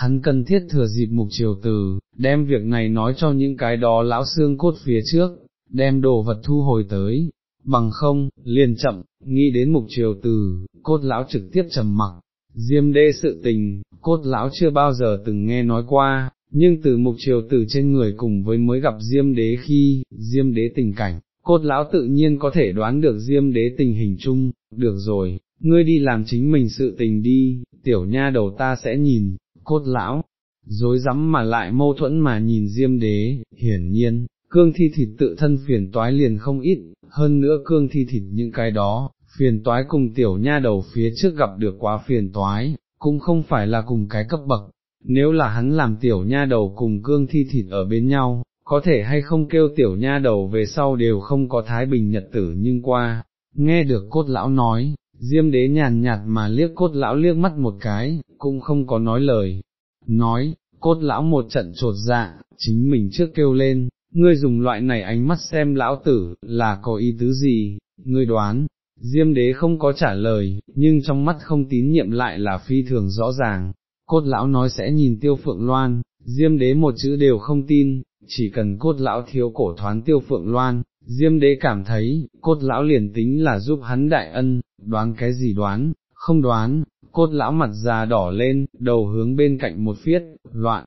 hắn cần thiết thừa dịp mục triều từ, đem việc này nói cho những cái đó lão xương cốt phía trước, đem đồ vật thu hồi tới, bằng không, liền chậm, nghĩ đến mục triều từ, cốt lão trực tiếp trầm mặc, diêm đê sự tình, cốt lão chưa bao giờ từng nghe nói qua, nhưng từ mục triều từ trên người cùng với mới gặp diêm đế khi, diêm đế tình cảnh, cốt lão tự nhiên có thể đoán được diêm đế tình hình chung, được rồi, ngươi đi làm chính mình sự tình đi, tiểu nha đầu ta sẽ nhìn, cốt lão, dối rắm mà lại mâu thuẫn mà nhìn diêm đế, hiển nhiên, cương thi thịt tự thân phiền toái liền không ít, hơn nữa cương thi thịt những cái đó, phiền toái cùng tiểu nha đầu phía trước gặp được quá phiền toái, cũng không phải là cùng cái cấp bậc, nếu là hắn làm tiểu nha đầu cùng cương thi thịt ở bên nhau, có thể hay không kêu tiểu nha đầu về sau đều không có thái bình nhật tử nhưng qua, nghe được cốt lão nói, diêm đế nhàn nhạt mà liếc cốt lão liếc mắt một cái, cũng không có nói lời, nói, cốt lão một trận trột dạ, chính mình trước kêu lên, ngươi dùng loại này ánh mắt xem lão tử, là có ý tứ gì, ngươi đoán, diêm đế không có trả lời, nhưng trong mắt không tín nhiệm lại là phi thường rõ ràng, cốt lão nói sẽ nhìn tiêu phượng loan, diêm đế một chữ đều không tin, chỉ cần cốt lão thiếu cổ thoán tiêu phượng loan, diêm đế cảm thấy, cốt lão liền tính là giúp hắn đại ân, đoán cái gì đoán, không đoán, cốt lão mặt già đỏ lên, đầu hướng bên cạnh một phiết, loạn,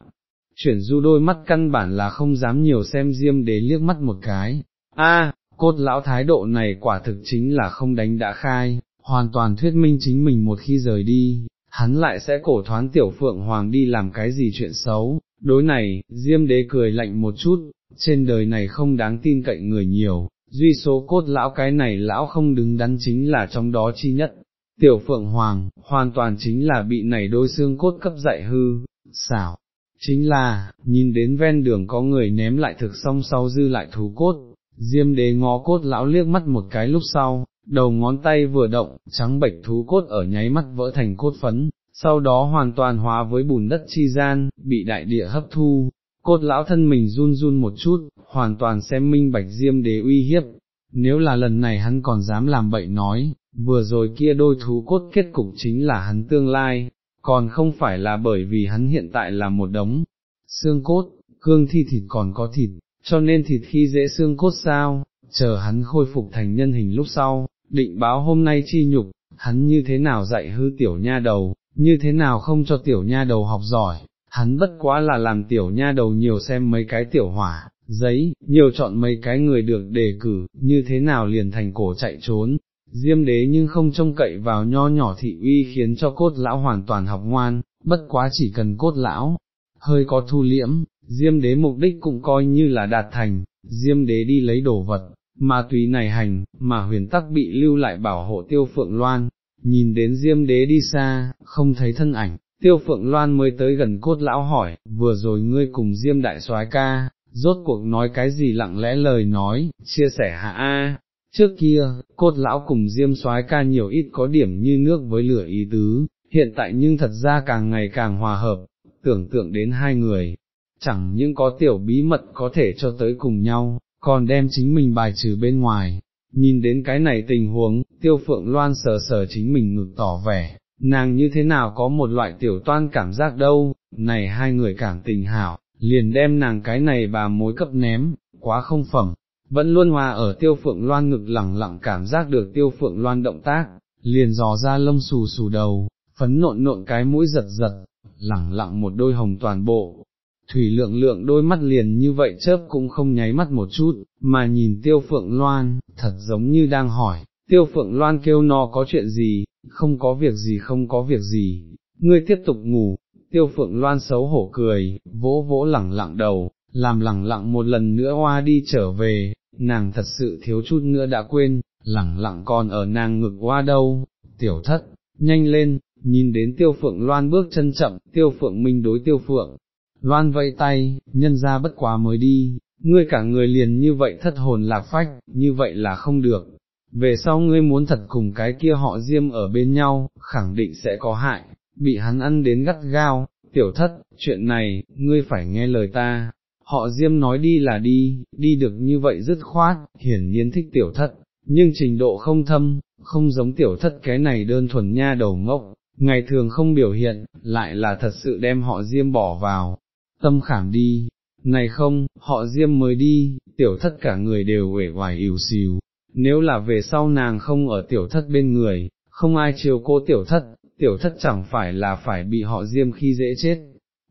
chuyển du đôi mắt căn bản là không dám nhiều xem diêm đế liếc mắt một cái, a cốt lão thái độ này quả thực chính là không đánh đã khai, hoàn toàn thuyết minh chính mình một khi rời đi, hắn lại sẽ cổ thoán tiểu phượng hoàng đi làm cái gì chuyện xấu, đối này, diêm đế cười lạnh một chút, trên đời này không đáng tin cậy người nhiều, duy số cốt lão cái này lão không đứng đắn chính là trong đó chi nhất. Tiểu Phượng Hoàng, hoàn toàn chính là bị này đôi xương cốt cấp dạy hư, xảo, chính là, nhìn đến ven đường có người ném lại thực xong sau dư lại thú cốt, diêm đế ngó cốt lão liếc mắt một cái lúc sau, đầu ngón tay vừa động, trắng bệch thú cốt ở nháy mắt vỡ thành cốt phấn, sau đó hoàn toàn hóa với bùn đất chi gian, bị đại địa hấp thu, cốt lão thân mình run run một chút, hoàn toàn xem minh bạch diêm đế uy hiếp, nếu là lần này hắn còn dám làm bậy nói, vừa rồi kia đôi thú cốt kết cục chính là hắn tương lai, còn không phải là bởi vì hắn hiện tại là một đống xương cốt, cương thi thịt còn có thịt, cho nên thịt khi dễ xương cốt sao, chờ hắn khôi phục thành nhân hình lúc sau, định báo hôm nay chi nhục, hắn như thế nào dạy hư tiểu nha đầu, như thế nào không cho tiểu nha đầu học giỏi, hắn bất quá là làm tiểu nha đầu nhiều xem mấy cái tiểu hỏa, giấy, nhiều chọn mấy cái người được đề cử, như thế nào liền thành cổ chạy trốn. Diêm đế nhưng không trông cậy vào nho nhỏ thị uy khiến cho cốt lão hoàn toàn học ngoan, bất quá chỉ cần cốt lão, hơi có thu liễm, diêm đế mục đích cũng coi như là đạt thành, diêm đế đi lấy đồ vật, mà tùy này hành, mà huyền tắc bị lưu lại bảo hộ tiêu phượng loan, nhìn đến diêm đế đi xa, không thấy thân ảnh, tiêu phượng loan mới tới gần cốt lão hỏi, vừa rồi ngươi cùng diêm đại soái ca, rốt cuộc nói cái gì lặng lẽ lời nói, chia sẻ hạ a. Trước kia, cốt lão cùng diêm soái ca nhiều ít có điểm như nước với lửa ý tứ, hiện tại nhưng thật ra càng ngày càng hòa hợp, tưởng tượng đến hai người, chẳng những có tiểu bí mật có thể cho tới cùng nhau, còn đem chính mình bài trừ bên ngoài. Nhìn đến cái này tình huống, tiêu phượng loan sờ sờ chính mình ngực tỏ vẻ, nàng như thế nào có một loại tiểu toan cảm giác đâu, này hai người cảm tình hảo, liền đem nàng cái này bà mối cấp ném, quá không phẩm, vẫn luôn hòa ở tiêu phượng loan ngực lẳng lặng cảm giác được tiêu phượng loan động tác, liền dò ra lông xù xù đầu, phấn nộn nộn cái mũi giật giật, lẳng lặng một đôi hồng toàn bộ. Thủy lượng lượng đôi mắt liền như vậy chớp cũng không nháy mắt một chút, mà nhìn tiêu phượng loan, thật giống như đang hỏi, tiêu phượng loan kêu nó có chuyện gì, không có việc gì không có việc gì, ngươi tiếp tục ngủ, tiêu phượng loan xấu hổ cười, vỗ vỗ lẳng lặng đầu, làm lẳng lặng một lần nữa hoa đi trở về, nàng thật sự thiếu chút nữa đã quên, lẳng lặng còn ở nàng ngực hoa đâu, tiểu thất, nhanh lên, nhìn đến tiêu phượng loan bước chân chậm, tiêu phượng minh đối tiêu phượng, loan vẫy tay, nhân ra bất quá mới đi, ngươi cả người liền như vậy thất hồn lạc phách, như vậy là không được. Về sau ngươi muốn thật cùng cái kia họ diêm ở bên nhau, khẳng định sẽ có hại, bị hắn ăn đến gắt gao, tiểu thất, chuyện này, ngươi phải nghe lời ta, họ diêm nói đi là đi, đi được như vậy dứt khoát, hiển nhiên thích tiểu thất, nhưng trình độ không thâm, không giống tiểu thất cái này đơn thuần nha đầu ngốc, ngày thường không biểu hiện, lại là thật sự đem họ diêm bỏ vào, tâm khảm đi, này không, họ diêm mới đi, tiểu thất cả người đều uể oải ỉu xìu, nếu là về sau nàng không ở tiểu thất bên người, không ai chiều cô tiểu thất, tiểu thất chẳng phải là phải bị họ diêm khi dễ chết.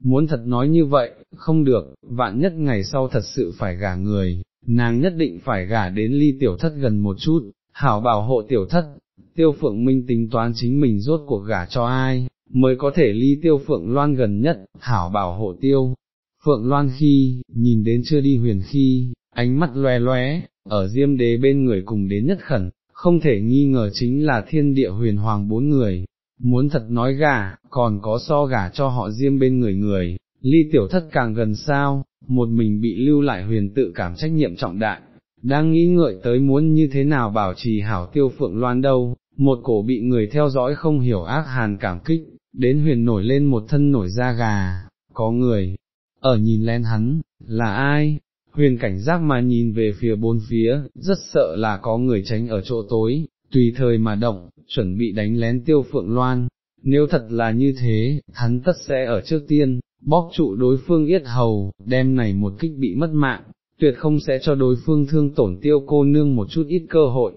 Muốn thật nói như vậy, không được, vạn nhất ngày sau thật sự phải gả người, nàng nhất định phải gả đến ly tiểu thất gần một chút, hảo bảo hộ tiểu thất, tiêu phượng minh tính toán chính mình rốt cuộc gả cho ai, mới có thể ly tiêu phượng loan gần nhất, hảo bảo hộ tiêu. Phượng Loan khi, nhìn đến chưa đi huyền khi, ánh mắt loe loé, ở diêm đế bên người cùng đến nhất khẩn, không thể nghi ngờ chính là thiên địa huyền hoàng bốn người, muốn thật nói gả, còn có so gả cho họ diêm bên người người, ly tiểu thất càng gần sao, một mình bị lưu lại huyền tự cảm trách nhiệm trọng đại, đang nghĩ ngợi tới muốn như thế nào bảo trì hảo tiêu phượng loan đâu, một cổ bị người theo dõi không hiểu ác hàn cảm kích, đến huyền nổi lên một thân nổi da gà, có người, ở nhìn lén hắn, là ai? Huyền cảnh giác mà nhìn về phía bốn phía, rất sợ là có người tránh ở chỗ tối, tùy thời mà động, chuẩn bị đánh lén tiêu phượng loan. Nếu thật là như thế, hắn tất sẽ ở trước tiên, bóp trụ đối phương yết hầu, đem này một kích bị mất mạng, tuyệt không sẽ cho đối phương thương tổn tiêu cô nương một chút ít cơ hội.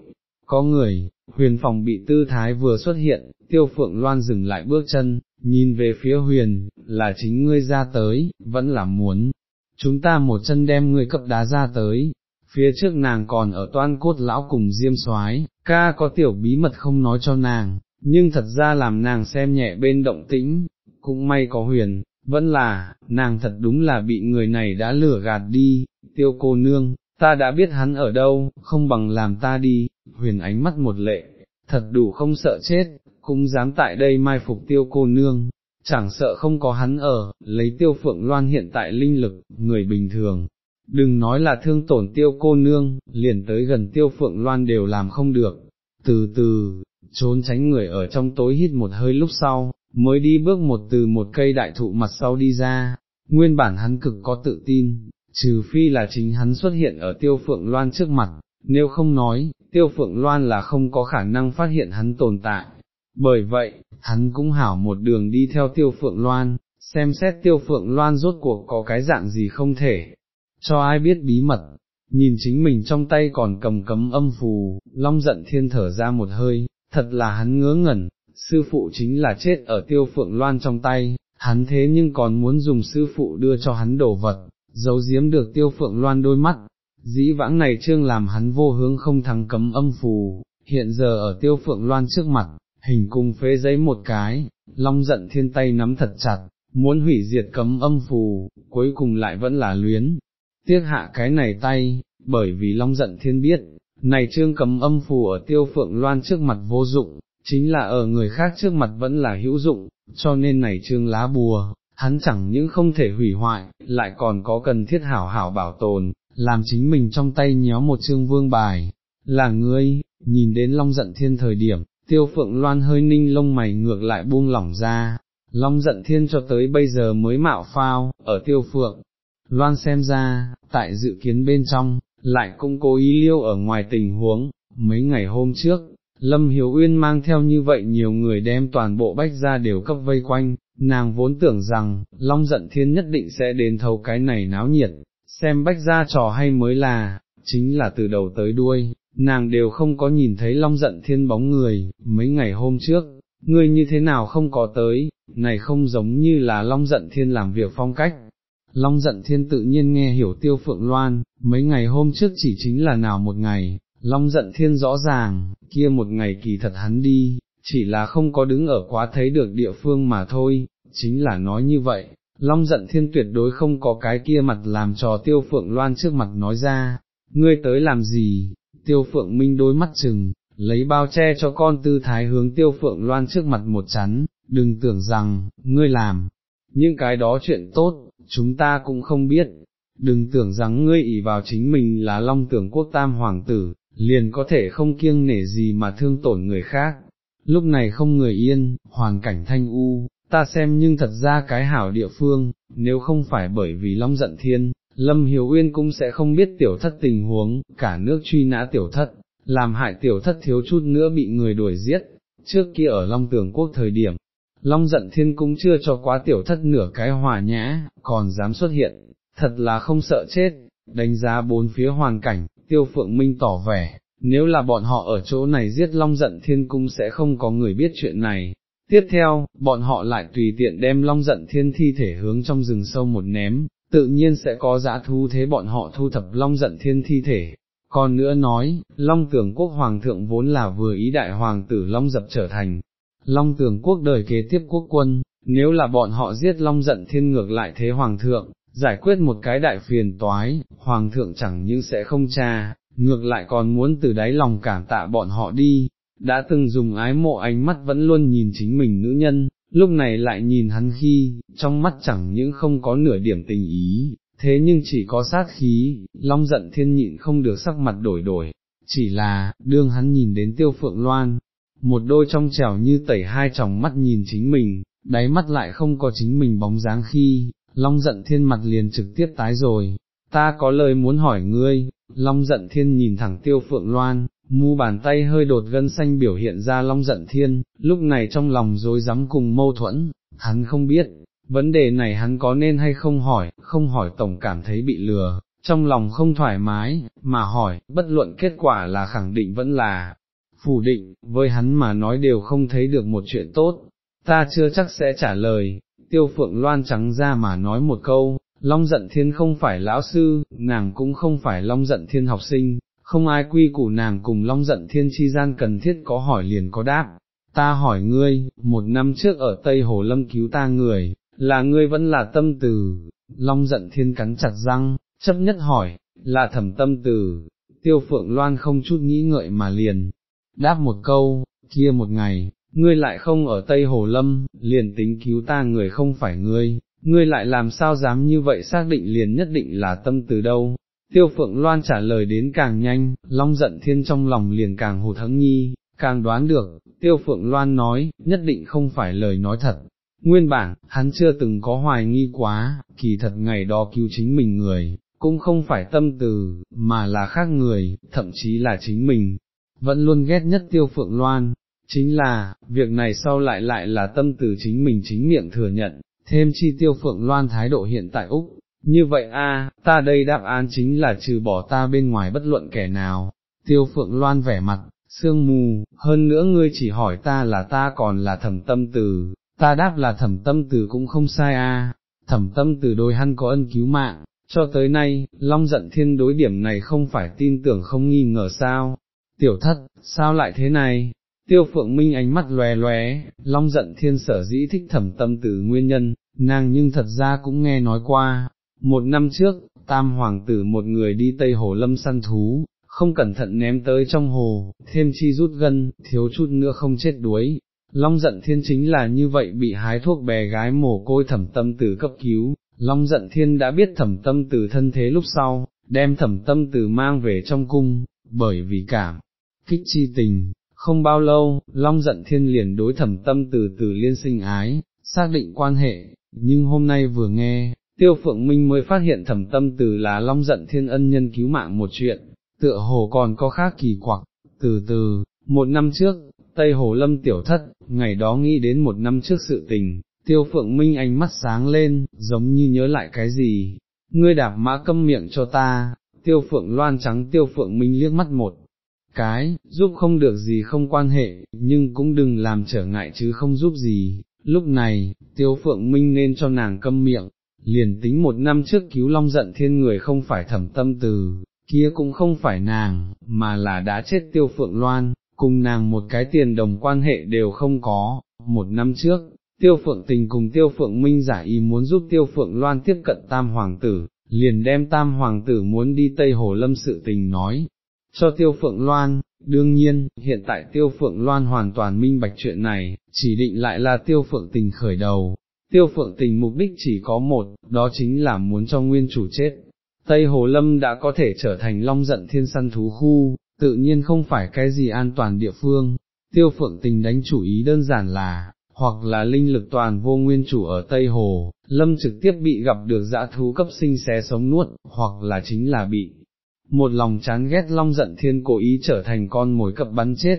Có người, huyền phòng bị tư thái vừa xuất hiện, tiêu phượng loan dừng lại bước chân, nhìn về phía huyền, là chính ngươi ra tới, vẫn là muốn, chúng ta một chân đem ngươi cập đá ra tới, phía trước nàng còn ở toan cốt lão cùng diêm soái, ca có tiểu bí mật không nói cho nàng, nhưng thật ra làm nàng xem nhẹ bên động tĩnh, cũng may có huyền, vẫn là, nàng thật đúng là bị người này đã lừa gạt đi, tiêu cô nương, ta đã biết hắn ở đâu, không bằng làm ta đi, huyền ánh mắt một lệ, thật đủ không sợ chết, cũng dám tại đây mai phục tiêu cô nương, chẳng sợ không có hắn ở, lấy tiêu phượng loan hiện tại linh lực, người bình thường. Đừng nói là thương tổn tiêu cô nương, liền tới gần tiêu phượng loan đều làm không được, từ từ, trốn tránh người ở trong tối hít một hơi lúc sau, mới đi bước một từ một cây đại thụ mặt sau đi ra, nguyên bản hắn cực có tự tin, trừ phi là chính hắn xuất hiện ở tiêu phượng loan trước mặt, nếu không nói, tiêu phượng loan là không có khả năng phát hiện hắn tồn tại. Bởi vậy, hắn cũng hảo một đường đi theo tiêu phượng loan, xem xét tiêu phượng loan rốt cuộc có cái dạng gì không thể, cho ai biết bí mật, nhìn chính mình trong tay còn cầm cấm âm phù, long giận thiên thở ra một hơi, thật là hắn ngớ ngẩn, sư phụ chính là chết ở tiêu phượng loan trong tay, hắn thế nhưng còn muốn dùng sư phụ đưa cho hắn đồ vật, giấu giếm được tiêu phượng loan đôi mắt, dĩ vãng này trương làm hắn vô hướng không thắng cấm âm phù, hiện giờ ở tiêu phượng loan trước mặt, hình cung phế giấy một cái, long giận thiên tay nắm thật chặt, muốn hủy diệt cấm âm phù, cuối cùng lại vẫn là luyến, tiếc hạ cái này tay, bởi vì long giận thiên biết, này trương cấm âm phù ở tiêu phượng loan trước mặt vô dụng, chính là ở người khác trước mặt vẫn là hữu dụng, cho nên này trương lá bùa, hắn chẳng những không thể hủy hoại, lại còn có cần thiết hảo hảo bảo tồn, làm chính mình trong tay nhéo một chương vương bài, là ngươi, nhìn đến long giận thiên thời điểm, tiêu phượng loan hơi ninh lông mày ngược lại buông lỏng ra, long giận thiên cho tới bây giờ mới mạo phao, ở tiêu phượng, loan xem ra, tại dự kiến bên trong, lại cũng cố ý liêu ở ngoài tình huống, mấy ngày hôm trước, Lâm Hiếu Uyên mang theo như vậy nhiều người đem toàn bộ bách ra đều cấp vây quanh, nàng vốn tưởng rằng, Long giận thiên nhất định sẽ đến thấu cái này náo nhiệt, xem bách ra trò hay mới là, chính là từ đầu tới đuôi, nàng đều không có nhìn thấy Long giận thiên bóng người, mấy ngày hôm trước, ngươi như thế nào không có tới, này không giống như là Long giận thiên làm việc phong cách. Long giận thiên tự nhiên nghe hiểu tiêu phượng loan, mấy ngày hôm trước chỉ chính là nào một ngày, Long giận thiên rõ ràng, kia một ngày kỳ thật hắn đi, chỉ là không có đứng ở quá thấy được địa phương mà thôi, chính là nói như vậy, Long giận thiên tuyệt đối không có cái kia mặt làm trò tiêu phượng loan trước mặt nói ra, ngươi tới làm gì, tiêu phượng minh đôi mắt chừng, lấy bao che cho con tư thái hướng tiêu phượng loan trước mặt một chắn, đừng tưởng rằng, ngươi làm, những cái đó chuyện tốt, chúng ta cũng không biết, đừng tưởng rằng ngươi ỷ vào chính mình là long tưởng quốc tam hoàng tử, liền có thể không kiêng nể gì mà thương tổn người khác. Lúc này không người yên, hoàn cảnh thanh u, ta xem nhưng thật ra cái hảo địa phương, nếu không phải bởi vì Long giận thiên, Lâm Hiếu Uyên cũng sẽ không biết tiểu thất tình huống, cả nước truy nã tiểu thất, làm hại tiểu thất thiếu chút nữa bị người đuổi giết, trước kia ở Long Tường Quốc thời điểm, Long giận thiên cũng chưa cho quá tiểu thất nửa cái hòa nhã, còn dám xuất hiện, thật là không sợ chết, đánh giá bốn phía hoàn cảnh, tiêu phượng minh tỏ vẻ, nếu là bọn họ ở chỗ này giết long giận thiên cũng sẽ không có người biết chuyện này. Tiếp theo, bọn họ lại tùy tiện đem long giận thiên thi thể hướng trong rừng sâu một ném, tự nhiên sẽ có giá thu thế bọn họ thu thập long giận thiên thi thể. Còn nữa nói, Long Tường Quốc Hoàng thượng vốn là vừa ý đại hoàng tử Long Dập trở thành, Long Tường Quốc đời kế tiếp quốc quân, nếu là bọn họ giết Long giận thiên ngược lại thế Hoàng thượng, giải quyết một cái đại phiền toái, Hoàng thượng chẳng những sẽ không tra, ngược lại còn muốn từ đáy lòng cảm tạ bọn họ đi, đã từng dùng ái mộ ánh mắt vẫn luôn nhìn chính mình nữ nhân, lúc này lại nhìn hắn khi, trong mắt chẳng những không có nửa điểm tình ý, thế nhưng chỉ có sát khí, long giận thiên nhịn không được sắc mặt đổi đổi, chỉ là, đương hắn nhìn đến tiêu phượng loan, một đôi trong trèo như tẩy hai tròng mắt nhìn chính mình, đáy mắt lại không có chính mình bóng dáng khi, long giận thiên mặt liền trực tiếp tái rồi, ta có lời muốn hỏi ngươi, long giận thiên nhìn thẳng tiêu phượng loan, mu bàn tay hơi đột gân xanh biểu hiện ra long giận thiên, lúc này trong lòng dối rắm cùng mâu thuẫn, hắn không biết, vấn đề này hắn có nên hay không hỏi, không hỏi tổng cảm thấy bị lừa, trong lòng không thoải mái, mà hỏi, bất luận kết quả là khẳng định vẫn là phủ định, với hắn mà nói đều không thấy được một chuyện tốt, ta chưa chắc sẽ trả lời, tiêu phượng loan trắng ra mà nói một câu, Long giận thiên không phải lão sư, nàng cũng không phải long giận thiên học sinh, không ai quy củ nàng cùng long giận thiên chi gian cần thiết có hỏi liền có đáp. Ta hỏi ngươi, một năm trước ở Tây Hồ Lâm cứu ta người, là ngươi vẫn là tâm từ, long giận thiên cắn chặt răng, chấp nhất hỏi, là thẩm tâm từ, tiêu phượng loan không chút nghĩ ngợi mà liền, đáp một câu, kia một ngày, ngươi lại không ở Tây Hồ Lâm, liền tính cứu ta người không phải ngươi, ngươi lại làm sao dám như vậy xác định liền nhất định là tâm từ đâu. Tiêu Phượng Loan trả lời đến càng nhanh, Long giận thiên trong lòng liền càng hồ thắng nhi, càng đoán được, Tiêu Phượng Loan nói, nhất định không phải lời nói thật. Nguyên bản, hắn chưa từng có hoài nghi quá, kỳ thật ngày đó cứu chính mình người, cũng không phải tâm từ, mà là khác người, thậm chí là chính mình, vẫn luôn ghét nhất Tiêu Phượng Loan, chính là, việc này sau lại lại là tâm từ chính mình chính miệng thừa nhận, thêm chi tiêu phượng loan thái độ hiện tại Úc, như vậy a, ta đây đáp án chính là trừ bỏ ta bên ngoài bất luận kẻ nào, tiêu phượng loan vẻ mặt, sương mù, hơn nữa ngươi chỉ hỏi ta là ta còn là thẩm tâm từ, ta đáp là thẩm tâm từ cũng không sai a, thẩm tâm từ đôi hắn có ân cứu mạng, cho tới nay, Long giận thiên đối điểm này không phải tin tưởng không nghi ngờ sao, tiểu thất, sao lại thế này, Tiêu phượng minh ánh mắt lòe lòe, long giận thiên sở dĩ thích thẩm tâm từ nguyên nhân, nàng nhưng thật ra cũng nghe nói qua, một năm trước, tam hoàng tử một người đi Tây Hồ Lâm săn thú, không cẩn thận ném tới trong hồ, thêm chi rút gân, thiếu chút nữa không chết đuối. Long giận thiên chính là như vậy bị hái thuốc bè gái mồ côi thẩm tâm tử cấp cứu, Long giận thiên đã biết thẩm tâm từ thân thế lúc sau, đem thẩm tâm từ mang về trong cung, bởi vì cảm, kích chi tình, không bao lâu, Long giận thiên liền đối thẩm tâm từ từ liên sinh ái, xác định quan hệ, nhưng hôm nay vừa nghe, tiêu phượng minh mới phát hiện thẩm tâm từ là Long giận thiên ân nhân cứu mạng một chuyện, tựa hồ còn có khác kỳ quặc, từ từ, một năm trước, Tây Hồ Lâm tiểu thất, ngày đó nghĩ đến một năm trước sự tình, tiêu phượng minh ánh mắt sáng lên, giống như nhớ lại cái gì, ngươi đạp mã câm miệng cho ta, tiêu phượng loan trắng tiêu phượng minh liếc mắt một cái, giúp không được gì không quan hệ, nhưng cũng đừng làm trở ngại chứ không giúp gì. Lúc này, tiêu phượng minh nên cho nàng câm miệng, liền tính một năm trước cứu long giận thiên người không phải thẩm tâm từ, kia cũng không phải nàng, mà là đã chết tiêu phượng loan, cùng nàng một cái tiền đồng quan hệ đều không có, một năm trước. Tiêu phượng tình cùng tiêu phượng minh giả ý muốn giúp tiêu phượng loan tiếp cận tam hoàng tử, liền đem tam hoàng tử muốn đi Tây Hồ Lâm sự tình nói, cho tiêu phượng loan, đương nhiên, hiện tại tiêu phượng loan hoàn toàn minh bạch chuyện này, chỉ định lại là tiêu phượng tình khởi đầu. Tiêu phượng tình mục đích chỉ có một, đó chính là muốn cho nguyên chủ chết. Tây Hồ Lâm đã có thể trở thành long giận thiên săn thú khu, tự nhiên không phải cái gì an toàn địa phương. Tiêu phượng tình đánh chủ ý đơn giản là, hoặc là linh lực toàn vô nguyên chủ ở Tây Hồ, Lâm trực tiếp bị gặp được dã thú cấp sinh xé sống nuốt, hoặc là chính là bị một lòng chán ghét long giận thiên cố ý trở thành con mồi cập bắn chết,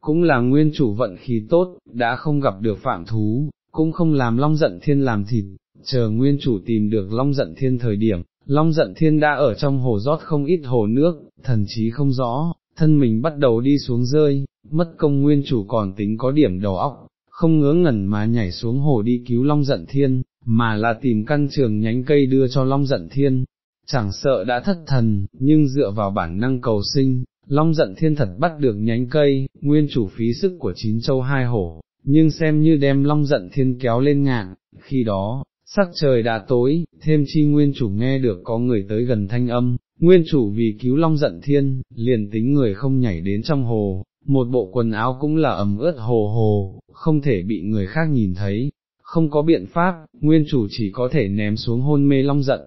cũng là nguyên chủ vận khí tốt, đã không gặp được phạm thú, cũng không làm long giận thiên làm thịt, chờ nguyên chủ tìm được long giận thiên thời điểm, long giận thiên đã ở trong hồ rót không ít hồ nước, thần chí không rõ, thân mình bắt đầu đi xuống rơi, mất công nguyên chủ còn tính có điểm đầu óc, không ngớ ngẩn mà nhảy xuống hồ đi cứu long giận thiên, mà là tìm căn trường nhánh cây đưa cho long giận thiên. Chẳng sợ đã thất thần, nhưng dựa vào bản năng cầu sinh, Long giận thiên thật bắt được nhánh cây, nguyên chủ phí sức của chín châu hai hổ, nhưng xem như đem long giận thiên kéo lên ngạn, khi đó, sắc trời đã tối, thêm chi nguyên chủ nghe được có người tới gần thanh âm, nguyên chủ vì cứu long giận thiên, liền tính người không nhảy đến trong hồ, một bộ quần áo cũng là ẩm ướt hồ hồ, không thể bị người khác nhìn thấy, không có biện pháp, nguyên chủ chỉ có thể ném xuống hôn mê long giận.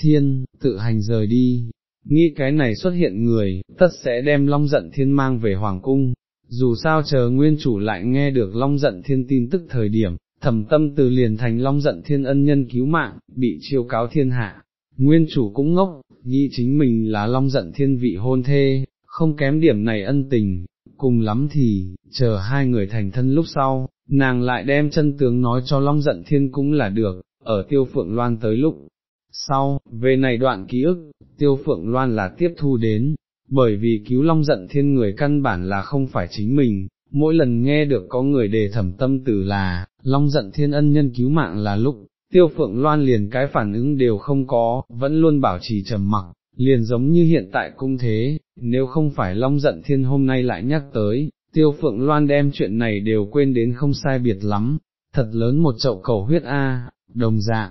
Thiên, tự hành rời đi, nghĩ cái này xuất hiện người, tất sẽ đem long giận thiên mang về hoàng cung, dù sao chờ nguyên chủ lại nghe được long giận thiên tin tức thời điểm, thẩm tâm từ liền thành long giận thiên ân nhân cứu mạng, bị chiêu cáo thiên hạ, nguyên chủ cũng ngốc, nghĩ chính mình là long giận thiên vị hôn thê, không kém điểm này ân tình, cùng lắm thì, chờ hai người thành thân lúc sau, nàng lại đem chân tướng nói cho long giận thiên cũng là được, ở tiêu phượng loan tới lúc. Sau, về này đoạn ký ức, tiêu phượng loan là tiếp thu đến, bởi vì cứu long giận thiên người căn bản là không phải chính mình, mỗi lần nghe được có người đề thẩm tâm từ là, long giận thiên ân nhân cứu mạng là lúc, tiêu phượng loan liền cái phản ứng đều không có, vẫn luôn bảo trì trầm mặc, liền giống như hiện tại cung thế, nếu không phải long giận thiên hôm nay lại nhắc tới, tiêu phượng loan đem chuyện này đều quên đến không sai biệt lắm, thật lớn một chậu cầu huyết A, đồng dạng,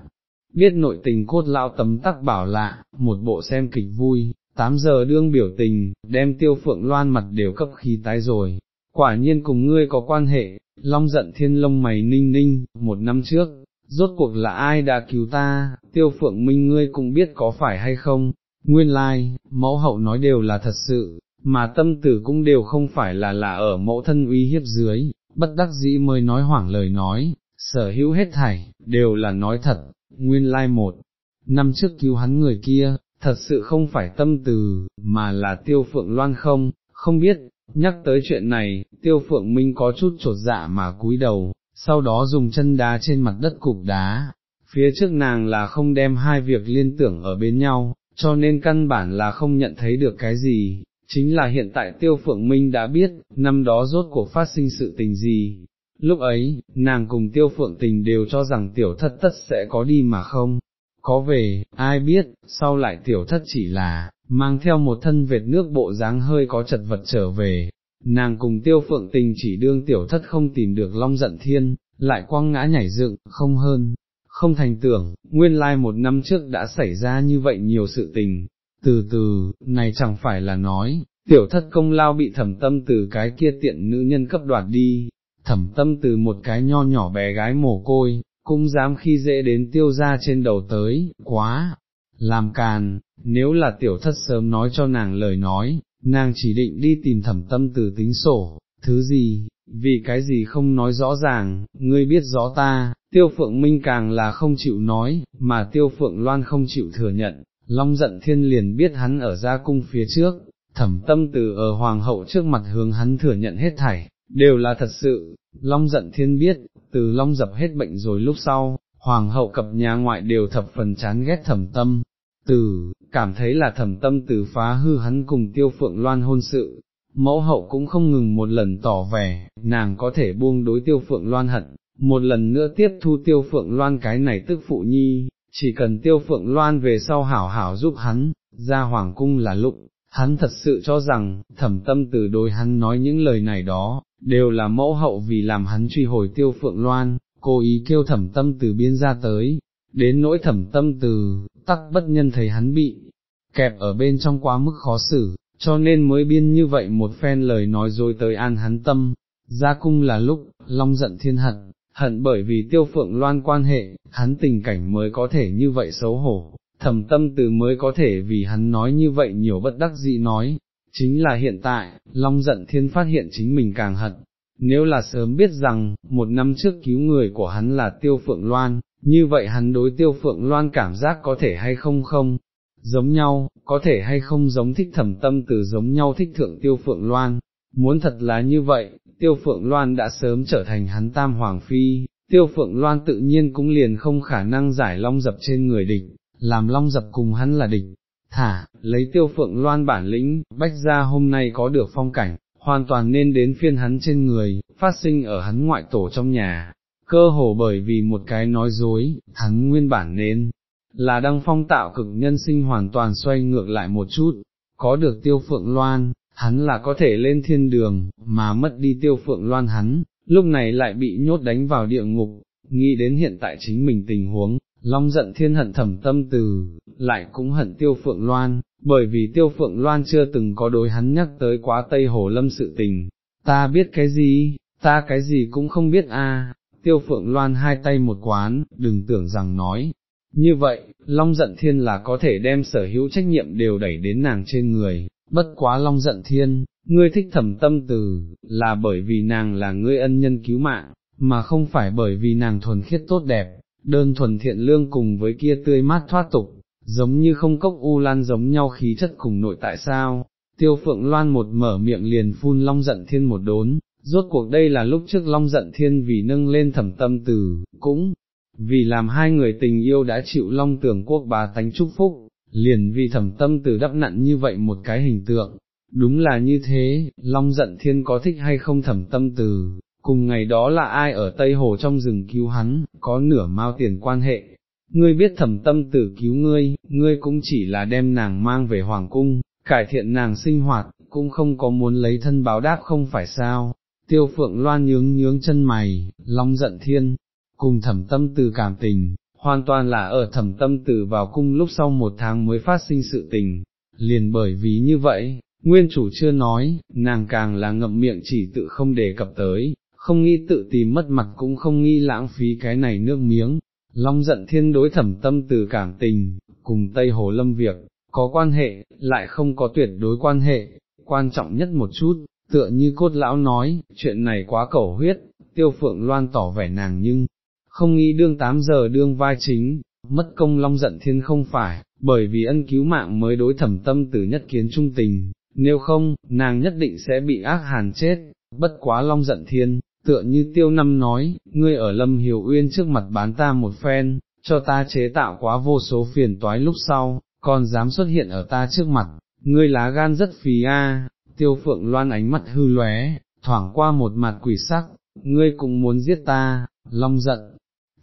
biết nội tình cốt lão tấm tắc bảo lạ, một bộ xem kịch vui, 8 giờ đương biểu tình, đem tiêu phượng loan mặt đều cấp khí tái rồi, quả nhiên cùng ngươi có quan hệ, long giận thiên lông mày ninh ninh, một năm trước, rốt cuộc là ai đã cứu ta, tiêu phượng minh ngươi cũng biết có phải hay không, nguyên lai, like, mẫu hậu nói đều là thật sự, mà tâm tử cũng đều không phải là là ở mẫu thân uy hiếp dưới, bất đắc dĩ mới nói hoảng lời nói, sở hữu hết thảy, đều là nói thật, nguyên lai một, năm trước cứu hắn người kia, thật sự không phải tâm từ, mà là tiêu phượng loan không, không biết, nhắc tới chuyện này, tiêu phượng minh có chút trột dạ mà cúi đầu, sau đó dùng chân đá trên mặt đất cục đá, phía trước nàng là không đem hai việc liên tưởng ở bên nhau, cho nên căn bản là không nhận thấy được cái gì, chính là hiện tại tiêu phượng minh đã biết, năm đó rốt cuộc phát sinh sự tình gì, Lúc ấy, nàng cùng tiêu phượng tình đều cho rằng tiểu thất tất sẽ có đi mà không, có về, ai biết, sau lại tiểu thất chỉ là, mang theo một thân vệt nước bộ dáng hơi có chật vật trở về, nàng cùng tiêu phượng tình chỉ đương tiểu thất không tìm được long giận thiên, lại quăng ngã nhảy dựng, không hơn, không thành tưởng, nguyên lai một năm trước đã xảy ra như vậy nhiều sự tình, từ từ, này chẳng phải là nói, tiểu thất công lao bị thẩm tâm từ cái kia tiện nữ nhân cấp đoạt đi, thẩm tâm từ một cái nho nhỏ bé gái mồ côi, cũng dám khi dễ đến tiêu ra trên đầu tới, quá, làm càn, nếu là tiểu thất sớm nói cho nàng lời nói, nàng chỉ định đi tìm thẩm tâm từ tính sổ, thứ gì, vì cái gì không nói rõ ràng, ngươi biết rõ ta, tiêu phượng minh càng là không chịu nói, mà tiêu phượng loan không chịu thừa nhận, long giận thiên liền biết hắn ở gia cung phía trước, thẩm tâm từ ở hoàng hậu trước mặt hướng hắn thừa nhận hết thảy, đều là thật sự, Long giận thiên biết, từ Long dập hết bệnh rồi lúc sau, Hoàng hậu cập nhà ngoại đều thập phần chán ghét thẩm tâm, từ, cảm thấy là thẩm tâm từ phá hư hắn cùng tiêu phượng loan hôn sự, mẫu hậu cũng không ngừng một lần tỏ vẻ, nàng có thể buông đối tiêu phượng loan hận, một lần nữa tiếp thu tiêu phượng loan cái này tức phụ nhi, chỉ cần tiêu phượng loan về sau hảo hảo giúp hắn, ra hoàng cung là lụng, hắn thật sự cho rằng, thẩm tâm từ đối hắn nói những lời này đó, đều là mẫu hậu vì làm hắn truy hồi tiêu phượng loan, cố ý kêu thẩm tâm từ biên ra tới, đến nỗi thẩm tâm từ, tắc bất nhân thấy hắn bị kẹp ở bên trong quá mức khó xử, cho nên mới biên như vậy một phen lời nói rồi tới an hắn tâm, ra cung là lúc, long giận thiên hận, hận bởi vì tiêu phượng loan quan hệ, hắn tình cảnh mới có thể như vậy xấu hổ, thẩm tâm từ mới có thể vì hắn nói như vậy nhiều bất đắc dĩ nói, chính là hiện tại, Long giận thiên phát hiện chính mình càng hận, nếu là sớm biết rằng, một năm trước cứu người của hắn là Tiêu Phượng Loan, như vậy hắn đối Tiêu Phượng Loan cảm giác có thể hay không không, giống nhau, có thể hay không giống thích thẩm tâm từ giống nhau thích thượng Tiêu Phượng Loan, muốn thật là như vậy, Tiêu Phượng Loan đã sớm trở thành hắn tam hoàng phi, tiêu phượng loan tự nhiên cũng liền không khả năng giải long dập trên người địch, làm long dập cùng hắn là địch. Thả, lấy tiêu phượng loan bản lĩnh, bách ra hôm nay có được phong cảnh, hoàn toàn nên đến phiên hắn trên người, phát sinh ở hắn ngoại tổ trong nhà, cơ hồ bởi vì một cái nói dối, hắn nguyên bản nên, là đăng phong tạo cực nhân sinh hoàn toàn xoay ngược lại một chút, có được tiêu phượng loan, hắn là có thể lên thiên đường, mà mất đi tiêu phượng loan hắn, lúc này lại bị nhốt đánh vào địa ngục, nghĩ đến hiện tại chính mình tình huống, long giận thiên hận thẩm tâm từ, lại cũng hận tiêu phượng loan, bởi vì tiêu phượng loan chưa từng có đối hắn nhắc tới quá Tây Hồ Lâm sự tình, ta biết cái gì, ta cái gì cũng không biết a. tiêu phượng loan hai tay một quán, đừng tưởng rằng nói. Như vậy, Long giận thiên là có thể đem sở hữu trách nhiệm đều đẩy đến nàng trên người, bất quá Long giận thiên, ngươi thích thẩm tâm từ, là bởi vì nàng là ngươi ân nhân cứu mạng, mà không phải bởi vì nàng thuần khiết tốt đẹp, đơn thuần thiện lương cùng với kia tươi mát thoát tục, giống như không cốc u lan giống nhau khí chất cùng nội tại sao, tiêu phượng loan một mở miệng liền phun long giận thiên một đốn, rốt cuộc đây là lúc trước long giận thiên vì nâng lên thẩm tâm từ, cũng, vì làm hai người tình yêu đã chịu long tưởng quốc bà tánh chúc phúc, liền vì thẩm tâm từ đắp nặn như vậy một cái hình tượng, đúng là như thế, long giận thiên có thích hay không thẩm tâm từ, cùng ngày đó là ai ở Tây Hồ trong rừng cứu hắn, có nửa mao tiền quan hệ, ngươi biết thẩm tâm tử cứu ngươi, ngươi cũng chỉ là đem nàng mang về Hoàng Cung, cải thiện nàng sinh hoạt, cũng không có muốn lấy thân báo đáp không phải sao, tiêu phượng loan nhướng nhướng chân mày, long giận thiên, cùng thẩm tâm tử cảm tình, hoàn toàn là ở thẩm tâm tử vào cung lúc sau một tháng mới phát sinh sự tình, liền bởi vì như vậy, nguyên chủ chưa nói, nàng càng là ngậm miệng chỉ tự không đề cập tới, không nghĩ tự tìm mất mặt cũng không nghĩ lãng phí cái này nước miếng, Long giận thiên đối thẩm tâm từ cảm tình, cùng Tây Hồ Lâm việc, có quan hệ, lại không có tuyệt đối quan hệ, quan trọng nhất một chút, tựa như cốt lão nói, chuyện này quá cẩu huyết, tiêu phượng loan tỏ vẻ nàng nhưng, không nghĩ đương 8 giờ đương vai chính, mất công long giận thiên không phải, bởi vì ân cứu mạng mới đối thẩm tâm từ nhất kiến trung tình, nếu không, nàng nhất định sẽ bị ác hàn chết, bất quá long giận thiên, tựa như tiêu năm nói, ngươi ở lâm hiểu uyên trước mặt bán ta một phen, cho ta chế tạo quá vô số phiền toái lúc sau, còn dám xuất hiện ở ta trước mặt, ngươi lá gan rất phì a. tiêu phượng loan ánh mắt hư lóe, thoảng qua một mặt quỷ sắc, ngươi cũng muốn giết ta, long giận,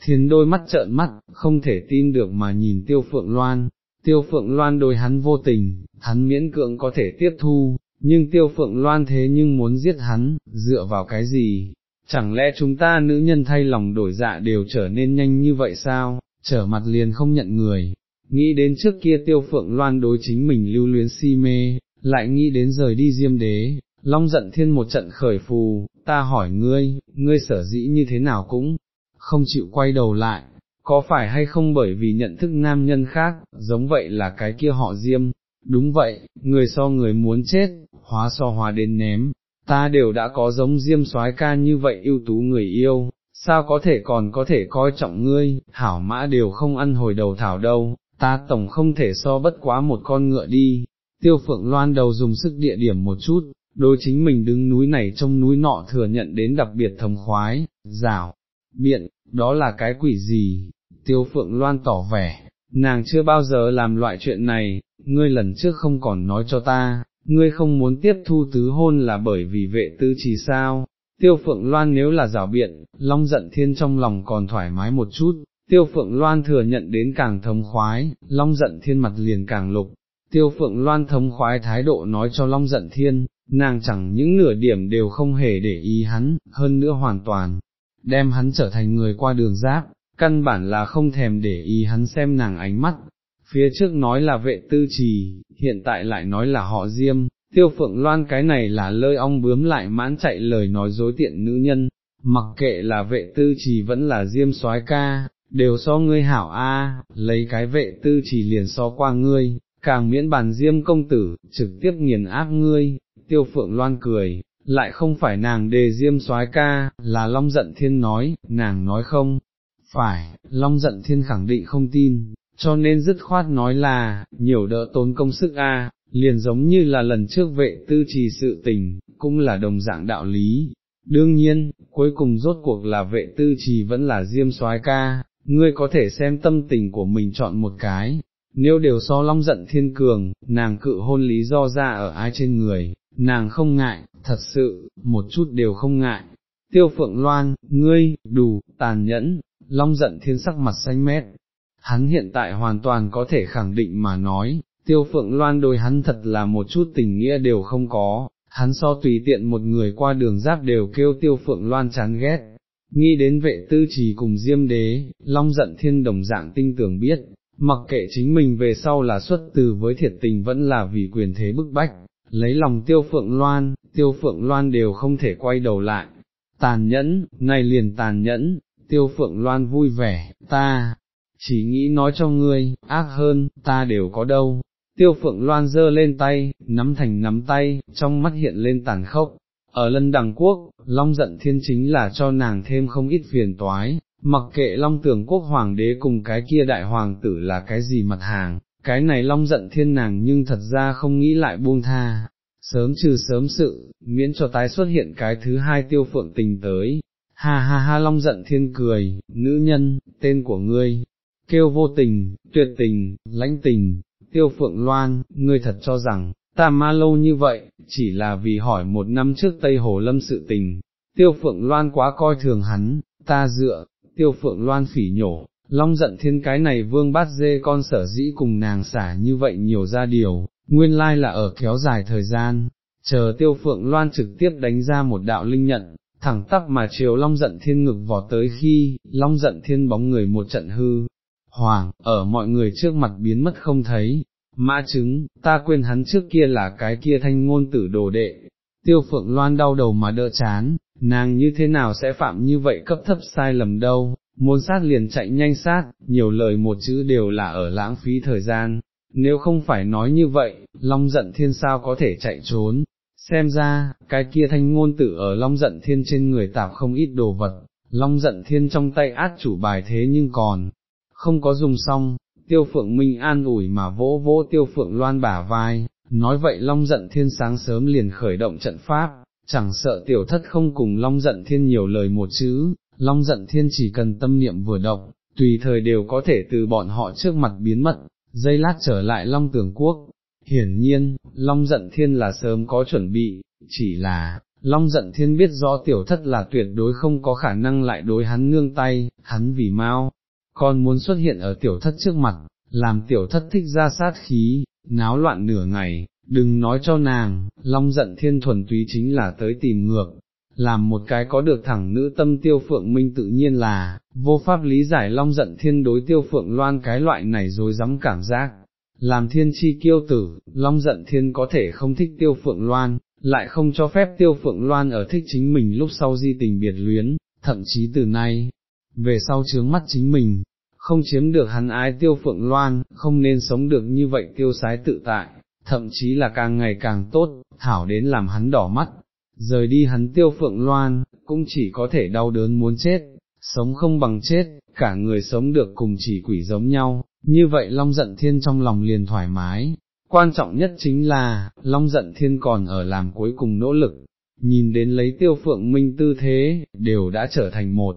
thiên đôi mắt trợn mắt, không thể tin được mà nhìn tiêu phượng loan, tiêu phượng loan đôi hắn vô tình, hắn miễn cưỡng có thể tiếp thu, nhưng tiêu phượng loan thế nhưng muốn giết hắn, dựa vào cái gì, chẳng lẽ chúng ta nữ nhân thay lòng đổi dạ đều trở nên nhanh như vậy sao, trở mặt liền không nhận người, nghĩ đến trước kia tiêu phượng loan đối chính mình lưu luyến si mê, lại nghĩ đến rời đi diêm đế, long giận thiên một trận khởi phù, ta hỏi ngươi, ngươi sở dĩ như thế nào cũng, không chịu quay đầu lại, có phải hay không bởi vì nhận thức nam nhân khác, giống vậy là cái kia họ diêm, đúng vậy, người so người muốn chết, hóa so hóa đến ném, ta đều đã có giống diêm soái ca như vậy ưu tú người yêu, sao có thể còn có thể coi trọng ngươi, hảo mã đều không ăn hồi đầu thảo đâu, ta tổng không thể so bất quá một con ngựa đi, tiêu phượng loan đầu dùng sức địa điểm một chút, đối chính mình đứng núi này trong núi nọ thừa nhận đến đặc biệt thầm khoái, rào, biện, đó là cái quỷ gì, tiêu phượng loan tỏ vẻ, nàng chưa bao giờ làm loại chuyện này, ngươi lần trước không còn nói cho ta, ngươi không muốn tiếp thu tứ hôn là bởi vì vệ tư trì sao, tiêu phượng loan nếu là rào biện, long giận thiên trong lòng còn thoải mái một chút, tiêu phượng loan thừa nhận đến càng thống khoái, long giận thiên mặt liền càng lục, tiêu phượng loan thống khoái thái độ nói cho long giận thiên, nàng chẳng những nửa điểm đều không hề để ý hắn, hơn nữa hoàn toàn, đem hắn trở thành người qua đường giáp, căn bản là không thèm để ý hắn xem nàng ánh mắt, phía trước nói là vệ tư trì, hiện tại lại nói là họ diêm, tiêu phượng loan cái này là lơi ong bướm lại mãn chạy lời nói dối tiện nữ nhân, mặc kệ là vệ tư trì vẫn là diêm soái ca, đều so ngươi hảo a, lấy cái vệ tư trì liền so qua ngươi, càng miễn bàn diêm công tử, trực tiếp nghiền áp ngươi, tiêu phượng loan cười. Lại không phải nàng đề diêm soái ca, là Long giận thiên nói, nàng nói không, phải, Long giận thiên khẳng định không tin, cho nên dứt khoát nói là, nhiều đỡ tốn công sức a, liền giống như là lần trước vệ tư trì sự tình, cũng là đồng dạng đạo lý, đương nhiên, cuối cùng rốt cuộc là vệ tư trì vẫn là diêm soái ca, ngươi có thể xem tâm tình của mình chọn một cái, nếu đều so long giận thiên cường, nàng cự hôn lý do ra ở ai trên người, nàng không ngại, thật sự, một chút đều không ngại. Tiêu phượng loan, ngươi, đủ, tàn nhẫn, long giận thiên sắc mặt xanh mét. Hắn hiện tại hoàn toàn có thể khẳng định mà nói, tiêu phượng loan đôi hắn thật là một chút tình nghĩa đều không có, hắn so tùy tiện một người qua đường giáp đều kêu tiêu phượng loan chán ghét. Nghĩ đến vệ tư trì cùng diêm đế, long giận thiên đồng dạng tinh tưởng biết, mặc kệ chính mình về sau là xuất từ với thiệt tình vẫn là vì quyền thế bức bách, lấy lòng tiêu phượng loan, tiêu phượng loan đều không thể quay đầu lại. Tàn nhẫn, này liền tàn nhẫn, tiêu phượng loan vui vẻ, ta, chỉ nghĩ nói cho ngươi, ác hơn, ta đều có đâu. Tiêu phượng loan giơ lên tay, nắm thành nắm tay, trong mắt hiện lên tàn khốc. Ở lân đằng quốc, Long giận thiên chính là cho nàng thêm không ít phiền toái, mặc kệ Long tưởng quốc hoàng đế cùng cái kia đại hoàng tử là cái gì mặt hàng, cái này Long giận thiên nàng nhưng thật ra không nghĩ lại buông tha, sớm trừ sớm sự, miễn cho tái xuất hiện cái thứ hai tiêu phượng tình tới. Ha ha ha Long giận thiên cười, nữ nhân, tên của ngươi, kêu vô tình, tuyệt tình, lãnh tình, tiêu phượng loan, ngươi thật cho rằng, ta ma lâu như vậy, chỉ là vì hỏi một năm trước Tây Hồ Lâm sự tình, tiêu phượng loan quá coi thường hắn, ta dựa, tiêu phượng loan phỉ nhổ, long giận thiên cái này vương bát dê con sở dĩ cùng nàng xả như vậy nhiều ra điều, nguyên lai là ở kéo dài thời gian, chờ tiêu phượng loan trực tiếp đánh ra một đạo linh nhận, thẳng tắp mà chiều long giận thiên ngực vỏ tới khi, long giận thiên bóng người một trận hư, hoàng, ở mọi người trước mặt biến mất không thấy, mã chứng, ta quên hắn trước kia là cái kia thanh ngôn tử đồ đệ, tiêu phượng loan đau đầu mà đỡ chán, nàng như thế nào sẽ phạm như vậy cấp thấp sai lầm đâu, muốn sát liền chạy nhanh sát, nhiều lời một chữ đều là ở lãng phí thời gian, nếu không phải nói như vậy, Long giận thiên sao có thể chạy trốn, xem ra, cái kia thanh ngôn tử ở Long giận thiên trên người tạp không ít đồ vật, Long giận thiên trong tay át chủ bài thế nhưng còn, không có dùng xong, tiêu phượng minh an ủi mà vỗ vỗ tiêu phượng loan bả vai, nói vậy Long giận thiên sáng sớm liền khởi động trận pháp, chẳng sợ tiểu thất không cùng Long giận thiên nhiều lời một chữ, Long giận thiên chỉ cần tâm niệm vừa động, tùy thời đều có thể từ bọn họ trước mặt biến mất, dây lát trở lại Long Tường Quốc. Hiển nhiên, Long giận thiên là sớm có chuẩn bị, chỉ là, Long giận thiên biết rõ tiểu thất là tuyệt đối không có khả năng lại đối hắn nương tay, hắn vì mau, con muốn xuất hiện ở tiểu thất trước mặt, làm tiểu thất thích ra sát khí, náo loạn nửa ngày, đừng nói cho nàng, Long giận thiên thuần túy chính là tới tìm ngược, làm một cái có được thẳng nữ tâm tiêu phượng minh tự nhiên là, vô pháp lý giải long giận thiên đối tiêu phượng loan cái loại này rồi dám cảm giác. Làm thiên chi kiêu tử, long giận thiên có thể không thích tiêu phượng loan, lại không cho phép tiêu phượng loan ở thích chính mình lúc sau di tình biệt luyến, thậm chí từ nay, về sau chướng mắt chính mình, không chiếm được hắn ái tiêu phượng loan, không nên sống được như vậy tiêu sái tự tại, thậm chí là càng ngày càng tốt, thảo đến làm hắn đỏ mắt, rời đi hắn tiêu phượng loan, cũng chỉ có thể đau đớn muốn chết, sống không bằng chết, cả người sống được cùng chỉ quỷ giống nhau, như vậy Long giận thiên trong lòng liền thoải mái. Quan trọng nhất chính là, Long giận thiên còn ở làm cuối cùng nỗ lực, nhìn đến lấy tiêu phượng minh tư thế, đều đã trở thành một.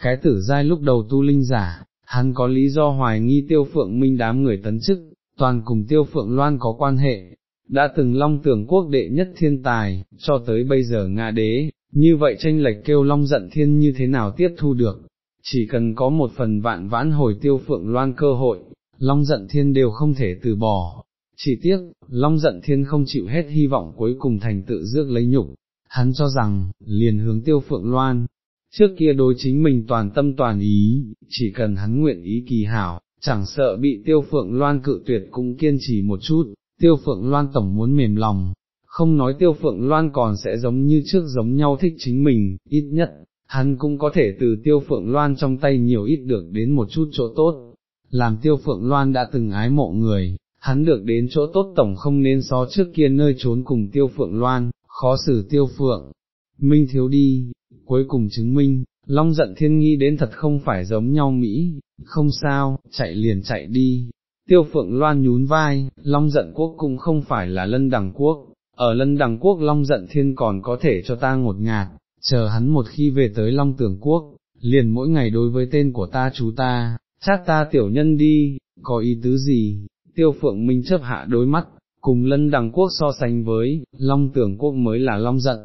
Cái tử giai lúc đầu tu linh giả, hắn có lý do hoài nghi tiêu phượng minh đám người tấn chức, toàn cùng tiêu phượng loan có quan hệ, đã từng long tưởng quốc đệ nhất thiên tài, cho tới bây giờ ngạ đế, như vậy tranh lệch kêu long giận thiên như thế nào tiếp thu được, chỉ cần có một phần vạn vãn hồi tiêu phượng loan cơ hội, long giận thiên đều không thể từ bỏ. Chỉ tiếc, Long giận thiên không chịu hết hy vọng cuối cùng thành tự dước lấy nhục, hắn cho rằng, liền hướng tiêu phượng loan, trước kia đối chính mình toàn tâm toàn ý, chỉ cần hắn nguyện ý kỳ hảo, chẳng sợ bị tiêu phượng loan cự tuyệt cũng kiên trì một chút, tiêu phượng loan tổng muốn mềm lòng, không nói tiêu phượng loan còn sẽ giống như trước giống nhau thích chính mình, ít nhất, hắn cũng có thể từ tiêu phượng loan trong tay nhiều ít được đến một chút chỗ tốt, làm tiêu phượng loan đã từng ái mộ người, hắn được đến chỗ tốt tổng không nên so trước kia nơi trốn cùng tiêu phượng loan, khó xử tiêu phượng, minh thiếu đi, cuối cùng chứng minh, Long giận thiên nghi đến thật không phải giống nhau Mỹ, không sao, chạy liền chạy đi, tiêu phượng loan nhún vai, long giận quốc cũng không phải là lân đằng quốc, ở lân đằng quốc long giận thiên còn có thể cho ta ngột ngạt, chờ hắn một khi về tới Long Tưởng Quốc, liền mỗi ngày đối với tên của ta chú ta, chát ta tiểu nhân đi, có ý tứ gì, tiêu phượng minh chấp hạ đôi mắt, cùng lân đằng quốc so sánh với, Long Tưởng Quốc mới là Long giận.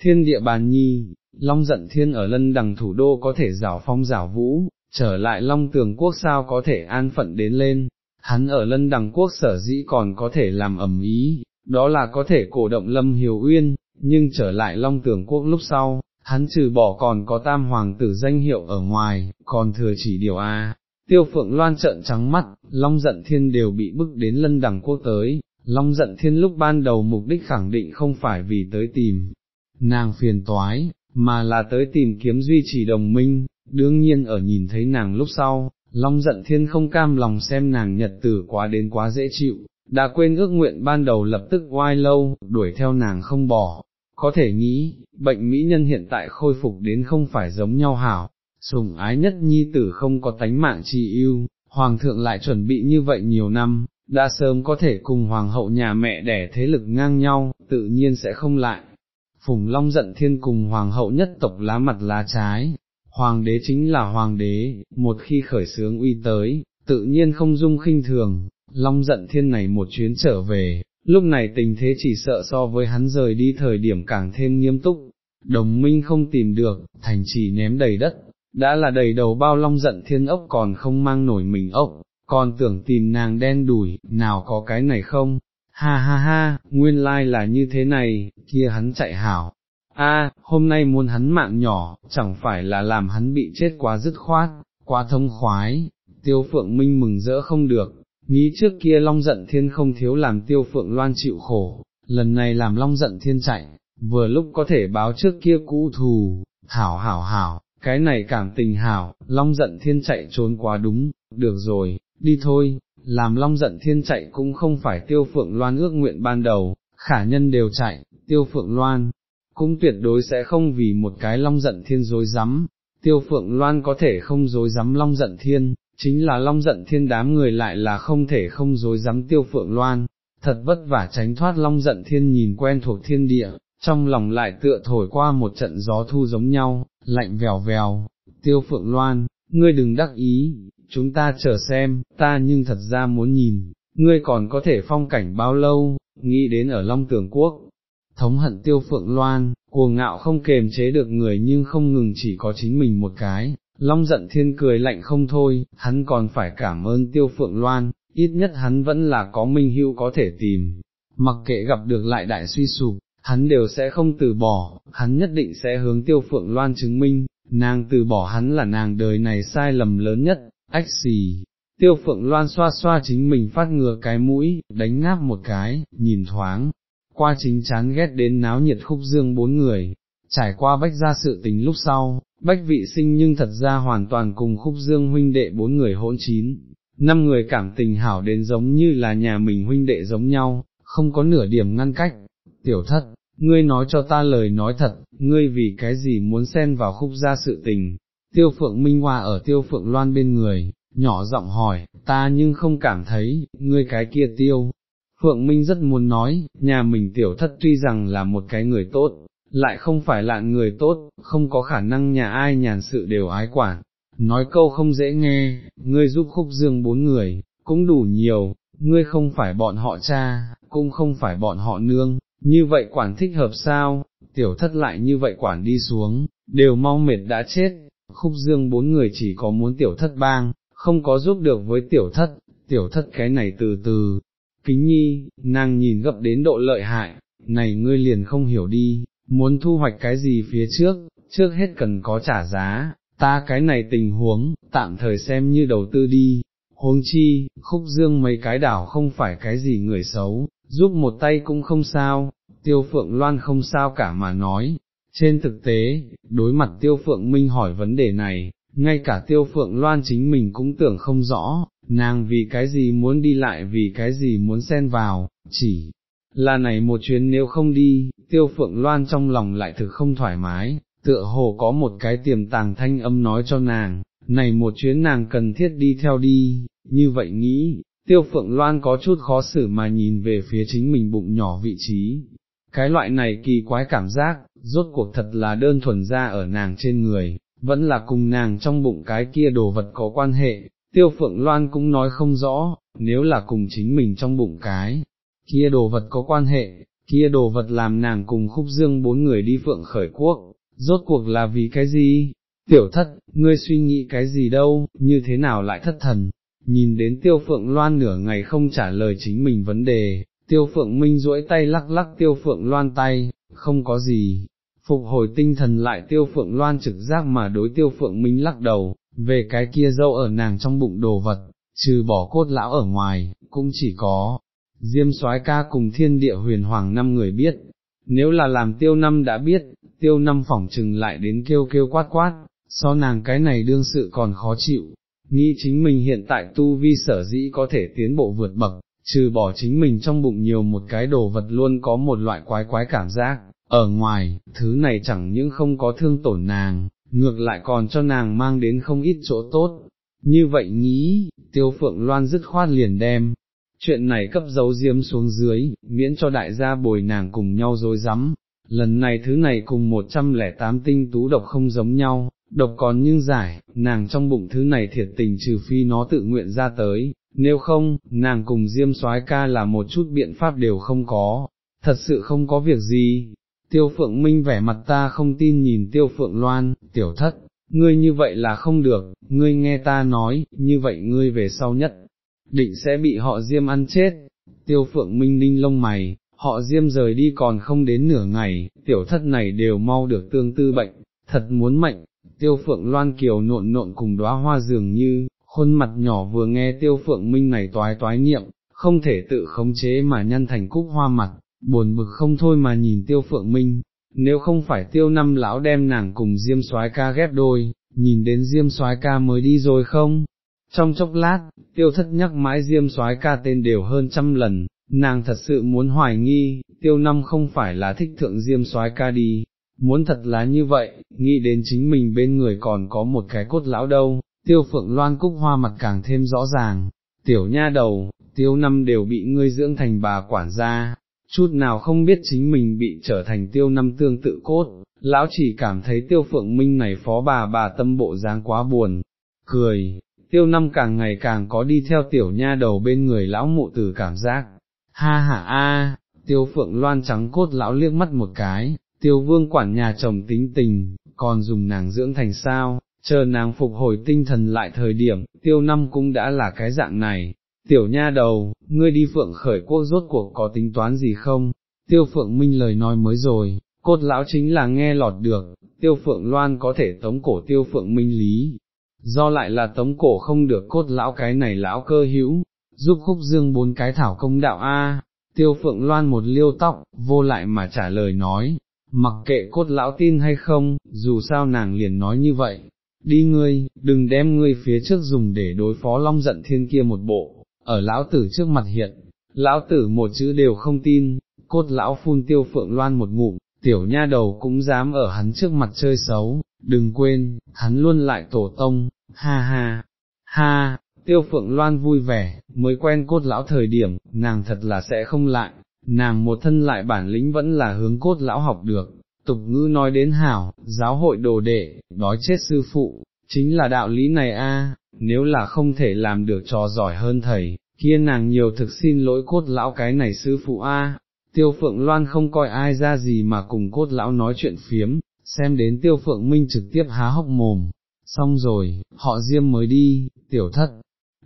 Thiên địa bàn nhi, Long giận thiên ở lân đằng thủ đô có thể rảo phong rảo vũ, trở lại Long Tường Quốc sao có thể an phận đến lên, hắn ở lân đằng quốc sở dĩ còn có thể làm ẩm ý, đó là có thể cổ động Lâm Hiếu Uyên, nhưng trở lại Long Tường Quốc lúc sau, hắn trừ bỏ còn có tam hoàng tử danh hiệu ở ngoài, còn thừa chỉ điều A. Tiêu phượng loan trợn trắng mắt, Long giận thiên đều bị bức đến lân đằng quốc tới, Long giận thiên lúc ban đầu mục đích khẳng định không phải vì tới tìm nàng phiền toái, mà là tới tìm kiếm duy trì đồng minh, đương nhiên ở nhìn thấy nàng lúc sau, Long giận thiên không cam lòng xem nàng nhật tử quá đến quá dễ chịu, đã quên ước nguyện ban đầu lập tức oai lâu, đuổi theo nàng không bỏ, có thể nghĩ, bệnh mỹ nhân hiện tại khôi phục đến không phải giống nhau hảo, sùng ái nhất nhi tử không có tánh mạng trì yêu, hoàng thượng lại chuẩn bị như vậy nhiều năm, đã sớm có thể cùng hoàng hậu nhà mẹ đẻ thế lực ngang nhau, tự nhiên sẽ không lại. Phùng Long giận thiên cùng hoàng hậu nhất tộc lá mặt lá trái, hoàng đế chính là hoàng đế, một khi khởi sướng uy tới, tự nhiên không dung khinh thường, Long giận thiên này một chuyến trở về, lúc này tình thế chỉ sợ so với hắn rời đi thời điểm càng thêm nghiêm túc, đồng minh không tìm được, thành chỉ ném đầy đất, đã là đầy đầu bao long giận thiên ốc còn không mang nổi mình ốc, còn tưởng tìm nàng đen đùi, nào có cái này không, ha ha ha, nguyên lai là như thế này, kia hắn chạy hảo. A, hôm nay muốn hắn mạng nhỏ, chẳng phải là làm hắn bị chết quá dứt khoát, quá thông khoái, tiêu phượng minh mừng rỡ không được, nghĩ trước kia long giận thiên không thiếu làm tiêu phượng loan chịu khổ, lần này làm long giận thiên chạy, vừa lúc có thể báo trước kia cũ thù, hảo hảo hảo, cái này cảm tình hảo, long giận thiên chạy trốn quá đúng, được rồi, đi thôi, làm long giận thiên chạy cũng không phải tiêu phượng loan ước nguyện ban đầu, khả nhân đều chạy, tiêu phượng loan, cũng tuyệt đối sẽ không vì một cái long giận thiên dối rắm. Tiêu phượng loan có thể không dối rắm long giận thiên, chính là long giận thiên đám người lại là không thể không dối rắm tiêu phượng loan, thật vất vả tránh thoát long giận thiên nhìn quen thuộc thiên địa, trong lòng lại tựa thổi qua một trận gió thu giống nhau, lạnh vèo vèo, tiêu phượng loan, ngươi đừng đắc ý, chúng ta chờ xem, ta nhưng thật ra muốn nhìn, ngươi còn có thể phong cảnh bao lâu, nghĩ đến ở Long Tường Quốc. Thống hận tiêu phượng loan, cuồng ngạo không kềm chế được người nhưng không ngừng chỉ có chính mình một cái, Long giận thiên cười lạnh không thôi, hắn còn phải cảm ơn tiêu phượng loan, ít nhất hắn vẫn là có minh hữu có thể tìm, mặc kệ gặp được lại đại suy sụp, hắn đều sẽ không từ bỏ, hắn nhất định sẽ hướng tiêu phượng loan chứng minh, nàng từ bỏ hắn là nàng đời này sai lầm lớn nhất, ách xì. Tiêu phượng loan xoa xoa chính mình phát ngừa cái mũi, đánh ngáp một cái, nhìn thoáng, qua chính chán ghét đến náo nhiệt khúc dương bốn người, trải qua bách ra sự tình lúc sau, bách vị sinh nhưng thật ra hoàn toàn cùng khúc dương huynh đệ bốn người hỗn chín, năm người cảm tình hảo đến giống như là nhà mình huynh đệ giống nhau, không có nửa điểm ngăn cách, tiểu thất, ngươi nói cho ta lời nói thật, ngươi vì cái gì muốn xen vào khúc gia sự tình, tiêu phượng minh hoa ở tiêu phượng loan bên người, nhỏ giọng hỏi, ta nhưng không cảm thấy, ngươi cái kia tiêu. Phượng Minh rất muốn nói, nhà mình tiểu thất tuy rằng là một cái người tốt, lại không phải là người tốt, không có khả năng nhà ai nhàn sự đều ái quản. Nói câu không dễ nghe, ngươi giúp khúc dương bốn người, cũng đủ nhiều, ngươi không phải bọn họ cha, cũng không phải bọn họ nương, như vậy quản thích hợp sao, tiểu thất lại như vậy quản đi xuống, đều mau mệt đã chết, khúc dương bốn người chỉ có muốn tiểu thất bang, không có giúp được với tiểu thất, tiểu thất cái này từ từ, kính nhi, nàng nhìn gấp đến độ lợi hại, này ngươi liền không hiểu đi, muốn thu hoạch cái gì phía trước, trước hết cần có trả giá, ta cái này tình huống, tạm thời xem như đầu tư đi, huống chi, khúc dương mấy cái đảo không phải cái gì người xấu, giúp một tay cũng không sao, tiêu phượng loan không sao cả mà nói. Trên thực tế, đối mặt tiêu phượng minh hỏi vấn đề này, ngay cả tiêu phượng loan chính mình cũng tưởng không rõ, nàng vì cái gì muốn đi lại vì cái gì muốn xen vào, chỉ là này một chuyến nếu không đi, tiêu phượng loan trong lòng lại thực không thoải mái, tựa hồ có một cái tiềm tàng thanh âm nói cho nàng, này một chuyến nàng cần thiết đi theo đi, như vậy nghĩ, tiêu phượng loan có chút khó xử mà nhìn về phía chính mình bụng nhỏ vị trí, cái loại này kỳ quái cảm giác, rốt cuộc thật là đơn thuần ra ở nàng trên người, vẫn là cùng nàng trong bụng cái kia đồ vật có quan hệ, tiêu phượng loan cũng nói không rõ, nếu là cùng chính mình trong bụng cái, kia đồ vật có quan hệ, kia đồ vật làm nàng cùng khúc dương bốn người đi phượng khởi quốc, rốt cuộc là vì cái gì? Tiểu thất, ngươi suy nghĩ cái gì đâu, như thế nào lại thất thần? Nhìn đến tiêu phượng loan nửa ngày không trả lời chính mình vấn đề, tiêu phượng minh duỗi tay lắc lắc tiêu phượng loan tay, không có gì, phục hồi tinh thần lại tiêu phượng loan trực giác mà đối tiêu phượng minh lắc đầu, về cái kia dâu ở nàng trong bụng đồ vật, trừ bỏ cốt lão ở ngoài, cũng chỉ có, diêm soái ca cùng thiên địa huyền hoàng năm người biết, nếu là làm tiêu năm đã biết, tiêu năm phỏng trừng lại đến kêu kêu quát quát, so nàng cái này đương sự còn khó chịu, nghĩ chính mình hiện tại tu vi sở dĩ có thể tiến bộ vượt bậc, trừ bỏ chính mình trong bụng nhiều một cái đồ vật luôn có một loại quái quái cảm giác, ở ngoài, thứ này chẳng những không có thương tổn nàng, ngược lại còn cho nàng mang đến không ít chỗ tốt. Như vậy nghĩ, tiêu phượng loan dứt khoát liền đem, chuyện này cấp dấu diếm xuống dưới, miễn cho đại gia bồi nàng cùng nhau dối rắm. Lần này thứ này cùng 108 tinh tú độc không giống nhau, độc còn nhưng giải, nàng trong bụng thứ này thiệt tình trừ phi nó tự nguyện ra tới, nếu không, nàng cùng Diêm soái ca là một chút biện pháp đều không có, thật sự không có việc gì. Tiêu Phượng Minh vẻ mặt ta không tin nhìn Tiêu Phượng Loan, tiểu thất, ngươi như vậy là không được, ngươi nghe ta nói, như vậy ngươi về sau nhất, định sẽ bị họ Diêm ăn chết. Tiêu Phượng Minh ninh lông mày, họ Diêm rời đi còn không đến nửa ngày, tiểu thất này đều mau được tương tư bệnh, thật muốn mệnh, Tiêu Phượng Loan kiều nộn nộn cùng đóa hoa dường như, khuôn mặt nhỏ vừa nghe tiêu phượng minh này toái toái niệm, không thể tự khống chế mà nhăn thành cúc hoa mặt, buồn bực không thôi mà nhìn tiêu phượng minh, nếu không phải tiêu năm lão đem nàng cùng diêm soái ca ghép đôi, nhìn đến diêm soái ca mới đi rồi không? Trong chốc lát, tiêu thất nhắc mãi diêm soái ca tên đều hơn trăm lần, nàng thật sự muốn hoài nghi, tiêu năm không phải là thích thượng diêm soái ca đi, muốn thật là như vậy, nghĩ đến chính mình bên người còn có một cái cốt lão đâu, tiêu phượng loan cúc hoa mặt càng thêm rõ ràng, tiểu nha đầu, tiêu năm đều bị ngươi dưỡng thành bà quản gia, chút nào không biết chính mình bị trở thành tiêu năm tương tự cốt, lão chỉ cảm thấy tiêu phượng minh này phó bà bà tâm bộ dáng quá buồn, cười, tiêu năm càng ngày càng có đi theo tiểu nha đầu bên người lão mụ tử cảm giác, ha ha a, tiêu phượng loan trắng cốt lão liếc mắt một cái, tiêu vương quản nhà chồng tính tình, còn dùng nàng dưỡng thành sao, chờ nàng phục hồi tinh thần lại thời điểm, tiêu năm cũng đã là cái dạng này, tiểu nha đầu, ngươi đi phượng khởi quốc rốt cuộc có tính toán gì không, tiêu phượng minh lời nói mới rồi, cốt lão chính là nghe lọt được, tiêu phượng loan có thể tống cổ tiêu phượng minh lý, do lại là tống cổ không được cốt lão cái này lão cơ hữu, giúp khúc dương bốn cái thảo công đạo A, tiêu phượng loan một liêu tóc, vô lại mà trả lời nói, mặc kệ cốt lão tin hay không, dù sao nàng liền nói như vậy, đi ngươi, đừng đem ngươi phía trước dùng để đối phó long giận thiên kia một bộ, ở lão tử trước mặt hiện, lão tử một chữ đều không tin, cốt lão phun tiêu phượng loan một ngụm, tiểu nha đầu cũng dám ở hắn trước mặt chơi xấu, đừng quên, hắn luôn lại tổ tông, ha ha, ha, tiêu phượng loan vui vẻ, mới quen cốt lão thời điểm, nàng thật là sẽ không lại, nàng một thân lại bản lĩnh vẫn là hướng cốt lão học được, tục ngữ nói đến hảo, giáo hội đồ đệ, đói chết sư phụ, chính là đạo lý này a. nếu là không thể làm được trò giỏi hơn thầy, kia nàng nhiều thực xin lỗi cốt lão cái này sư phụ a. Tiêu Phượng Loan không coi ai ra gì mà cùng cốt lão nói chuyện phiếm, xem đến Tiêu Phượng Minh trực tiếp há hốc mồm, xong rồi, họ diêm mới đi, tiểu thất,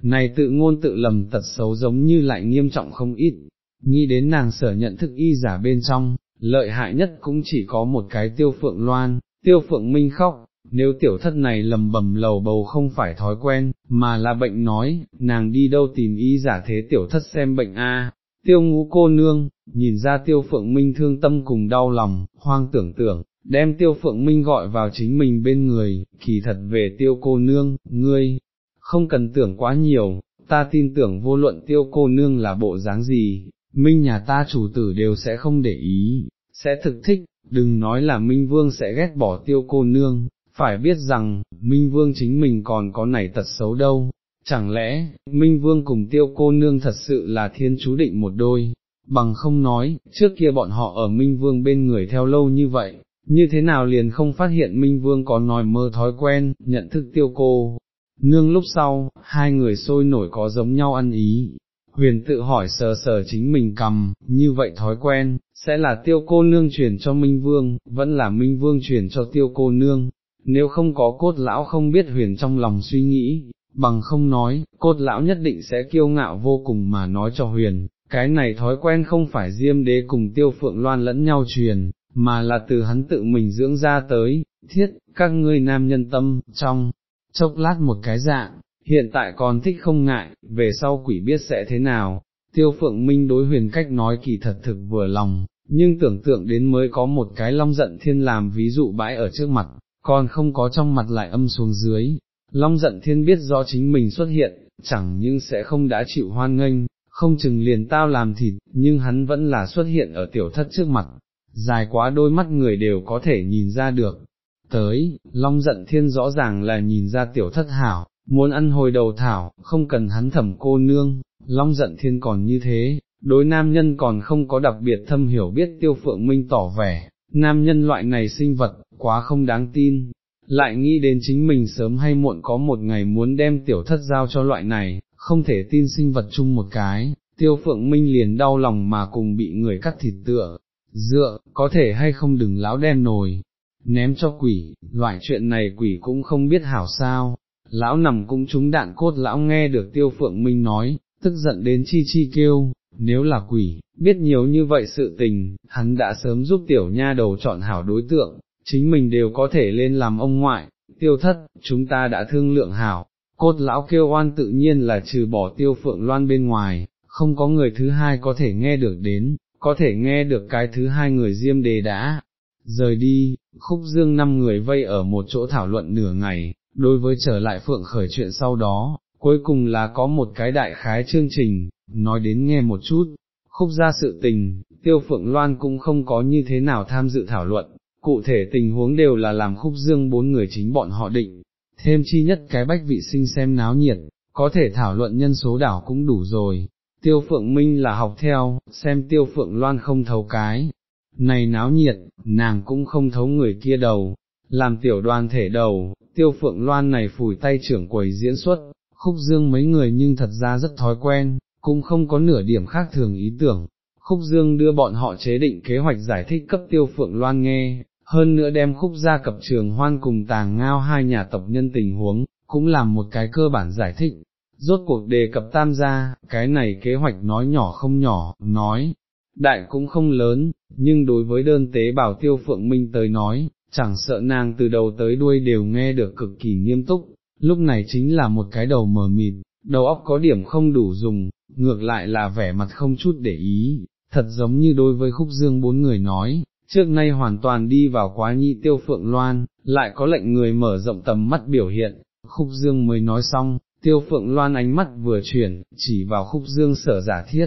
này tự ngôn tự lầm tật xấu giống như lại nghiêm trọng không ít, nghĩ đến nàng sở nhận thức y giả bên trong, lợi hại nhất cũng chỉ có một cái tiêu phượng loan, tiêu phượng minh khóc, nếu tiểu thất này lầm bầm lầu bầu không phải thói quen, mà là bệnh nói, nàng đi đâu tìm y giả thế tiểu thất xem bệnh a. Tiêu ngũ cô nương, nhìn ra tiêu phượng minh thương tâm cùng đau lòng, hoang tưởng tưởng, đem tiêu phượng minh gọi vào chính mình bên người, kỳ thật về tiêu cô nương, ngươi, không cần tưởng quá nhiều, ta tin tưởng vô luận tiêu cô nương là bộ dáng gì, Minh nhà ta chủ tử đều sẽ không để ý, sẽ thực thích, đừng nói là Minh Vương sẽ ghét bỏ tiêu cô nương, phải biết rằng, Minh Vương chính mình còn có nảy tật xấu đâu, chẳng lẽ, Minh Vương cùng tiêu cô nương thật sự là thiên chú định một đôi, bằng không nói, trước kia bọn họ ở Minh Vương bên người theo lâu như vậy, như thế nào liền không phát hiện Minh Vương có nói mơ thói quen, nhận thức tiêu cô. Nương lúc sau, hai người sôi nổi có giống nhau ăn ý, huyền tự hỏi sờ sờ chính mình cầm, như vậy thói quen, sẽ là tiêu cô nương truyền cho Minh Vương, vẫn là Minh Vương truyền cho tiêu cô nương, nếu không có cốt lão không biết huyền trong lòng suy nghĩ, bằng không nói, cốt lão nhất định sẽ kiêu ngạo vô cùng mà nói cho huyền, cái này thói quen không phải diêm đế cùng tiêu phượng loan lẫn nhau truyền, mà là từ hắn tự mình dưỡng ra tới, thiết, các ngươi nam nhân tâm, trong, chốc lát một cái dạng, hiện tại còn thích không ngại, về sau quỷ biết sẽ thế nào, tiêu phượng minh đối huyền cách nói kỳ thật thực vừa lòng, nhưng tưởng tượng đến mới có một cái long giận thiên làm ví dụ bãi ở trước mặt, còn không có trong mặt lại âm xuống dưới, long giận thiên biết do chính mình xuất hiện, chẳng nhưng sẽ không đã chịu hoan nghênh, không chừng liền tao làm thịt, nhưng hắn vẫn là xuất hiện ở tiểu thất trước mặt, dài quá đôi mắt người đều có thể nhìn ra được. Tới, Long giận thiên rõ ràng là nhìn ra tiểu thất hảo, muốn ăn hồi đầu thảo, không cần hắn thẩm cô nương, Long giận thiên còn như thế, đối nam nhân còn không có đặc biệt thâm hiểu biết tiêu phượng minh tỏ vẻ, nam nhân loại này sinh vật, quá không đáng tin, lại nghĩ đến chính mình sớm hay muộn có một ngày muốn đem tiểu thất giao cho loại này, không thể tin sinh vật chung một cái, tiêu phượng minh liền đau lòng mà cùng bị người cắt thịt tựa, dựa, có thể hay không đừng lão đen nồi, ném cho quỷ, loại chuyện này quỷ cũng không biết hảo sao, lão nằm cũng trúng đạn cốt lão nghe được tiêu phượng minh nói, tức giận đến chi chi kêu, nếu là quỷ, biết nhiều như vậy sự tình, hắn đã sớm giúp tiểu nha đầu chọn hảo đối tượng, chính mình đều có thể lên làm ông ngoại, tiêu thất, chúng ta đã thương lượng hảo, cốt lão kêu oan tự nhiên là trừ bỏ tiêu phượng loan bên ngoài, không có người thứ hai có thể nghe được đến, có thể nghe được cái thứ hai người diêm đề đã rời đi, khúc dương năm người vây ở một chỗ thảo luận nửa ngày, đối với trở lại phượng khởi chuyện sau đó, cuối cùng là có một cái đại khái chương trình, nói đến nghe một chút, khúc ra sự tình, tiêu phượng loan cũng không có như thế nào tham dự thảo luận, cụ thể tình huống đều là làm khúc dương bốn người chính bọn họ định, thêm chi nhất cái bách vị sinh xem náo nhiệt, có thể thảo luận nhân số đảo cũng đủ rồi, tiêu phượng minh là học theo, xem tiêu phượng loan không thấu cái, này náo nhiệt, nàng cũng không thấu người kia đầu, làm tiểu đoàn thể đầu, tiêu phượng loan này phủi tay trưởng quầy diễn xuất, khúc dương mấy người nhưng thật ra rất thói quen, cũng không có nửa điểm khác thường ý tưởng. Khúc Dương đưa bọn họ chế định kế hoạch giải thích cấp tiêu phượng loan nghe, hơn nữa đem khúc gia cập trường hoan cùng tàng ngao hai nhà tộc nhân tình huống, cũng làm một cái cơ bản giải thích. Rốt cuộc đề cập tam gia, cái này kế hoạch nói nhỏ không nhỏ, nói, đại cũng không lớn, nhưng đối với đơn tế bảo tiêu phượng minh tới nói, chẳng sợ nàng từ đầu tới đuôi đều nghe được cực kỳ nghiêm túc, lúc này chính là một cái đầu mờ mịt, đầu óc có điểm không đủ dùng, ngược lại là vẻ mặt không chút để ý, thật giống như đối với khúc dương bốn người nói, trước nay hoàn toàn đi vào quá nhị tiêu phượng loan, lại có lệnh người mở rộng tầm mắt biểu hiện, khúc dương mới nói xong, tiêu phượng loan ánh mắt vừa chuyển, chỉ vào khúc dương sở giả thiết.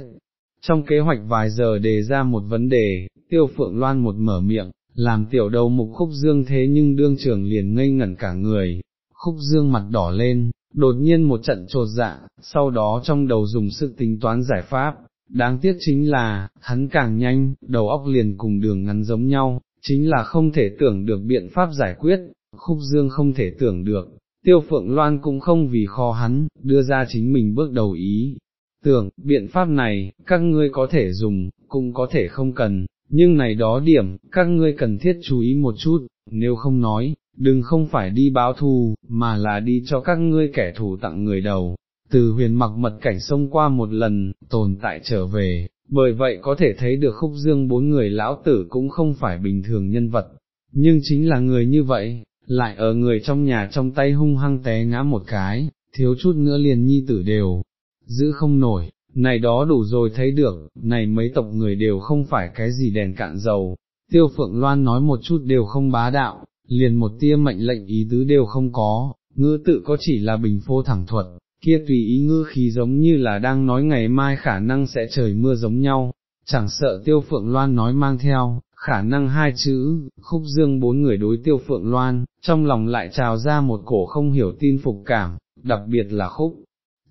Trong kế hoạch vài giờ đề ra một vấn đề, tiêu phượng loan một mở miệng, làm tiểu đầu mục khúc dương thế nhưng đương trưởng liền ngây ngẩn cả người, khúc dương mặt đỏ lên, đột nhiên một trận trột dạ, sau đó trong đầu dùng sự tính toán giải pháp, đáng tiếc chính là, hắn càng nhanh, đầu óc liền cùng đường ngắn giống nhau, chính là không thể tưởng được biện pháp giải quyết, khúc dương không thể tưởng được, tiêu phượng loan cũng không vì khó hắn, đưa ra chính mình bước đầu ý. Tưởng, biện pháp này, các ngươi có thể dùng, cũng có thể không cần, nhưng này đó điểm, các ngươi cần thiết chú ý một chút, nếu không nói, đừng không phải đi báo thù, mà là đi cho các ngươi kẻ thù tặng người đầu, từ huyền mặc mật cảnh sông qua một lần, tồn tại trở về, bởi vậy có thể thấy được khúc dương bốn người lão tử cũng không phải bình thường nhân vật, nhưng chính là người như vậy, lại ở người trong nhà trong tay hung hăng té ngã một cái, thiếu chút nữa liền nhi tử đều, giữ không nổi, này đó đủ rồi thấy được, này mấy tộc người đều không phải cái gì đèn cạn dầu, tiêu phượng loan nói một chút đều không bá đạo, liền một tia mệnh lệnh ý tứ đều không có, ngữ tự có chỉ là bình phô thẳng thuật, kia tùy ý ngư khí giống như là đang nói ngày mai khả năng sẽ trời mưa giống nhau, chẳng sợ tiêu phượng loan nói mang theo, khả năng hai chữ, khúc dương bốn người đối tiêu phượng loan, trong lòng lại trào ra một cổ không hiểu tin phục cảm, đặc biệt là khúc.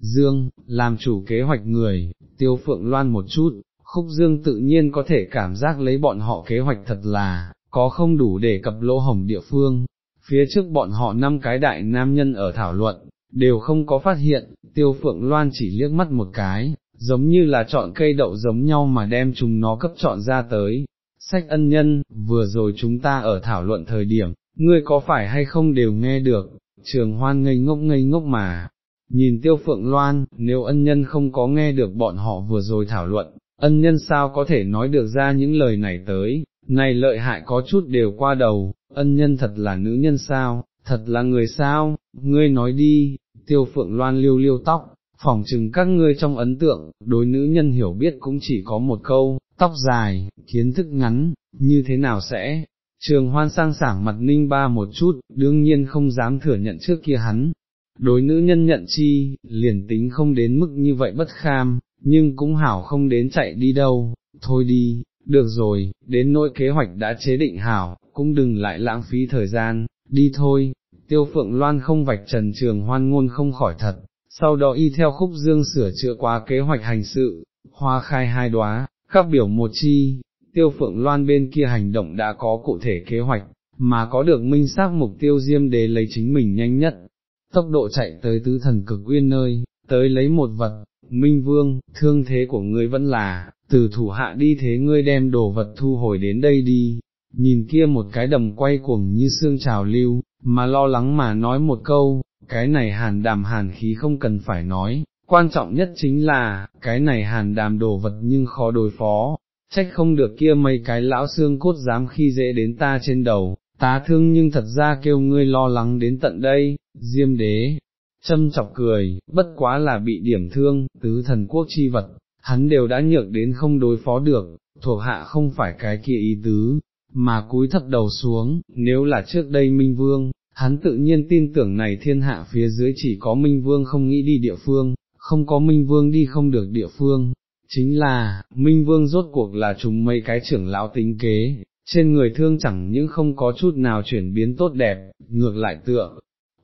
Dương, làm chủ kế hoạch người, tiêu phượng loan một chút, khúc dương tự nhiên có thể cảm giác lấy bọn họ kế hoạch thật là, có không đủ để cập lỗ hồng địa phương, phía trước bọn họ năm cái đại nam nhân ở thảo luận, đều không có phát hiện, tiêu phượng loan chỉ liếc mắt một cái, giống như là chọn cây đậu giống nhau mà đem chúng nó cấp chọn ra tới. Sách ân nhân, vừa rồi chúng ta ở thảo luận thời điểm, ngươi có phải hay không đều nghe được, trường hoan ngây ngốc ngây ngốc mà. Nhìn tiêu phượng loan, nếu ân nhân không có nghe được bọn họ vừa rồi thảo luận, ân nhân sao có thể nói được ra những lời này tới, này lợi hại có chút đều qua đầu, ân nhân thật là nữ nhân sao, thật là người sao, ngươi nói đi, tiêu phượng loan liêu liêu tóc, phỏng chừng các ngươi trong ấn tượng, đối nữ nhân hiểu biết cũng chỉ có một câu, tóc dài, kiến thức ngắn, như thế nào sẽ, trường hoan sang sảng mặt ninh ba một chút, đương nhiên không dám thừa nhận trước kia hắn. Đối nữ nhân nhận chi, liền tính không đến mức như vậy bất kham, nhưng cũng hảo không đến chạy đi đâu, thôi đi, được rồi, đến nỗi kế hoạch đã chế định hảo, cũng đừng lại lãng phí thời gian, đi thôi, tiêu phượng loan không vạch trần trường hoan ngôn không khỏi thật, sau đó y theo khúc dương sửa chữa qua kế hoạch hành sự, hoa khai hai đóa, các biểu một chi, tiêu phượng loan bên kia hành động đã có cụ thể kế hoạch, mà có được minh xác mục tiêu diêm đế lấy chính mình nhanh nhất, tốc độ chạy tới tứ thần cực uyên nơi, tới lấy một vật, minh vương, thương thế của ngươi vẫn là, từ thủ hạ đi thế ngươi đem đồ vật thu hồi đến đây đi, nhìn kia một cái đầm quay cuồng như xương trào lưu, mà lo lắng mà nói một câu, cái này hàn đàm hàn khí không cần phải nói, quan trọng nhất chính là, cái này hàn đàm đồ vật nhưng khó đối phó, trách không được kia mấy cái lão xương cốt dám khi dễ đến ta trên đầu, tá thương nhưng thật ra kêu ngươi lo lắng đến tận đây, diêm đế, châm chọc cười, bất quá là bị điểm thương, tứ thần quốc chi vật, hắn đều đã nhược đến không đối phó được, thuộc hạ không phải cái kia ý tứ, mà cúi thấp đầu xuống, nếu là trước đây Minh Vương, hắn tự nhiên tin tưởng này thiên hạ phía dưới chỉ có Minh Vương không nghĩ đi địa phương, không có Minh Vương đi không được địa phương, chính là, Minh Vương rốt cuộc là chúng mấy cái trưởng lão tính kế, trên người thương chẳng những không có chút nào chuyển biến tốt đẹp, ngược lại tựa,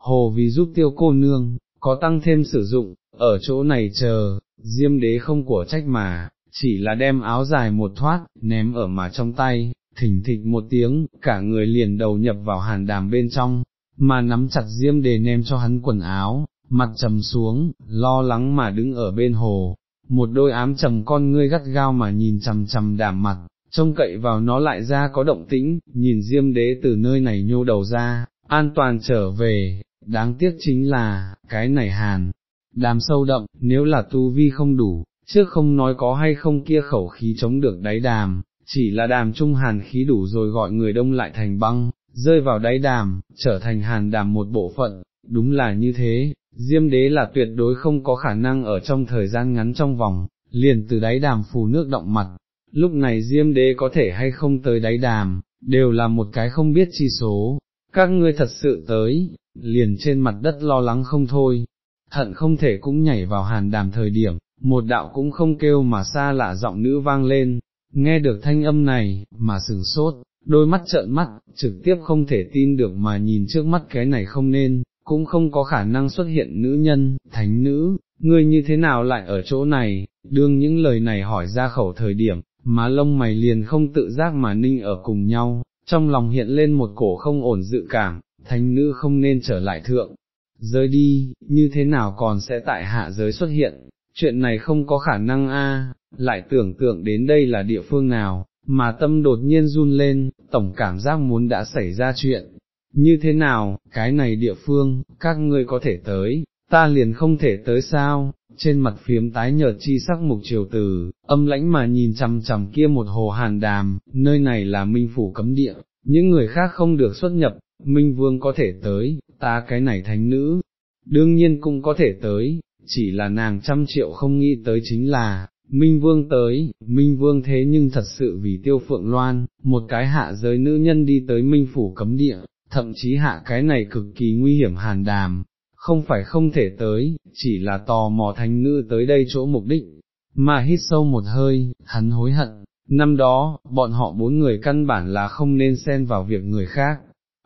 hồ vì giúp tiêu cô nương, có tăng thêm sử dụng, ở chỗ này chờ, diêm đế không của trách mà, chỉ là đem áo dài một thoát, ném ở mà trong tay, thỉnh thịch một tiếng, cả người liền đầu nhập vào hàn đàm bên trong, mà nắm chặt diêm đế ném cho hắn quần áo, mặt trầm xuống, lo lắng mà đứng ở bên hồ, một đôi ám trầm con ngươi gắt gao mà nhìn chầm chầm đàm mặt, trông cậy vào nó lại ra có động tĩnh, nhìn diêm đế từ nơi này nhô đầu ra, an toàn trở về, đáng tiếc chính là, cái này hàn, đàm sâu đậm, nếu là tu vi không đủ, trước không nói có hay không kia khẩu khí chống được đáy đàm, chỉ là đàm trung hàn khí đủ rồi gọi người đông lại thành băng, rơi vào đáy đàm, trở thành hàn đàm một bộ phận, đúng là như thế, diêm đế là tuyệt đối không có khả năng ở trong thời gian ngắn trong vòng, liền từ đáy đàm phù nước động mặt, lúc này diêm đế có thể hay không tới đáy đàm, đều là một cái không biết chi số, các ngươi thật sự tới, liền trên mặt đất lo lắng không thôi, thận không thể cũng nhảy vào hàn đàm thời điểm, một đạo cũng không kêu mà xa lạ giọng nữ vang lên, nghe được thanh âm này, mà sừng sốt, đôi mắt trợn mắt, trực tiếp không thể tin được mà nhìn trước mắt cái này không nên, cũng không có khả năng xuất hiện nữ nhân, thánh nữ, ngươi như thế nào lại ở chỗ này, đương những lời này hỏi ra khẩu thời điểm, má lông mày liền không tự giác mà ninh ở cùng nhau, trong lòng hiện lên một cổ không ổn dự cảm, thánh nữ không nên trở lại thượng, giới đi, như thế nào còn sẽ tại hạ giới xuất hiện, chuyện này không có khả năng a, lại tưởng tượng đến đây là địa phương nào, mà tâm đột nhiên run lên, tổng cảm giác muốn đã xảy ra chuyện, như thế nào, cái này địa phương, các ngươi có thể tới, ta liền không thể tới sao, trên mặt phiếm tái nhợt chi sắc mục triều từ, âm lãnh mà nhìn chằm chằm kia một hồ hàn đàm, nơi này là minh phủ cấm địa, những người khác không được xuất nhập, minh vương có thể tới, ta cái này thánh nữ, đương nhiên cũng có thể tới, chỉ là nàng trăm triệu không nghĩ tới chính là, Minh Vương tới, Minh Vương thế nhưng thật sự vì tiêu phượng loan, một cái hạ giới nữ nhân đi tới Minh Phủ cấm địa, thậm chí hạ cái này cực kỳ nguy hiểm hàn đàm, không phải không thể tới, chỉ là tò mò thánh nữ tới đây chỗ mục đích, mà hít sâu một hơi, hắn hối hận, năm đó, bọn họ bốn người căn bản là không nên xen vào việc người khác,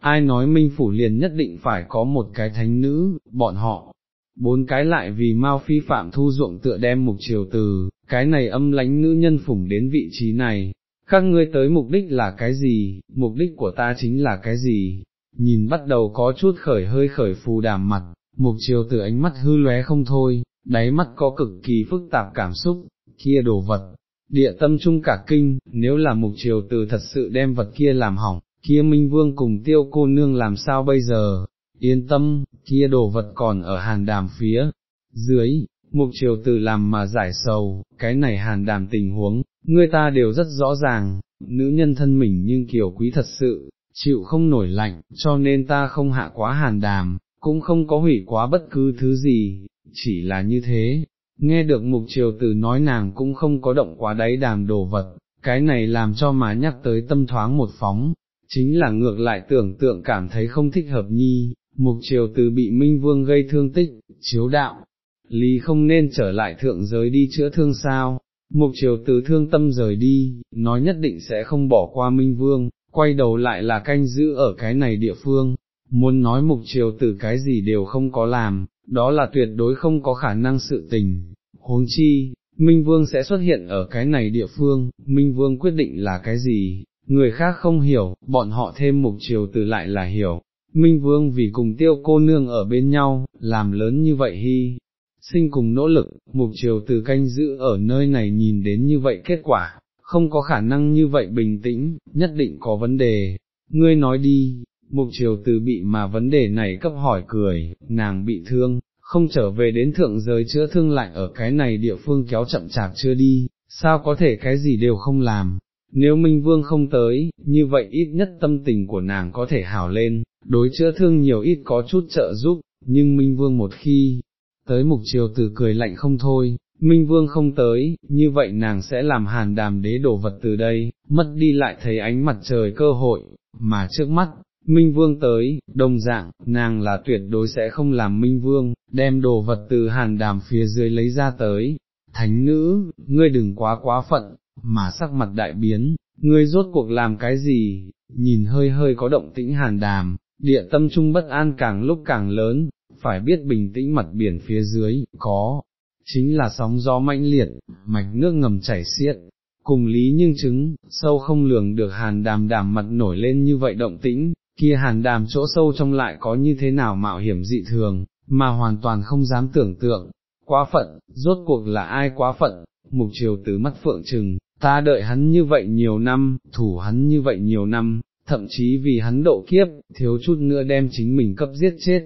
ai nói Minh Phủ liền nhất định phải có một cái thánh nữ, bọn họ, bốn cái lại vì Mao Phi Phạm thu ruộng tựa đem mục triều từ, cái này âm lãnh nữ nhân phủng đến vị trí này, các ngươi tới mục đích là cái gì, mục đích của ta chính là cái gì, nhìn bắt đầu có chút khởi hơi khởi phù đàm mặt, mục triều từ ánh mắt hư lóe không thôi, đáy mắt có cực kỳ phức tạp cảm xúc, kia đồ vật, địa tâm trung cả kinh, nếu là mục triều từ thật sự đem vật kia làm hỏng, kia Minh Vương cùng tiêu cô nương làm sao bây giờ, yên tâm, kia đồ vật còn ở hàn đàm phía, dưới, mục triều tử làm mà giải sầu, cái này hàn đàm tình huống, người ta đều rất rõ ràng, nữ nhân thân mình nhưng kiều quý thật sự, chịu không nổi lạnh, cho nên ta không hạ quá hàn đàm, cũng không có hủy quá bất cứ thứ gì, chỉ là như thế. Nghe được mục triều tử nói nàng cũng không có động quá đáy đàm đồ vật, cái này làm cho má nhắc tới tâm thoáng một phóng, chính là ngược lại tưởng tượng cảm thấy không thích hợp nhi, mục triều từ bị Minh Vương gây thương tích, chiếu đạo, lý không nên trở lại thượng giới đi chữa thương sao, mục triều từ thương tâm rời đi, nói nhất định sẽ không bỏ qua Minh Vương, quay đầu lại là canh giữ ở cái này địa phương, muốn nói mục triều từ cái gì đều không có làm, đó là tuyệt đối không có khả năng sự tình, huống chi. Minh Vương sẽ xuất hiện ở cái này địa phương, Minh Vương quyết định là cái gì, người khác không hiểu, bọn họ thêm mục chiều từ lại là hiểu, Minh Vương vì cùng tiêu cô nương ở bên nhau, làm lớn như vậy hy, sinh cùng nỗ lực, mục chiều từ canh giữ ở nơi này nhìn đến như vậy kết quả, không có khả năng như vậy bình tĩnh, nhất định có vấn đề, ngươi nói đi, mục chiều từ bị mà vấn đề này cấp hỏi cười, nàng bị thương, không trở về đến thượng giới chữa thương lại ở cái này địa phương kéo chậm chạp chưa đi, sao có thể cái gì đều không làm, nếu Minh Vương không tới, như vậy ít nhất tâm tình của nàng có thể hảo lên, đối chữa thương nhiều ít có chút trợ giúp, nhưng Minh Vương một khi, tới mục chiều từ cười lạnh không thôi, Minh Vương không tới, như vậy nàng sẽ làm hàn đàm đế đổ vật từ đây, mất đi lại thấy ánh mặt trời cơ hội, mà trước mắt, Minh Vương tới, đồng dạng, nàng là tuyệt đối sẽ không làm Minh Vương, đem đồ vật từ hàn đàm phía dưới lấy ra tới. Thánh nữ, ngươi đừng quá quá phận, mà sắc mặt đại biến, ngươi rốt cuộc làm cái gì, nhìn hơi hơi có động tĩnh hàn đàm, địa tâm trung bất an càng lúc càng lớn, phải biết bình tĩnh mặt biển phía dưới, có, chính là sóng gió mãnh liệt, mạch nước ngầm chảy xiết, cùng lý nhưng chứng, sâu không lường được hàn đàm đàm mặt nổi lên như vậy động tĩnh, kia hàn đàm chỗ sâu trong lại có như thế nào mạo hiểm dị thường, mà hoàn toàn không dám tưởng tượng, quá phận, rốt cuộc là ai quá phận, mục triều tứ mắt phượng trừng, ta đợi hắn như vậy nhiều năm, thủ hắn như vậy nhiều năm, thậm chí vì hắn độ kiếp, thiếu chút nữa đem chính mình cấp giết chết,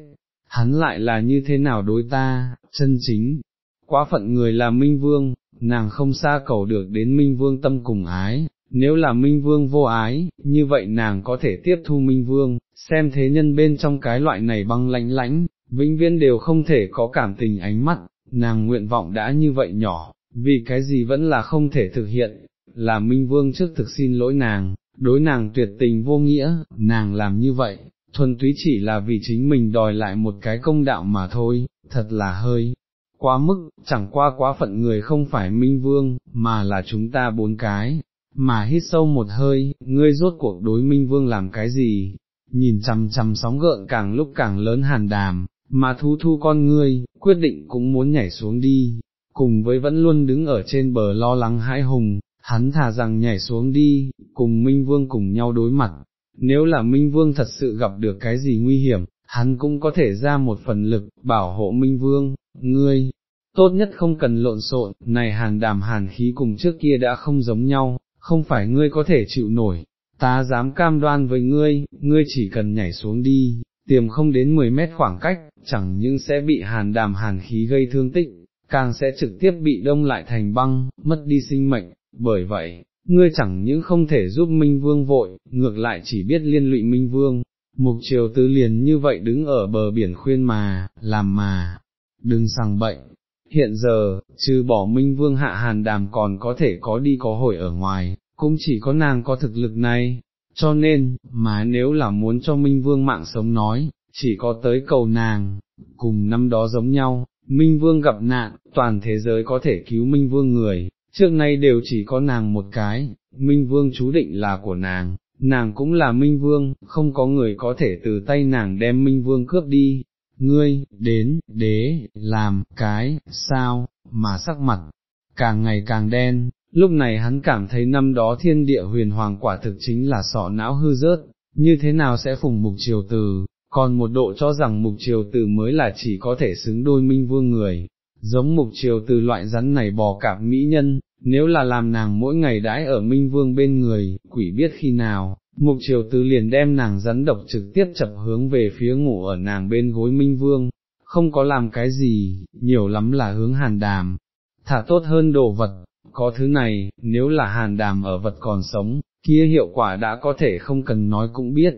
hắn lại là như thế nào đối ta, chân chính, quá phận người là Minh Vương, nàng không xa cầu được đến Minh Vương tâm cùng ái, nếu là Minh Vương vô ái, như vậy nàng có thể tiếp thu Minh Vương, xem thế nhân bên trong cái loại này băng lãnh lãnh, vĩnh viễn đều không thể có cảm tình ánh mắt, nàng nguyện vọng đã như vậy nhỏ, vì cái gì vẫn là không thể thực hiện, là Minh Vương trước thực xin lỗi nàng, đối nàng tuyệt tình vô nghĩa, nàng làm như vậy, thuần túy chỉ là vì chính mình đòi lại một cái công đạo mà thôi, thật là hơi quá mức, chẳng qua quá phận người không phải Minh Vương, mà là chúng ta bốn cái, mà hít sâu một hơi, ngươi rốt cuộc đối Minh Vương làm cái gì, nhìn chằm chằm sóng gợn càng lúc càng lớn hàn đàm, mà thu thu con ngươi, quyết định cũng muốn nhảy xuống đi, cùng với vẫn luôn đứng ở trên bờ lo lắng hãi hùng, hắn thà rằng nhảy xuống đi, cùng Minh Vương cùng nhau đối mặt, nếu là Minh Vương thật sự gặp được cái gì nguy hiểm, hắn cũng có thể ra một phần lực, bảo hộ Minh Vương, ngươi, tốt nhất không cần lộn xộn, này hàn đàm hàn khí cùng trước kia đã không giống nhau, không phải ngươi có thể chịu nổi, ta dám cam đoan với ngươi, ngươi chỉ cần nhảy xuống đi, tiềm không đến 10 mét khoảng cách, chẳng những sẽ bị hàn đàm hàn khí gây thương tích, càng sẽ trực tiếp bị đông lại thành băng, mất đi sinh mệnh, bởi vậy, ngươi chẳng những không thể giúp Minh Vương vội, ngược lại chỉ biết liên lụy Minh Vương, mục triều tứ liền như vậy đứng ở bờ biển khuyên mà, làm mà, đừng sằng bệnh. Hiện giờ, trừ bỏ Minh Vương hạ hàn đàm còn có thể có đi có hồi ở ngoài, cũng chỉ có nàng có thực lực này, cho nên, mà nếu là muốn cho Minh Vương mạng sống nói, chỉ có tới cầu nàng, cùng năm đó giống nhau, Minh Vương gặp nạn, toàn thế giới có thể cứu Minh Vương người, trước nay đều chỉ có nàng một cái, Minh Vương chú định là của nàng, nàng cũng là Minh Vương, không có người có thể từ tay nàng đem Minh Vương cướp đi, ngươi, đến, đế, làm, cái, sao, mà sắc mặt, càng ngày càng đen, lúc này hắn cảm thấy năm đó thiên địa huyền hoàng quả thực chính là sọ não hư rớt, như thế nào sẽ phùng mục triều từ, còn một độ cho rằng mục triều từ mới là chỉ có thể xứng đôi minh vương người, giống mục triều từ loại rắn này bò cạp mỹ nhân, nếu là làm nàng mỗi ngày đãi ở minh vương bên người, quỷ biết khi nào, mục triều từ liền đem nàng rắn độc trực tiếp chập hướng về phía ngủ ở nàng bên gối minh vương, không có làm cái gì, nhiều lắm là hướng hàn đàm, thả tốt hơn đồ vật, có thứ này, nếu là hàn đàm ở vật còn sống, kia hiệu quả đã có thể không cần nói cũng biết.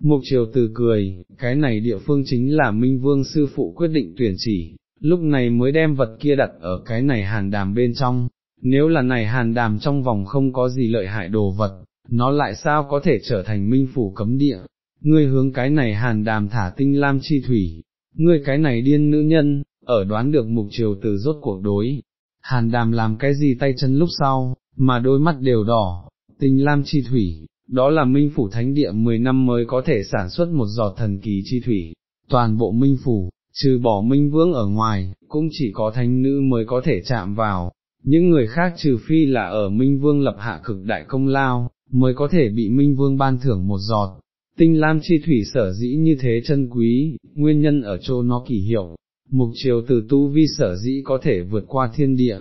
Mục triều từ cười, cái này địa phương chính là Minh Vương sư phụ quyết định tuyển chỉ, lúc này mới đem vật kia đặt ở cái này hàn đàm bên trong, nếu là này hàn đàm trong vòng không có gì lợi hại đồ vật, nó lại sao có thể trở thành minh phủ cấm địa, ngươi hướng cái này hàn đàm thả tinh lam chi thủy, ngươi cái này điên nữ nhân, ở đoán được mục triều từ rốt cuộc đối, hàn đàm làm cái gì tay chân lúc sau, mà đôi mắt đều đỏ, tinh lam chi thủy, đó là minh phủ thánh địa 10 năm mới có thể sản xuất một giọt thần kỳ chi thủy, toàn bộ minh phủ, trừ bỏ minh vương ở ngoài, cũng chỉ có thánh nữ mới có thể chạm vào, những người khác trừ phi là ở minh vương lập hạ cực đại công lao, mới có thể bị minh vương ban thưởng một giọt. Tinh lam chi thủy sở dĩ như thế chân quý, nguyên nhân ở chỗ nó kỳ hiệu, mục triều từ tu vi sở dĩ có thể vượt qua thiên địa,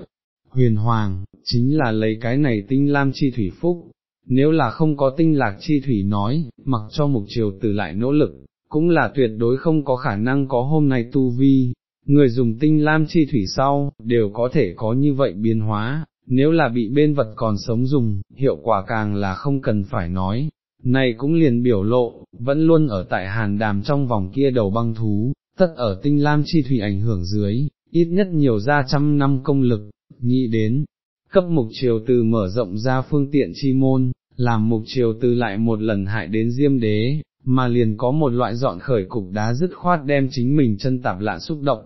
huyền hoàng, chính là lấy cái này tinh lam chi thủy phúc, nếu là không có tinh lạc chi thủy nói, mặc cho mục triều từ lại nỗ lực, cũng là tuyệt đối không có khả năng có hôm nay tu vi, người dùng tinh lam chi thủy sau, đều có thể có như vậy biến hóa, nếu là bị bên vật còn sống dùng, hiệu quả càng là không cần phải nói. Này cũng liền biểu lộ, vẫn luôn ở tại hàn đàm trong vòng kia đầu băng thú, tất ở tinh lam chi thủy ảnh hưởng dưới, ít nhất nhiều ra trăm năm công lực, nghĩ đến, cấp mục triều từ mở rộng ra phương tiện chi môn, làm mục triều từ lại một lần hại đến diêm đế, mà liền có một loại dọn khởi cục đá dứt khoát đem chính mình chân tạp lạ xúc động,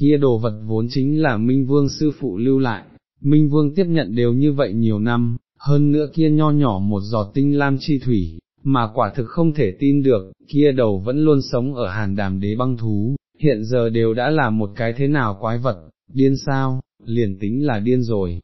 kia đồ vật vốn chính là Minh Vương sư phụ lưu lại, Minh Vương tiếp nhận đều như vậy nhiều năm, hơn nữa kia nho nhỏ một giọt tinh lam chi thủy, mà quả thực không thể tin được, kia đầu vẫn luôn sống ở hàn đàm đế băng thú, hiện giờ đều đã là một cái thế nào quái vật, điên sao, liền tính là điên rồi,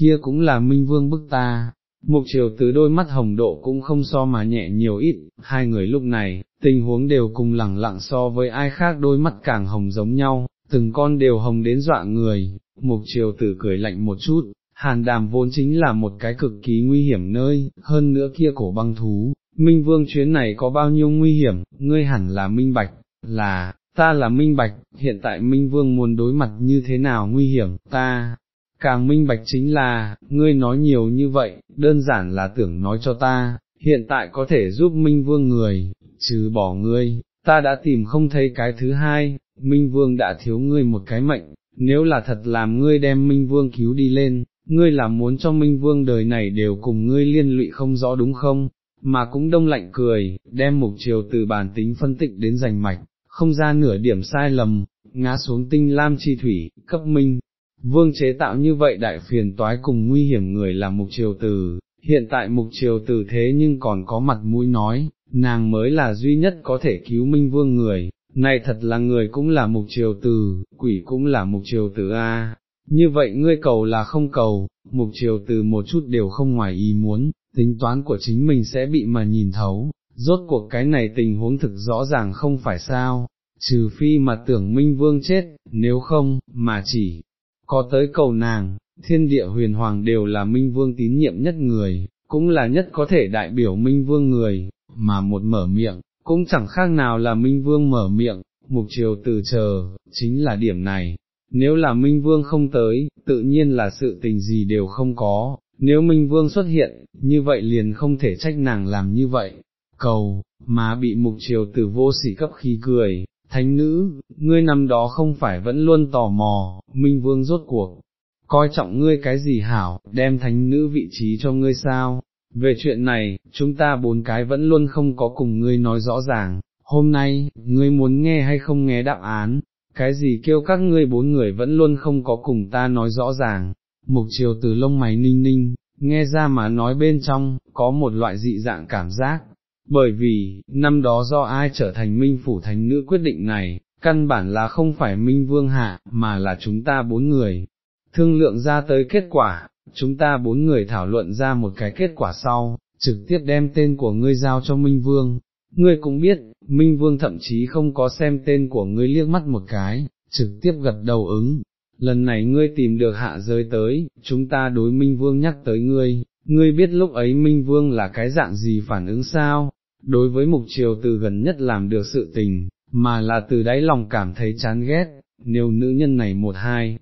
kia cũng là minh vương bức ta. Mục triều tứ đôi mắt hồng độ cũng không so mà nhẹ nhiều ít, hai người lúc này, tình huống đều cùng lẳng lặng so với ai khác đôi mắt càng hồng giống nhau, từng con đều hồng đến dọa người, mục triều tử cười lạnh một chút, hàn đàm vốn chính là một cái cực kỳ nguy hiểm nơi, hơn nữa kia cổ băng thú, minh vương chuyến này có bao nhiêu nguy hiểm, ngươi hẳn là minh bạch, là, ta là minh bạch, hiện tại minh vương muốn đối mặt như thế nào nguy hiểm, ta, càng minh bạch chính là, ngươi nói nhiều như vậy, đơn giản là tưởng nói cho ta, hiện tại có thể giúp minh vương người, trừ bỏ ngươi, ta đã tìm không thấy cái thứ hai, minh vương đã thiếu ngươi một cái mệnh, nếu là thật làm ngươi đem minh vương cứu đi lên, ngươi là muốn cho minh vương đời này đều cùng ngươi liên lụy không rõ đúng không, mà cũng đông lạnh cười, đem mục chiều từ bản tính phân tích đến giành mạch, không ra nửa điểm sai lầm, ngã xuống tinh lam chi thủy, cấp minh. Vương chế tạo như vậy đại phiền toái cùng nguy hiểm người là mục triều từ, hiện tại mục triều từ thế nhưng còn có mặt mũi nói, nàng mới là duy nhất có thể cứu minh vương người, này thật là người cũng là mục triều từ, quỷ cũng là mục triều từ a. Như vậy ngươi cầu là không cầu, mục triều từ một chút đều không ngoài ý muốn, tính toán của chính mình sẽ bị mà nhìn thấu, rốt cuộc cái này tình huống thực rõ ràng không phải sao, trừ phi mà tưởng Minh Vương chết, nếu không, mà chỉ có tới cầu nàng, thiên địa huyền hoàng đều là Minh Vương tín nhiệm nhất người, cũng là nhất có thể đại biểu Minh Vương người, mà một mở miệng, cũng chẳng khác nào là Minh Vương mở miệng, mục triều từ chờ, chính là điểm này. Nếu là Minh Vương không tới, tự nhiên là sự tình gì đều không có, nếu Minh Vương xuất hiện, như vậy liền không thể trách nàng làm như vậy, cầu, mà bị mục triều tử vô sỉ cấp khí cười, thánh nữ, ngươi năm đó không phải vẫn luôn tò mò, minh vương rốt cuộc, coi trọng ngươi cái gì hảo, đem thánh nữ vị trí cho ngươi sao, về chuyện này, chúng ta bốn cái vẫn luôn không có cùng ngươi nói rõ ràng, hôm nay, ngươi muốn nghe hay không nghe đáp án, cái gì kêu các ngươi bốn người vẫn luôn không có cùng ta nói rõ ràng, mục triều từ lông mày ninh ninh, nghe ra mà nói bên trong, có một loại dị dạng cảm giác, bởi vì, năm đó do ai trở thành minh phủ thánh nữ quyết định này, căn bản là không phải minh vương hạ, mà là chúng ta bốn người. thương lượng ra tới kết quả, chúng ta bốn người thảo luận ra một cái kết quả sau, trực tiếp đem tên của ngươi giao cho Minh Vương. Ngươi cũng biết, Minh Vương thậm chí không có xem tên của ngươi liếc mắt một cái, trực tiếp gật đầu ứng. Lần này ngươi tìm được hạ giới tới, chúng ta đối Minh Vương nhắc tới ngươi, ngươi biết lúc ấy Minh Vương là cái dạng gì phản ứng sao? Đối với mục triều từ gần nhất làm được sự tình, mà là từ đáy lòng cảm thấy chán ghét, nếu nữ nhân này một hai,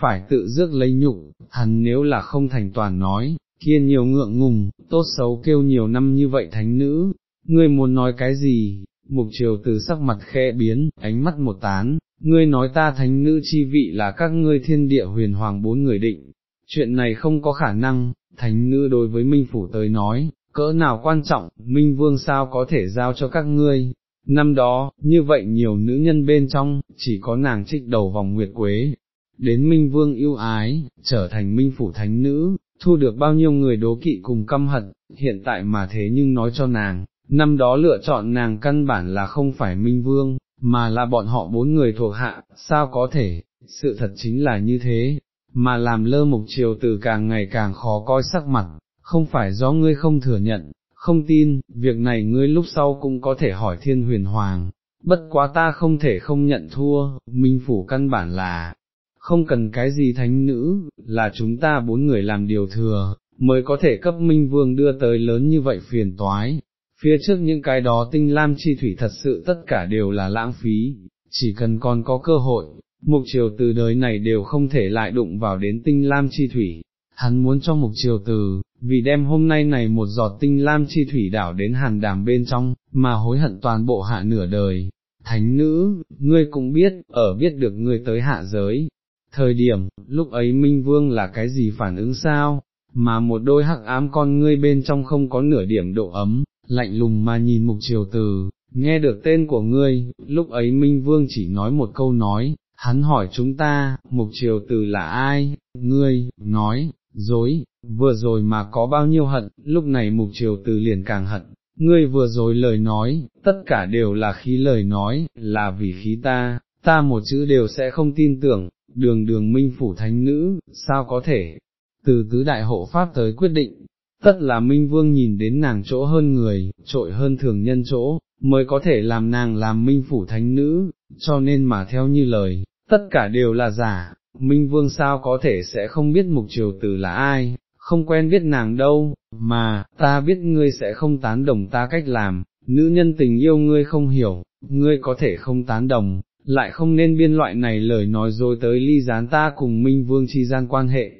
phải tự rước lấy nhục, hắn nếu là không thành toàn nói, kia nhiều ngượng ngùng, tốt xấu kêu nhiều năm như vậy thánh nữ, ngươi muốn nói cái gì, mục triều từ sắc mặt khẽ biến, ánh mắt một tán, ngươi nói ta thánh nữ chi vị là các ngươi thiên địa huyền hoàng bốn người định, chuyện này không có khả năng, thánh nữ đối với Minh Phủ tới nói, cỡ nào quan trọng, Minh Vương sao có thể giao cho các ngươi. Năm đó, như vậy nhiều nữ nhân bên trong, chỉ có nàng trích đầu vòng nguyệt quế, đến Minh Vương yêu ái, trở thành Minh Phủ Thánh Nữ, thu được bao nhiêu người đố kỵ cùng căm hận, hiện tại mà thế nhưng nói cho nàng, năm đó lựa chọn nàng căn bản là không phải Minh Vương, mà là bọn họ bốn người thuộc hạ, sao có thể, sự thật chính là như thế, mà làm lơ mục triều từ càng ngày càng khó coi sắc mặt, không phải do ngươi không thừa nhận, không tin, việc này ngươi lúc sau cũng có thể hỏi thiên huyền hoàng, bất quá ta không thể không nhận thua, minh phủ căn bản là, không cần cái gì thánh nữ, là chúng ta bốn người làm điều thừa, mới có thể cấp minh vương đưa tới lớn như vậy phiền toái. Phía trước những cái đó tinh lam chi thủy thật sự tất cả đều là lãng phí, chỉ cần còn có cơ hội, mục triều từ đời này đều không thể lại đụng vào đến tinh lam chi thủy. Hắn muốn cho mục triều từ, vì đem hôm nay này một giọt tinh lam chi thủy đảo đến hàn đàm bên trong, mà hối hận toàn bộ hạ nửa đời. Thánh nữ, ngươi cũng biết, ở biết được ngươi tới hạ giới. Thời điểm, lúc ấy Minh Vương là cái gì phản ứng sao, mà một đôi hắc ám con ngươi bên trong không có nửa điểm độ ấm, lạnh lùng mà nhìn mục triều từ, nghe được tên của ngươi, lúc ấy Minh Vương chỉ nói một câu nói, hắn hỏi chúng ta, mục triều từ là ai, ngươi, nói, dối, vừa rồi mà có bao nhiêu hận, lúc này mục triều từ liền càng hận, ngươi vừa rồi lời nói, tất cả đều là khí lời nói, là vì khí ta, ta một chữ đều sẽ không tin tưởng, đường đường minh phủ thánh nữ, sao có thể, từ tứ đại hộ pháp tới quyết định, tất là minh vương nhìn đến nàng chỗ hơn người, trội hơn thường nhân chỗ, mới có thể làm nàng làm minh phủ thánh nữ, cho nên mà theo như lời, tất cả đều là giả, minh vương sao có thể sẽ không biết mục triều tử là ai, không quen biết nàng đâu, mà, ta biết ngươi sẽ không tán đồng ta cách làm, nữ nhân tình yêu ngươi không hiểu, ngươi có thể không tán đồng, lại không nên biên loại này lời nói dối tới ly gián ta cùng Minh Vương chi gian quan hệ.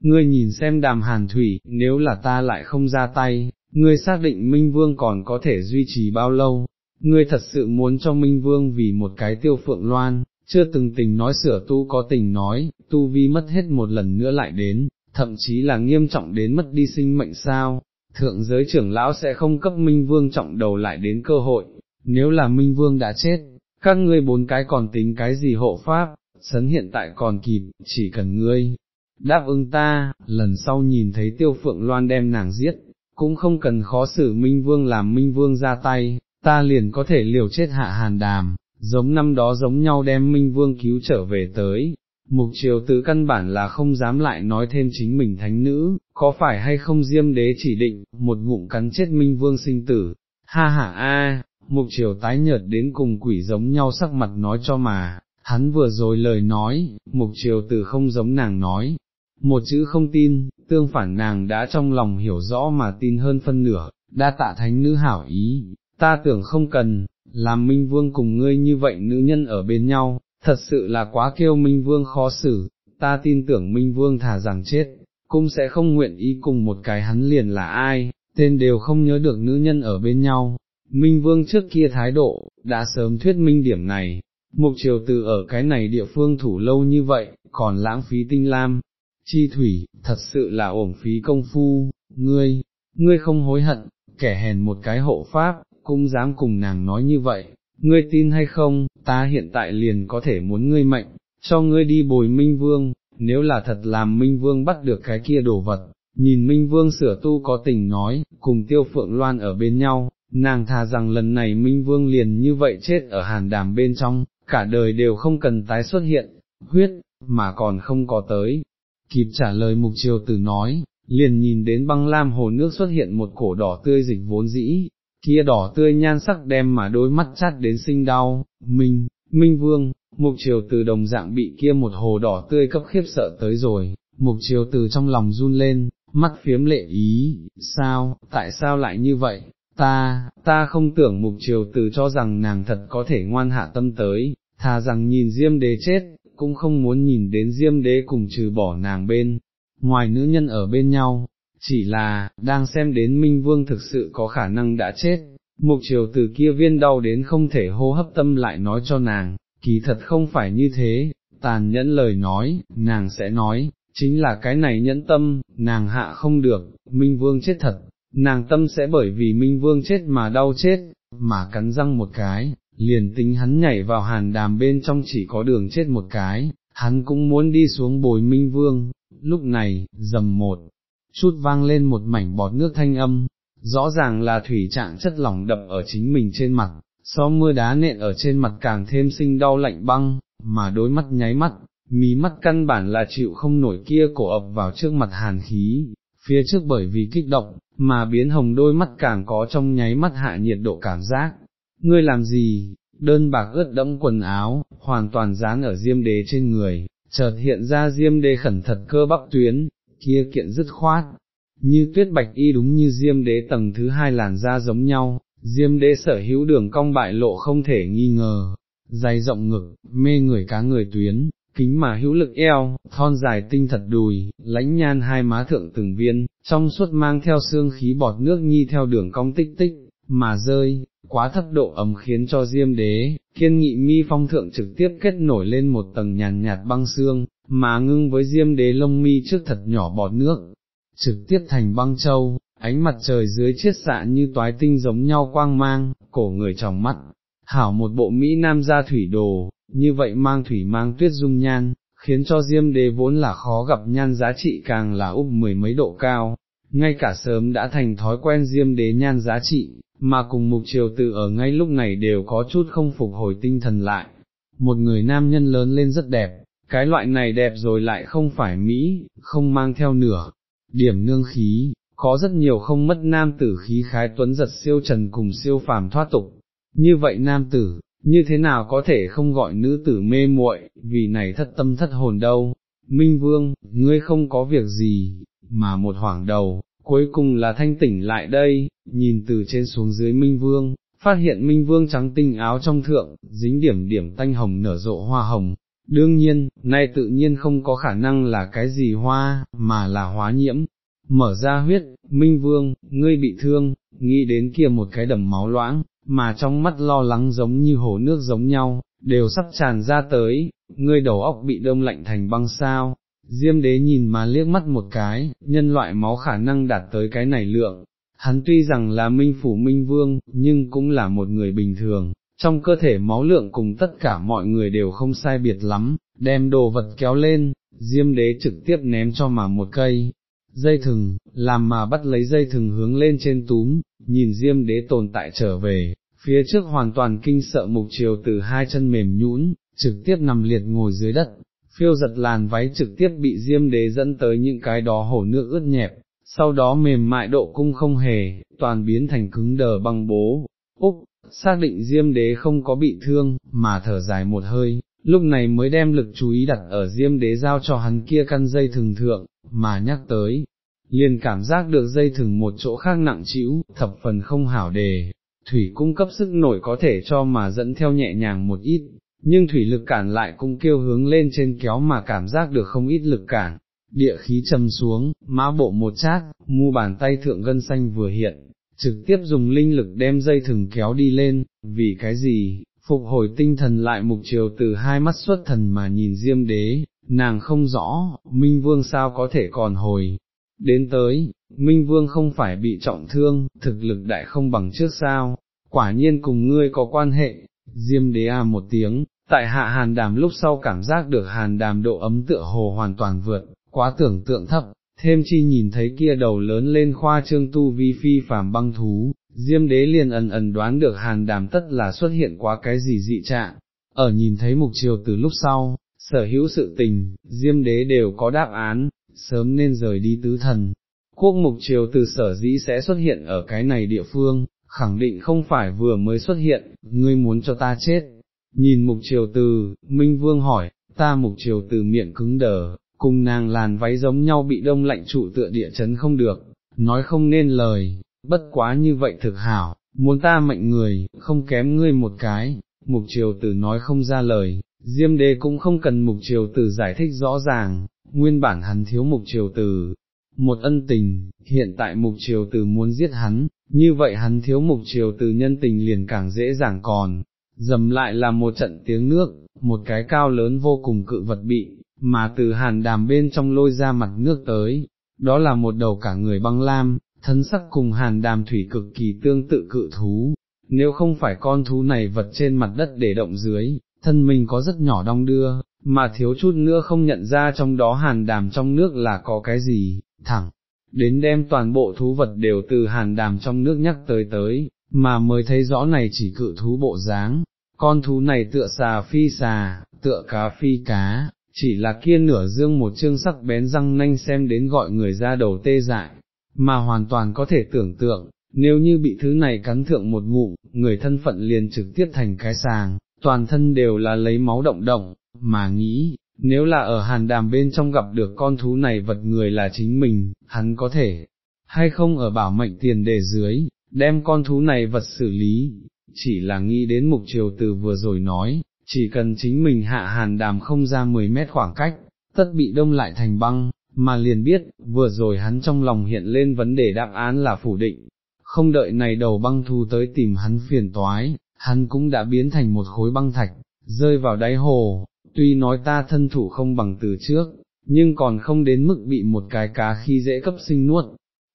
Ngươi nhìn xem đàm hàn thủy, nếu là ta lại không ra tay, ngươi xác định Minh Vương còn có thể duy trì bao lâu, ngươi thật sự muốn cho Minh Vương vì một cái tiêu phượng loan, chưa từng tình nói sửa tu có tình nói, tu vi mất hết một lần nữa lại đến, thậm chí là nghiêm trọng đến mất đi sinh mệnh sao, thượng giới trưởng lão sẽ không cấp Minh Vương trọng đầu lại đến cơ hội, nếu là Minh Vương đã chết, các ngươi bốn cái còn tính cái gì hộ pháp, sấn hiện tại còn kịp, chỉ cần ngươi, đáp ứng ta, lần sau nhìn thấy tiêu phượng loan đem nàng giết, cũng không cần khó xử Minh Vương làm Minh Vương ra tay, ta liền có thể liều chết hạ hàn đàm, giống năm đó giống nhau đem Minh Vương cứu trở về tới. Mục triều tứ căn bản là không dám lại nói thêm chính mình thánh nữ, có phải hay không diêm đế chỉ định, một ngụm cắn chết Minh Vương sinh tử, ha ha a, mục triều tái nhợt đến cùng quỷ giống nhau sắc mặt nói cho mà, hắn vừa rồi lời nói, mục triều từ không giống nàng nói, một chữ không tin, tương phản nàng đã trong lòng hiểu rõ mà tin hơn phân nửa, đa tạ thánh nữ hảo ý, ta tưởng không cần, làm minh vương cùng ngươi như vậy nữ nhân ở bên nhau, thật sự là quá kêu minh vương khó xử, ta tin tưởng minh vương thả rằng chết, cũng sẽ không nguyện ý cùng một cái hắn liền là ai, tên đều không nhớ được nữ nhân ở bên nhau, Minh Vương trước kia thái độ, đã sớm thuyết minh điểm này, mục triều từ ở cái này địa phương thủ lâu như vậy, còn lãng phí tinh lam, chi thủy, thật sự là uổng phí công phu, ngươi, ngươi không hối hận, kẻ hèn một cái hộ pháp, cũng dám cùng nàng nói như vậy, ngươi tin hay không, ta hiện tại liền có thể muốn ngươi mệnh, cho ngươi đi bồi Minh Vương, nếu là thật làm Minh Vương bắt được cái kia đồ vật, nhìn Minh Vương sửa tu có tình nói, cùng tiêu phượng loan ở bên nhau, nàng thà rằng lần này Minh Vương liền như vậy chết ở hàn đàm bên trong, cả đời đều không cần tái xuất hiện, huyết, mà còn không có tới, kịp trả lời mục triều tử nói, liền nhìn đến băng lam hồ nước xuất hiện một cổ đỏ tươi dịch vốn dĩ, kia đỏ tươi nhan sắc đem mà đôi mắt chát đến sinh đau, Minh, Minh Vương, mục triều từ đồng dạng bị kia một hồ đỏ tươi cấp khiếp sợ tới rồi, mục triều từ trong lòng run lên, mắt phiếm lệ ý, sao, tại sao lại như vậy, ta, ta không tưởng mục triều từ cho rằng nàng thật có thể ngoan hạ tâm tới, thà rằng nhìn diêm đế chết, cũng không muốn nhìn đến diêm đế cùng trừ bỏ nàng bên, ngoài nữ nhân ở bên nhau, chỉ là, đang xem đến Minh Vương thực sự có khả năng đã chết, mục triều từ kia viên đau đến không thể hô hấp tâm lại nói cho nàng, kỳ thật không phải như thế, tàn nhẫn lời nói, nàng sẽ nói, chính là cái này nhẫn tâm, nàng hạ không được, Minh Vương chết thật, nàng tâm sẽ bởi vì Minh Vương chết mà đau chết, mà cắn răng một cái, liền tính hắn nhảy vào hàn đàm bên trong chỉ có đường chết một cái, hắn cũng muốn đi xuống bồi Minh Vương, lúc này, dầm một, chút vang lên một mảnh bọt nước thanh âm, rõ ràng là thủy trạng chất lỏng đập ở chính mình trên mặt, so mưa đá nện ở trên mặt càng thêm sinh đau lạnh băng, mà đối mắt nháy mắt, mí mắt căn bản là chịu không nổi kia cổ ập vào trước mặt hàn khí, phía trước bởi vì kích động, mà biến hồng đôi mắt càng có trong nháy mắt hạ nhiệt độ cảm giác. Ngươi làm gì, đơn bạc ướt đẫm quần áo, hoàn toàn dán ở diêm đế trên người, chợt hiện ra diêm đế khẩn thật cơ bắp tuyến, kia kiện dứt khoát, như tuyết bạch y đúng như diêm đế tầng thứ hai làn da giống nhau, diêm đế sở hữu đường cong bại lộ không thể nghi ngờ, dày rộng ngực, mê người cá người tuyến, kính mà hữu lực eo, thon dài tinh thật đùi, lãnh nhan hai má thượng từng viên, trong suốt mang theo xương khí bọt nước nhi theo đường cong tích tích, mà rơi, quá thấp độ ấm khiến cho diêm đế, kiên nghị mi phong thượng trực tiếp kết nổi lên một tầng nhàn nhạt băng xương, mà ngưng với diêm đế lông mi trước thật nhỏ bọt nước, trực tiếp thành băng châu, ánh mặt trời dưới chiết xạ như toái tinh giống nhau quang mang, cổ người trong mắt, hảo một bộ Mỹ Nam gia thủy đồ, như vậy mang thủy mang tuyết dung nhan, khiến cho diêm đế vốn là khó gặp nhan giá trị càng là úp mười mấy độ cao, ngay cả sớm đã thành thói quen diêm đế nhan giá trị, mà cùng mục triều tự ở ngay lúc này đều có chút không phục hồi tinh thần lại. Một người nam nhân lớn lên rất đẹp, cái loại này đẹp rồi lại không phải Mỹ, không mang theo nửa, điểm nương khí, có rất nhiều không mất nam tử khí khái tuấn giật siêu trần cùng siêu phàm thoát tục. Như vậy nam tử, như thế nào có thể không gọi nữ tử mê muội, vì này thất tâm thất hồn đâu. Minh Vương, ngươi không có việc gì, mà một hoảng đầu, cuối cùng là thanh tỉnh lại đây, nhìn từ trên xuống dưới Minh Vương, phát hiện Minh Vương trắng tinh áo trong thượng, dính điểm điểm tanh hồng nở rộ hoa hồng. Đương nhiên, nay tự nhiên không có khả năng là cái gì hoa, mà là hóa nhiễm. Mở ra huyết, Minh Vương, ngươi bị thương, nghĩ đến kia một cái đầm máu loãng, mà trong mắt lo lắng giống như hồ nước giống nhau, đều sắp tràn ra tới, ngươi đầu óc bị đông lạnh thành băng sao, Diêm đế nhìn mà liếc mắt một cái, nhân loại máu khả năng đạt tới cái này lượng, hắn tuy rằng là minh phủ minh vương, nhưng cũng là một người bình thường, trong cơ thể máu lượng cùng tất cả mọi người đều không sai biệt lắm, đem đồ vật kéo lên, diêm đế trực tiếp ném cho mà một cây, dây thừng, làm mà bắt lấy dây thừng hướng lên trên túm, nhìn diêm đế tồn tại trở về, phía trước hoàn toàn kinh sợ mục chiều từ hai chân mềm nhũn, trực tiếp nằm liệt ngồi dưới đất, phiêu giật làn váy trực tiếp bị diêm đế dẫn tới những cái đó hổ nước ướt nhẹp, sau đó mềm mại độ cung không hề, toàn biến thành cứng đờ băng bố, úc, xác định diêm đế không có bị thương, mà thở dài một hơi, lúc này mới đem lực chú ý đặt ở diêm đế giao cho hắn kia căn dây thường thượng, mà nhắc tới, liền cảm giác được dây thừng một chỗ khác nặng chịu, thập phần không hảo đề, thủy cung cấp sức nổi có thể cho mà dẫn theo nhẹ nhàng một ít, nhưng thủy lực cản lại cũng kêu hướng lên trên kéo mà cảm giác được không ít lực cản, địa khí trầm xuống, má bộ một chát, mu bàn tay thượng gân xanh vừa hiện, trực tiếp dùng linh lực đem dây thừng kéo đi lên, vì cái gì, phục hồi tinh thần lại mục chiều từ hai mắt xuất thần mà nhìn diêm đế, nàng không rõ, Minh Vương sao có thể còn hồi. Đến tới, Minh Vương không phải bị trọng thương, thực lực đại không bằng trước sao, quả nhiên cùng ngươi có quan hệ, Diêm đế à một tiếng, tại hạ hàn đàm lúc sau cảm giác được hàn đàm độ ấm tựa hồ hoàn toàn vượt, quá tưởng tượng thấp, thêm chi nhìn thấy kia đầu lớn lên khoa trương tu vi phi phàm băng thú, diêm đế liền ẩn ẩn đoán được hàn đàm tất là xuất hiện quá cái gì dị trạng, ở nhìn thấy mục chiều từ lúc sau, sở hữu sự tình, diêm đế đều có đáp án, sớm nên rời đi tứ thần. Quốc mục triều từ sở dĩ sẽ xuất hiện ở cái này địa phương, khẳng định không phải vừa mới xuất hiện, ngươi muốn cho ta chết. Nhìn mục triều từ, Minh Vương hỏi, ta mục triều từ miệng cứng đờ, cùng nàng làn váy giống nhau bị đông lạnh trụ tựa địa chấn không được, nói không nên lời, bất quá như vậy thực hảo, muốn ta mệnh người, không kém ngươi một cái, mục triều tử nói không ra lời, diêm đế cũng không cần mục triều tử giải thích rõ ràng, nguyên bản hắn thiếu mục triều tử, một ân tình, hiện tại mục triều tử muốn giết hắn, như vậy hắn thiếu mục triều từ nhân tình liền càng dễ dàng còn, dầm lại là một trận tiếng nước, một cái cao lớn vô cùng cự vật bị, mà từ hàn đàm bên trong lôi ra mặt nước tới, đó là một đầu cả người băng lam, thân sắc cùng hàn đàm thủy cực kỳ tương tự cự thú, nếu không phải con thú này vật trên mặt đất để động dưới, thân mình có rất nhỏ đong đưa, mà thiếu chút nữa không nhận ra trong đó hàn đàm trong nước là có cái gì, thẳng, đến đem toàn bộ thú vật đều từ hàn đàm trong nước nhắc tới tới, mà mới thấy rõ này chỉ cự thú bộ dáng, con thú này tựa xà phi xà, tựa cá phi cá, chỉ là kia nửa dương một chương sắc bén răng nanh xem đến gọi người ra đầu tê dại, mà hoàn toàn có thể tưởng tượng, nếu như bị thứ này cắn thượng một ngụm, người thân phận liền trực tiếp thành cái sàng, toàn thân đều là lấy máu động động, mà nghĩ, nếu là ở hàn đàm bên trong gặp được con thú này vật người là chính mình, hắn có thể, hay không ở bảo mệnh tiền đề dưới, đem con thú này vật xử lý, chỉ là nghĩ đến mục triều từ vừa rồi nói, chỉ cần chính mình hạ hàn đàm không ra 10 mét khoảng cách, tất bị đông lại thành băng, mà liền biết, vừa rồi hắn trong lòng hiện lên vấn đề đáp án là phủ định, không đợi này đầu băng thu tới tìm hắn phiền toái, hắn cũng đã biến thành một khối băng thạch, rơi vào đáy hồ, tuy nói ta thân thủ không bằng từ trước, nhưng còn không đến mức bị một cái cá khi dễ cấp sinh nuốt,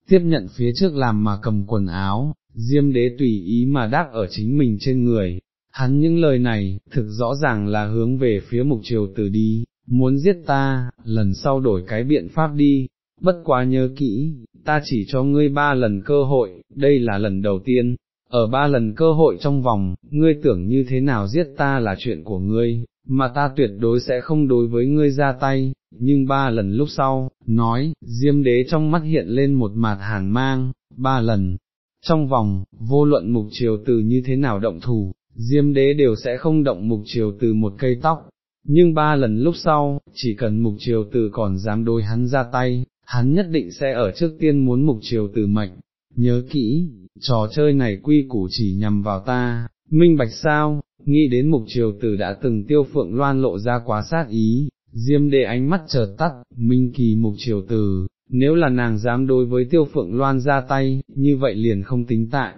tiếp nhận phía trước làm mà cầm quần áo, diêm đế tùy ý mà đáp ở chính mình trên người, hắn những lời này, thực rõ ràng là hướng về phía mục triều tử đi, muốn giết ta, lần sau đổi cái biện pháp đi, bất quá nhớ kỹ, ta chỉ cho ngươi ba lần cơ hội, đây là lần đầu tiên, ở ba lần cơ hội trong vòng, ngươi tưởng như thế nào giết ta là chuyện của ngươi, mà ta tuyệt đối sẽ không đối với ngươi ra tay, nhưng ba lần lúc sau, nói, diêm đế trong mắt hiện lên một mạt hàn mang, ba lần, trong vòng, vô luận mục triều từ như thế nào động thủ, diêm đế đều sẽ không động mục triều từ một cây tóc, nhưng ba lần lúc sau, chỉ cần mục triều từ còn dám đối hắn ra tay, hắn nhất định sẽ ở trước tiên muốn mục triều từ mệnh, nhớ kỹ, trò chơi này quy củ chỉ nhằm vào ta, minh bạch sao, nghĩ đến mục triều tử đã từng tiêu phượng loan lộ ra quá sát ý, diêm đệ ánh mắt chợt tắt, minh kỳ mục triều tử, nếu là nàng dám đối với tiêu phượng loan ra tay, như vậy liền không tính tại.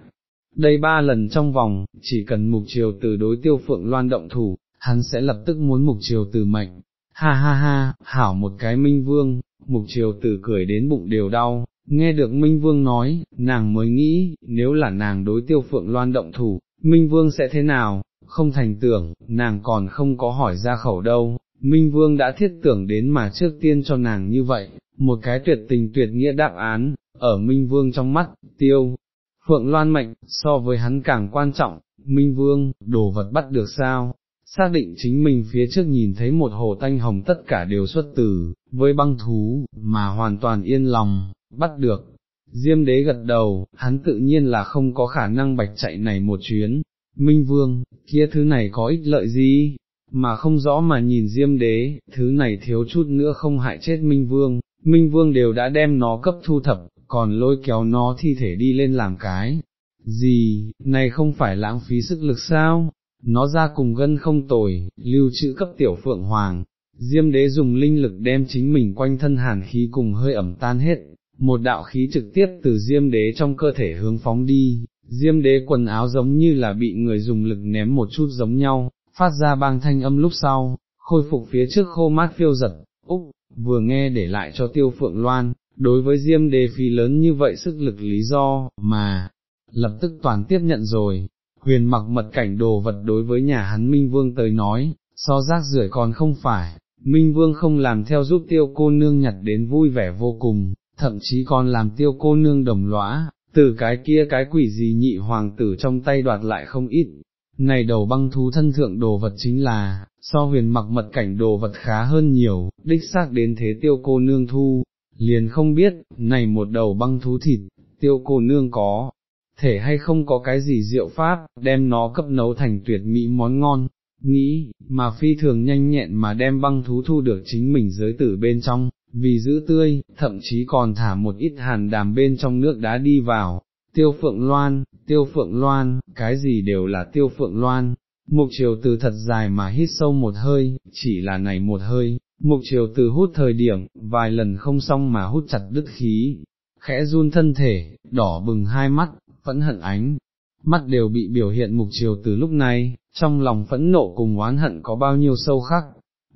Đây ba lần trong vòng, chỉ cần mục triều tử đối tiêu phượng loan động thủ, hắn sẽ lập tức muốn mục triều tử mệnh. Ha ha ha, hảo một cái minh vương, mục triều tử cười đến bụng đều đau, nghe được Minh Vương nói, nàng mới nghĩ, nếu là nàng đối tiêu phượng loan động thủ, Minh Vương sẽ thế nào, không thành tưởng, nàng còn không có hỏi ra khẩu đâu, Minh Vương đã thiết tưởng đến mà trước tiên cho nàng như vậy, một cái tuyệt tình tuyệt nghĩa đáp án, ở Minh Vương trong mắt, tiêu, Phượng Loan mệnh, so với hắn càng quan trọng, Minh Vương, đồ vật bắt được sao, xác định chính mình phía trước nhìn thấy một hồ tanh hồng tất cả đều xuất từ, với băng thú, mà hoàn toàn yên lòng, bắt được. Diêm đế gật đầu, hắn tự nhiên là không có khả năng bạch chạy này một chuyến, Minh Vương, kia thứ này có ích lợi gì, mà không rõ mà nhìn Diêm đế, thứ này thiếu chút nữa không hại chết Minh Vương, Minh Vương đều đã đem nó cấp thu thập, còn lôi kéo nó thi thể đi lên làm cái. Gì, này không phải lãng phí sức lực sao, nó ra cùng gân không tồi, lưu trữ cấp tiểu phượng hoàng, diêm đế dùng linh lực đem chính mình quanh thân hàn khí cùng hơi ẩm tan hết, một đạo khí trực tiếp từ diêm đế trong cơ thể hướng phóng đi, diêm đế quần áo giống như là bị người dùng lực ném một chút giống nhau, phát ra bang thanh âm lúc sau, khôi phục phía trước khô mát phiêu giật, úc, vừa nghe để lại cho tiêu phượng loan, đối với diêm đế phí lớn như vậy sức lực lý do, mà, lập tức toàn tiếp nhận rồi, huyền mặc mật cảnh đồ vật đối với nhà hắn Minh Vương tới nói, so rác rưởi còn không phải, Minh Vương không làm theo giúp tiêu cô nương nhặt đến vui vẻ vô cùng, thậm chí còn làm tiêu cô nương đồng lõa, từ cái kia cái quỷ gì nhị hoàng tử trong tay đoạt lại không ít. Này đầu băng thú thân thượng đồ vật chính là, so huyền mặc mật cảnh đồ vật khá hơn nhiều, đích xác đến thế tiêu cô nương thu, liền không biết, này một đầu băng thú thịt, tiêu cô nương có, thể hay không có cái gì diệu pháp, đem nó cấp nấu thành tuyệt mỹ món ngon, nghĩ, mà phi thường nhanh nhẹn mà đem băng thú thu được chính mình giới tử bên trong, vì giữ tươi, thậm chí còn thả một ít hàn đàm bên trong nước đá đi vào, tiêu phượng loan, tiêu phượng loan, cái gì đều là tiêu phượng loan. Mục triều từ thật dài mà hít sâu một hơi, chỉ là này một hơi, mục triều từ hút thời điểm, vài lần không xong mà hút chặt đứt khí, khẽ run thân thể, đỏ bừng hai mắt, phẫn hận ánh, mắt đều bị biểu hiện mục triều từ lúc này, trong lòng phẫn nộ cùng oán hận có bao nhiêu sâu khắc,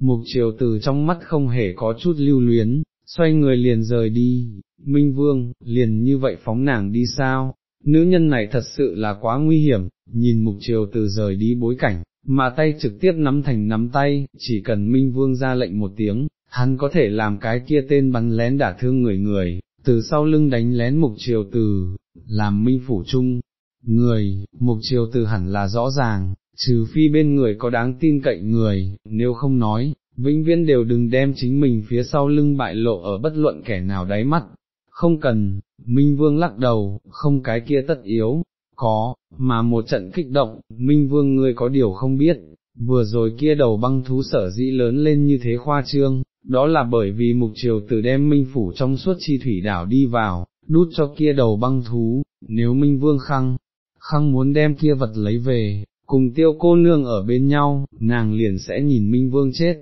mục triều từ trong mắt không hề có chút lưu luyến, xoay người liền rời đi, Minh Vương, liền như vậy phóng nàng đi sao, nữ nhân này thật sự là quá nguy hiểm, nhìn mục triều từ rời đi bối cảnh, mà tay trực tiếp nắm thành nắm tay, chỉ cần Minh Vương ra lệnh một tiếng, hắn có thể làm cái kia tên bắn lén đả thương người người, từ sau lưng đánh lén mục triều từ, làm Minh Phủ Trung. Người, mục triều từ hẳn là rõ ràng, trừ phi bên người có đáng tin cậy người, nếu không nói, vĩnh viễn đều đừng đem chính mình phía sau lưng bại lộ ở bất luận kẻ nào đáy mắt, không cần, Minh Vương lắc đầu, không cái kia tất yếu, có, mà một trận kích động, Minh Vương ngươi có điều không biết, vừa rồi kia đầu băng thú sở dĩ lớn lên như thế khoa trương, đó là bởi vì mục triều từ đem Minh Phủ trong suốt chi thủy đảo đi vào, đút cho kia đầu băng thú, nếu Minh Vương khăng, khăng muốn đem kia vật lấy về, cùng tiêu cô nương ở bên nhau, nàng liền sẽ nhìn Minh Vương chết.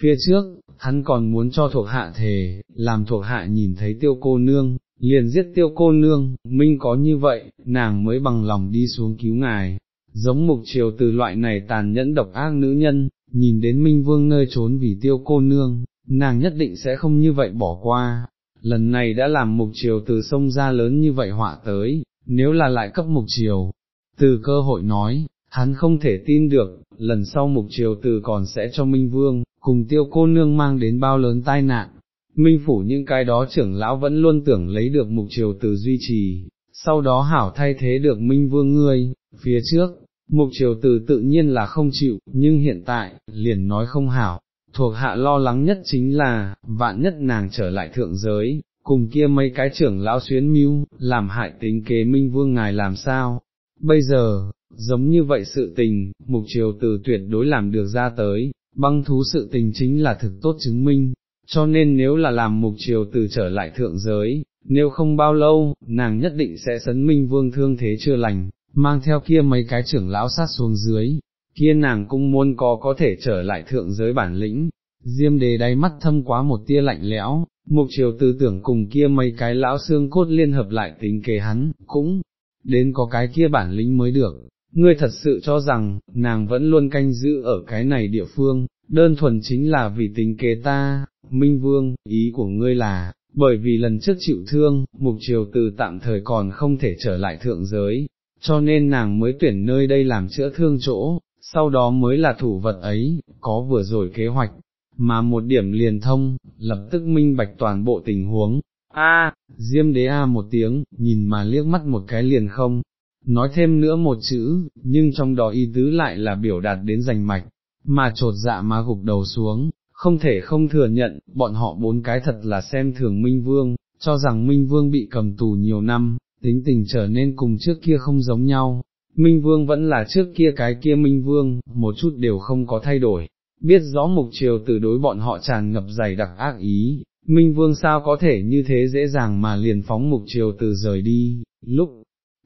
Phía trước, hắn còn muốn cho thuộc hạ thề, làm thuộc hạ nhìn thấy tiêu cô nương, liền giết tiêu cô nương, Minh có như vậy, nàng mới bằng lòng đi xuống cứu ngài. Giống mục triều từ loại này tàn nhẫn độc ác nữ nhân, nhìn đến Minh Vương nơi trốn vì tiêu cô nương, nàng nhất định sẽ không như vậy bỏ qua. Lần này đã làm mục triều từ sông ra lớn như vậy họa tới, nếu là lại cấp mục triều, từ cơ hội nói, hắn không thể tin được, lần sau mục triều từ còn sẽ cho Minh Vương, cùng tiêu cô nương mang đến bao lớn tai nạn. Minh phủ những cái đó trưởng lão vẫn luôn tưởng lấy được mục triều từ duy trì, sau đó hảo thay thế được Minh Vương ngươi, phía trước, mục triều từ tự nhiên là không chịu, nhưng hiện tại, liền nói không hảo, thuộc hạ lo lắng nhất chính là, vạn nhất nàng trở lại thượng giới, cùng kia mấy cái trưởng lão xuyến mưu, làm hại tính kế Minh Vương ngài làm sao, bây giờ, giống như vậy sự tình, mục triều từ tuyệt đối làm được ra tới, băng thú sự tình chính là thực tốt chứng minh, cho nên nếu là làm mục triều từ trở lại thượng giới, nếu không bao lâu, nàng nhất định sẽ sấn minh vương thương thế chưa lành, mang theo kia mấy cái trưởng lão sát xuống dưới, kia nàng cũng muốn có có thể trở lại thượng giới bản lĩnh. Diêm đề đáy mắt thâm quá một tia lạnh lẽo, mục triều tư tưởng cùng kia mấy cái lão xương cốt liên hợp lại tính kế hắn, cũng, đến có cái kia bản lĩnh mới được, ngươi thật sự cho rằng, nàng vẫn luôn canh giữ ở cái này địa phương, đơn thuần chính là vì tính kế ta, Minh Vương, ý của ngươi là, bởi vì lần trước chịu thương, mục triều từ tạm thời còn không thể trở lại thượng giới, cho nên nàng mới tuyển nơi đây làm chữa thương chỗ, sau đó mới là thủ vật ấy, có vừa rồi kế hoạch, mà một điểm liền thông, lập tức minh bạch toàn bộ tình huống. A, Diêm đế A một tiếng, nhìn mà liếc mắt một cái liền không, nói thêm nữa một chữ, nhưng trong đó ý tứ lại là biểu đạt đến rành mạch, mà trột dạ mà gục đầu xuống, không thể không thừa nhận, bọn họ bốn cái thật là xem thường Minh Vương, cho rằng Minh Vương bị cầm tù nhiều năm, tính tình trở nên cùng trước kia không giống nhau. Minh Vương vẫn là trước kia cái kia Minh Vương, một chút đều không có thay đổi, biết rõ mục triều từ đối bọn họ tràn ngập dày đặc ác ý, Minh Vương sao có thể như thế dễ dàng mà liền phóng mục triều từ rời đi, lúc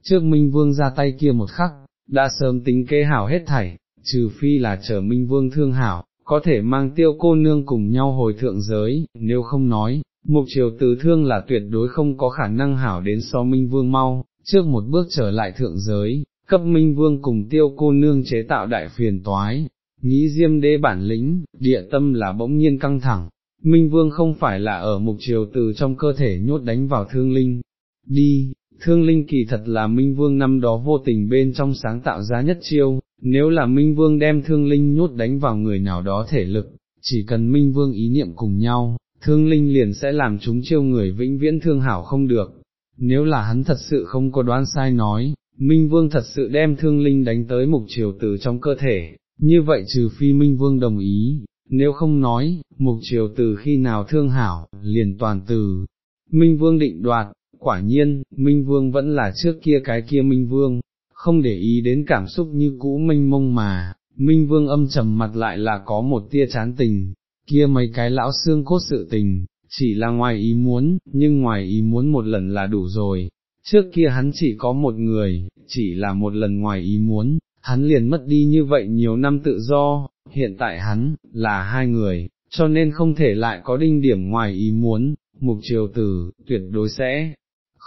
trước Minh Vương ra tay kia một khắc, đã sớm tính kế hảo hết thảy, trừ phi là chờ Minh Vương thương hảo, có thể mang tiêu cô nương cùng nhau hồi thượng giới, nếu không nói, mục triều từ thương là tuyệt đối không có khả năng hảo đến so Minh Vương mau, trước một bước trở lại thượng giới, cấp Minh Vương cùng tiêu cô nương chế tạo đại phiền toái, nghĩ diêm đế bản lĩnh, địa tâm là bỗng nhiên căng thẳng, Minh Vương không phải là ở mục triều từ trong cơ thể nhốt đánh vào thương linh, đi, thương linh kỳ thật là Minh Vương năm đó vô tình bên trong sáng tạo ra nhất chiêu, nếu là Minh Vương đem thương linh nhốt đánh vào người nào đó thể lực, chỉ cần Minh Vương ý niệm cùng nhau, thương linh liền sẽ làm chúng chiêu người vĩnh viễn thương hảo không được. Nếu là hắn thật sự không có đoán sai nói, Minh Vương thật sự đem thương linh đánh tới mục triều từ trong cơ thể, như vậy trừ phi Minh Vương đồng ý, nếu không nói, mục triều từ khi nào thương hảo, liền toàn từ. Minh Vương định đoạt, quả nhiên, Minh Vương vẫn là trước kia cái kia Minh Vương, không để ý đến cảm xúc như cũ mênh mông mà, Minh Vương âm trầm mặt lại là có một tia chán tình, kia mấy cái lão xương cốt sự tình, chỉ là ngoài ý muốn, nhưng ngoài ý muốn một lần là đủ rồi, trước kia hắn chỉ có một người, chỉ là một lần ngoài ý muốn, hắn liền mất đi như vậy nhiều năm tự do, hiện tại hắn, là hai người, cho nên không thể lại có đinh điểm ngoài ý muốn, mục triều tử, tuyệt đối sẽ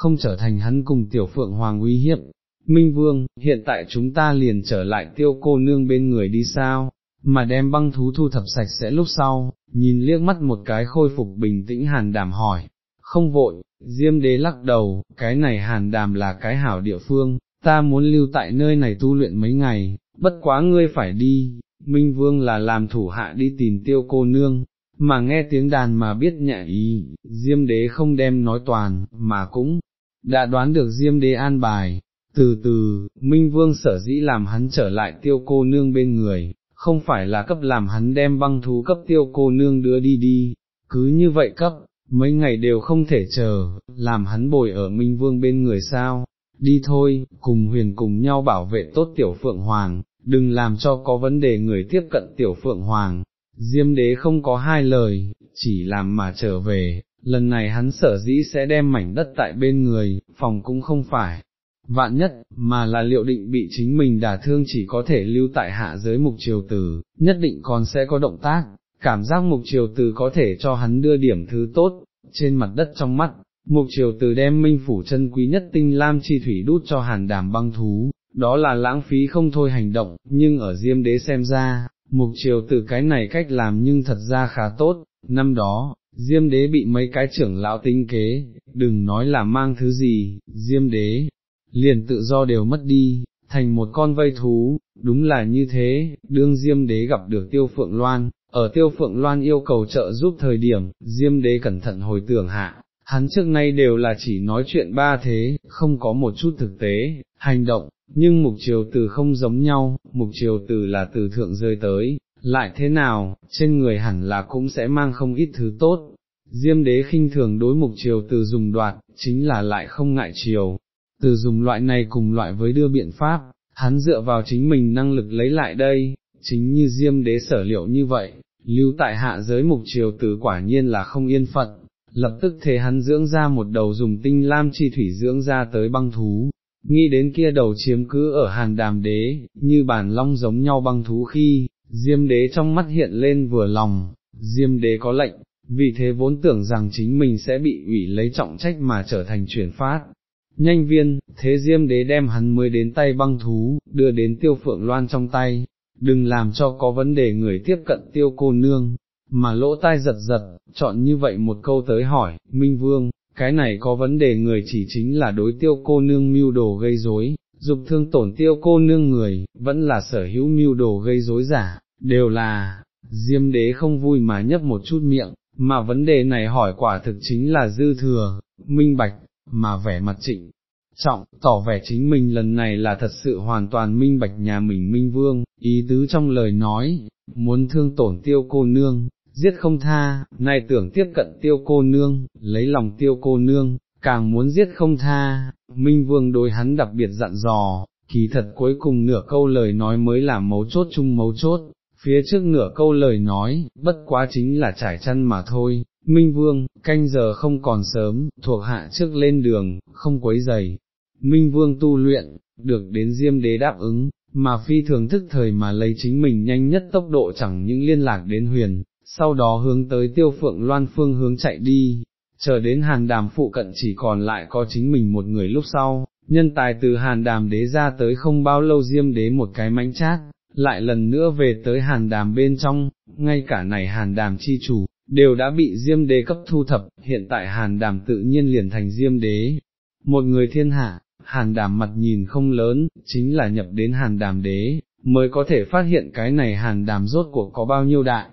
không trở thành hắn cùng tiểu phượng hoàng uy hiếp. Minh Vương, hiện tại chúng ta liền trở lại tiêu cô nương bên người đi sao, mà đem băng thú thu thập sạch sẽ lúc sau, nhìn liếc mắt một cái khôi phục bình tĩnh hàn đàm hỏi, không vội, diêm đế lắc đầu, cái này hàn đàm là cái hảo địa phương, ta muốn lưu tại nơi này tu luyện mấy ngày, bất quá ngươi phải đi, Minh Vương là làm thủ hạ đi tìm tiêu cô nương, mà nghe tiếng đàn mà biết nhạy ý, Diêm đế không đem nói toàn, mà cũng đã đoán được Diêm đế an bài. Từ từ, Minh Vương sở dĩ làm hắn trở lại tiêu cô nương bên người, không phải là cấp làm hắn đem băng thú cấp tiêu cô nương đưa đi đi, cứ như vậy cấp, mấy ngày đều không thể chờ, làm hắn bồi ở Minh Vương bên người sao, đi thôi, cùng huyền cùng nhau bảo vệ tốt tiểu Phượng Hoàng, đừng làm cho có vấn đề người tiếp cận tiểu Phượng Hoàng. Diêm đế không có hai lời, chỉ làm mà trở về, lần này hắn sở dĩ sẽ đem mảnh đất tại bên người, phòng cũng không phải, vạn nhất, mà là liệu định bị chính mình đả thương chỉ có thể lưu tại hạ giới mục triều tử, nhất định còn sẽ có động tác, cảm giác mục triều tử có thể cho hắn đưa điểm thứ tốt, trên mặt đất trong mắt, mục triều tử đem minh phủ chân quý nhất tinh lam chi thủy đút cho hàn đàm băng thú, đó là lãng phí không thôi hành động, nhưng ở diêm đế xem ra, mục triều tử cái này cách làm nhưng thật ra khá tốt, năm đó, diêm đế bị mấy cái trưởng lão tinh kế, đừng nói là mang thứ gì, diêm đế, liền tự do đều mất đi, thành một con vây thú, đúng là như thế, đương Diêm Đế gặp được Tiêu Phượng Loan, ở Tiêu Phượng Loan yêu cầu trợ giúp thời điểm, Diêm Đế cẩn thận hồi tưởng hạ, hắn trước nay đều là chỉ nói chuyện ba thế, không có một chút thực tế, hành động, nhưng mục triều từ không giống nhau, mục triều từ là từ thượng rơi tới, lại thế nào, trên người hẳn là cũng sẽ mang không ít thứ tốt. Diêm đế khinh thường đối mục triều từ dùng đoạt, chính là lại không ngại triều, từ dùng loại này cùng loại với đưa biện pháp, hắn dựa vào chính mình năng lực lấy lại đây, chính như diêm đế sở liệu như vậy, lưu tại hạ giới mục triều tử quả nhiên là không yên phận, lập tức thế hắn dưỡng ra một đầu dùng tinh lam chi thủy dưỡng ra tới băng thú, nghĩ đến kia đầu chiếm cứ ở hàn đàm đế, như bản long giống nhau băng thú khi, diêm đế trong mắt hiện lên vừa lòng, diêm đế có lệnh, vì thế vốn tưởng rằng chính mình sẽ bị ủy lấy trọng trách mà trở thành chuyển phát, nhanh viên, thế diêm đế đem hắn mới đến tay băng thú, đưa đến tiêu phượng loan trong tay, đừng làm cho có vấn đề người tiếp cận tiêu cô nương, mà lỗ tai giật giật, chọn như vậy một câu tới hỏi, Minh Vương, cái này có vấn đề người chỉ chính là đối tiêu cô nương mưu đồ gây rối, dục thương tổn tiêu cô nương người, vẫn là sở hữu mưu đồ gây rối giả, đều là, diêm đế không vui mà nhấp một chút miệng, mà vấn đề này hỏi quả thực chính là dư thừa, minh bạch, mà vẻ mặt trịnh, trọng, tỏ vẻ chính mình lần này là thật sự hoàn toàn minh bạch nhà mình minh vương, ý tứ trong lời nói, muốn thương tổn tiêu cô nương, giết không tha, nay tưởng tiếp cận tiêu cô nương, lấy lòng tiêu cô nương, càng muốn giết không tha, minh vương đối hắn đặc biệt dặn dò, kỳ thật cuối cùng nửa câu lời nói mới là mấu chốt chung mấu chốt, phía trước nửa câu lời nói, bất quá chính là trải chăn mà thôi, Minh Vương, canh giờ không còn sớm, thuộc hạ trước lên đường, không quấy giày. Minh Vương tu luyện, được đến Diêm Đế đáp ứng, mà phi thường thức thời mà lấy chính mình nhanh nhất tốc độ chẳng những liên lạc đến huyền, sau đó hướng tới tiêu phượng loan phương hướng chạy đi, chờ đến hàn đàm phụ cận chỉ còn lại có chính mình một người lúc sau, nhân tài từ hàn đàm đế ra tới không bao lâu Diêm Đế một cái mánh chát, lại lần nữa về tới hàn đàm bên trong, ngay cả này hàn đàm chi chủ, đều đã bị diêm đế cấp thu thập, hiện tại hàn đàm tự nhiên liền thành diêm đế. Một người thiên hạ, hàn đàm mặt nhìn không lớn, chính là nhập đến hàn đàm đế, mới có thể phát hiện cái này hàn đàm rốt cuộc có bao nhiêu đại.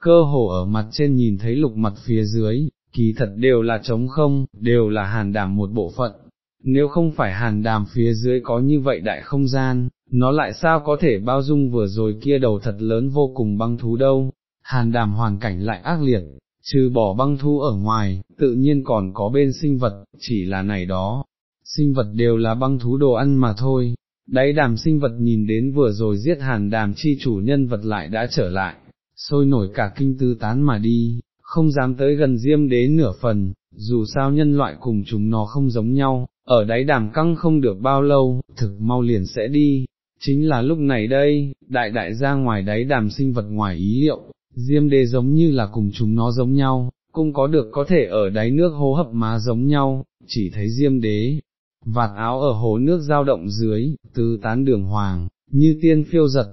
Cơ hồ ở mặt trên nhìn thấy lục mặt phía dưới, kỳ thật đều là trống không, đều là hàn đàm một bộ phận. Nếu không phải hàn đàm phía dưới có như vậy đại không gian, nó lại sao có thể bao dung vừa rồi kia đầu thật lớn vô cùng băng thú đâu, hàn đàm hoàn cảnh lại ác liệt, trừ bỏ băng thú ở ngoài, tự nhiên còn có bên sinh vật, chỉ là này đó, sinh vật đều là băng thú đồ ăn mà thôi. Đáy đàm sinh vật nhìn đến vừa rồi giết hàn đàm chi chủ nhân vật lại đã trở lại, sôi nổi cả kinh tư tán mà đi, không dám tới gần diêm đế nửa phần, dù sao nhân loại cùng chúng nó không giống nhau, ở đáy đàm căng không được bao lâu, thực mau liền sẽ đi. Chính là lúc này đây, đại đại ra ngoài đáy đàm sinh vật ngoài ý liệu, diêm đế giống như là cùng chúng nó giống nhau, cũng có được có thể ở đáy nước hô hấp má giống nhau, chỉ thấy diêm đế, vạt áo ở hồ nước giao động dưới, tứ tán đường hoàng, như tiên phiêu giật,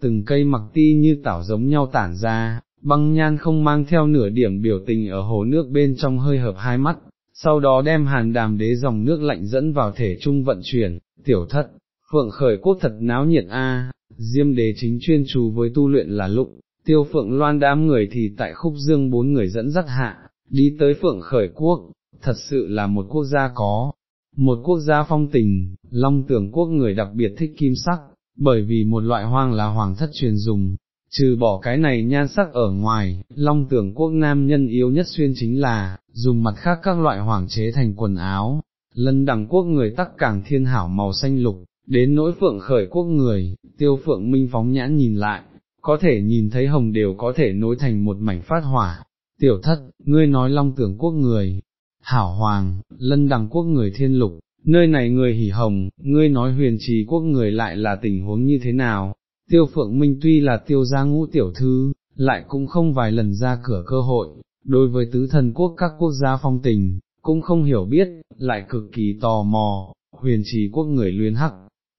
từng cây mặc ti như tảo giống nhau tản ra, băng nhan không mang theo nửa điểm biểu tình ở hồ nước bên trong hơi hợp hai mắt, sau đó đem hàn đàm đế dòng nước lạnh dẫn vào thể trung vận chuyển, tiểu thất, phượng khởi quốc thật náo nhiệt a, diêm đế chính chuyên chú với tu luyện là lụng, tiêu phượng loan đám người thì tại khúc dương bốn người dẫn dắt hạ, đi tới phượng khởi quốc, thật sự là một quốc gia có, một quốc gia phong tình, long tưởng quốc người đặc biệt thích kim sắc, bởi vì một loại hoang là hoàng thất truyền dùng, trừ bỏ cái này nhan sắc ở ngoài, long tưởng quốc nam nhân yếu nhất xuyên chính là, dùng mặt khác các loại hoàng chế thành quần áo, lân đẳng quốc người tắc càng thiên hảo màu xanh lục, đến nỗi phượng khởi quốc người, tiêu phượng minh phóng nhãn nhìn lại, có thể nhìn thấy hồng đều có thể nối thành một mảnh phát hỏa. Tiểu thất, ngươi nói long tưởng quốc người, hảo hoàng, lân đằng quốc người thiên lục, nơi này người hỉ hồng, ngươi nói huyền trì quốc người lại là tình huống như thế nào, tiêu phượng minh tuy là tiêu gia ngũ tiểu thư, lại cũng không vài lần ra cửa cơ hội, đối với tứ thần quốc các quốc gia phong tình, cũng không hiểu biết, lại cực kỳ tò mò, huyền trì quốc người luyến hắc,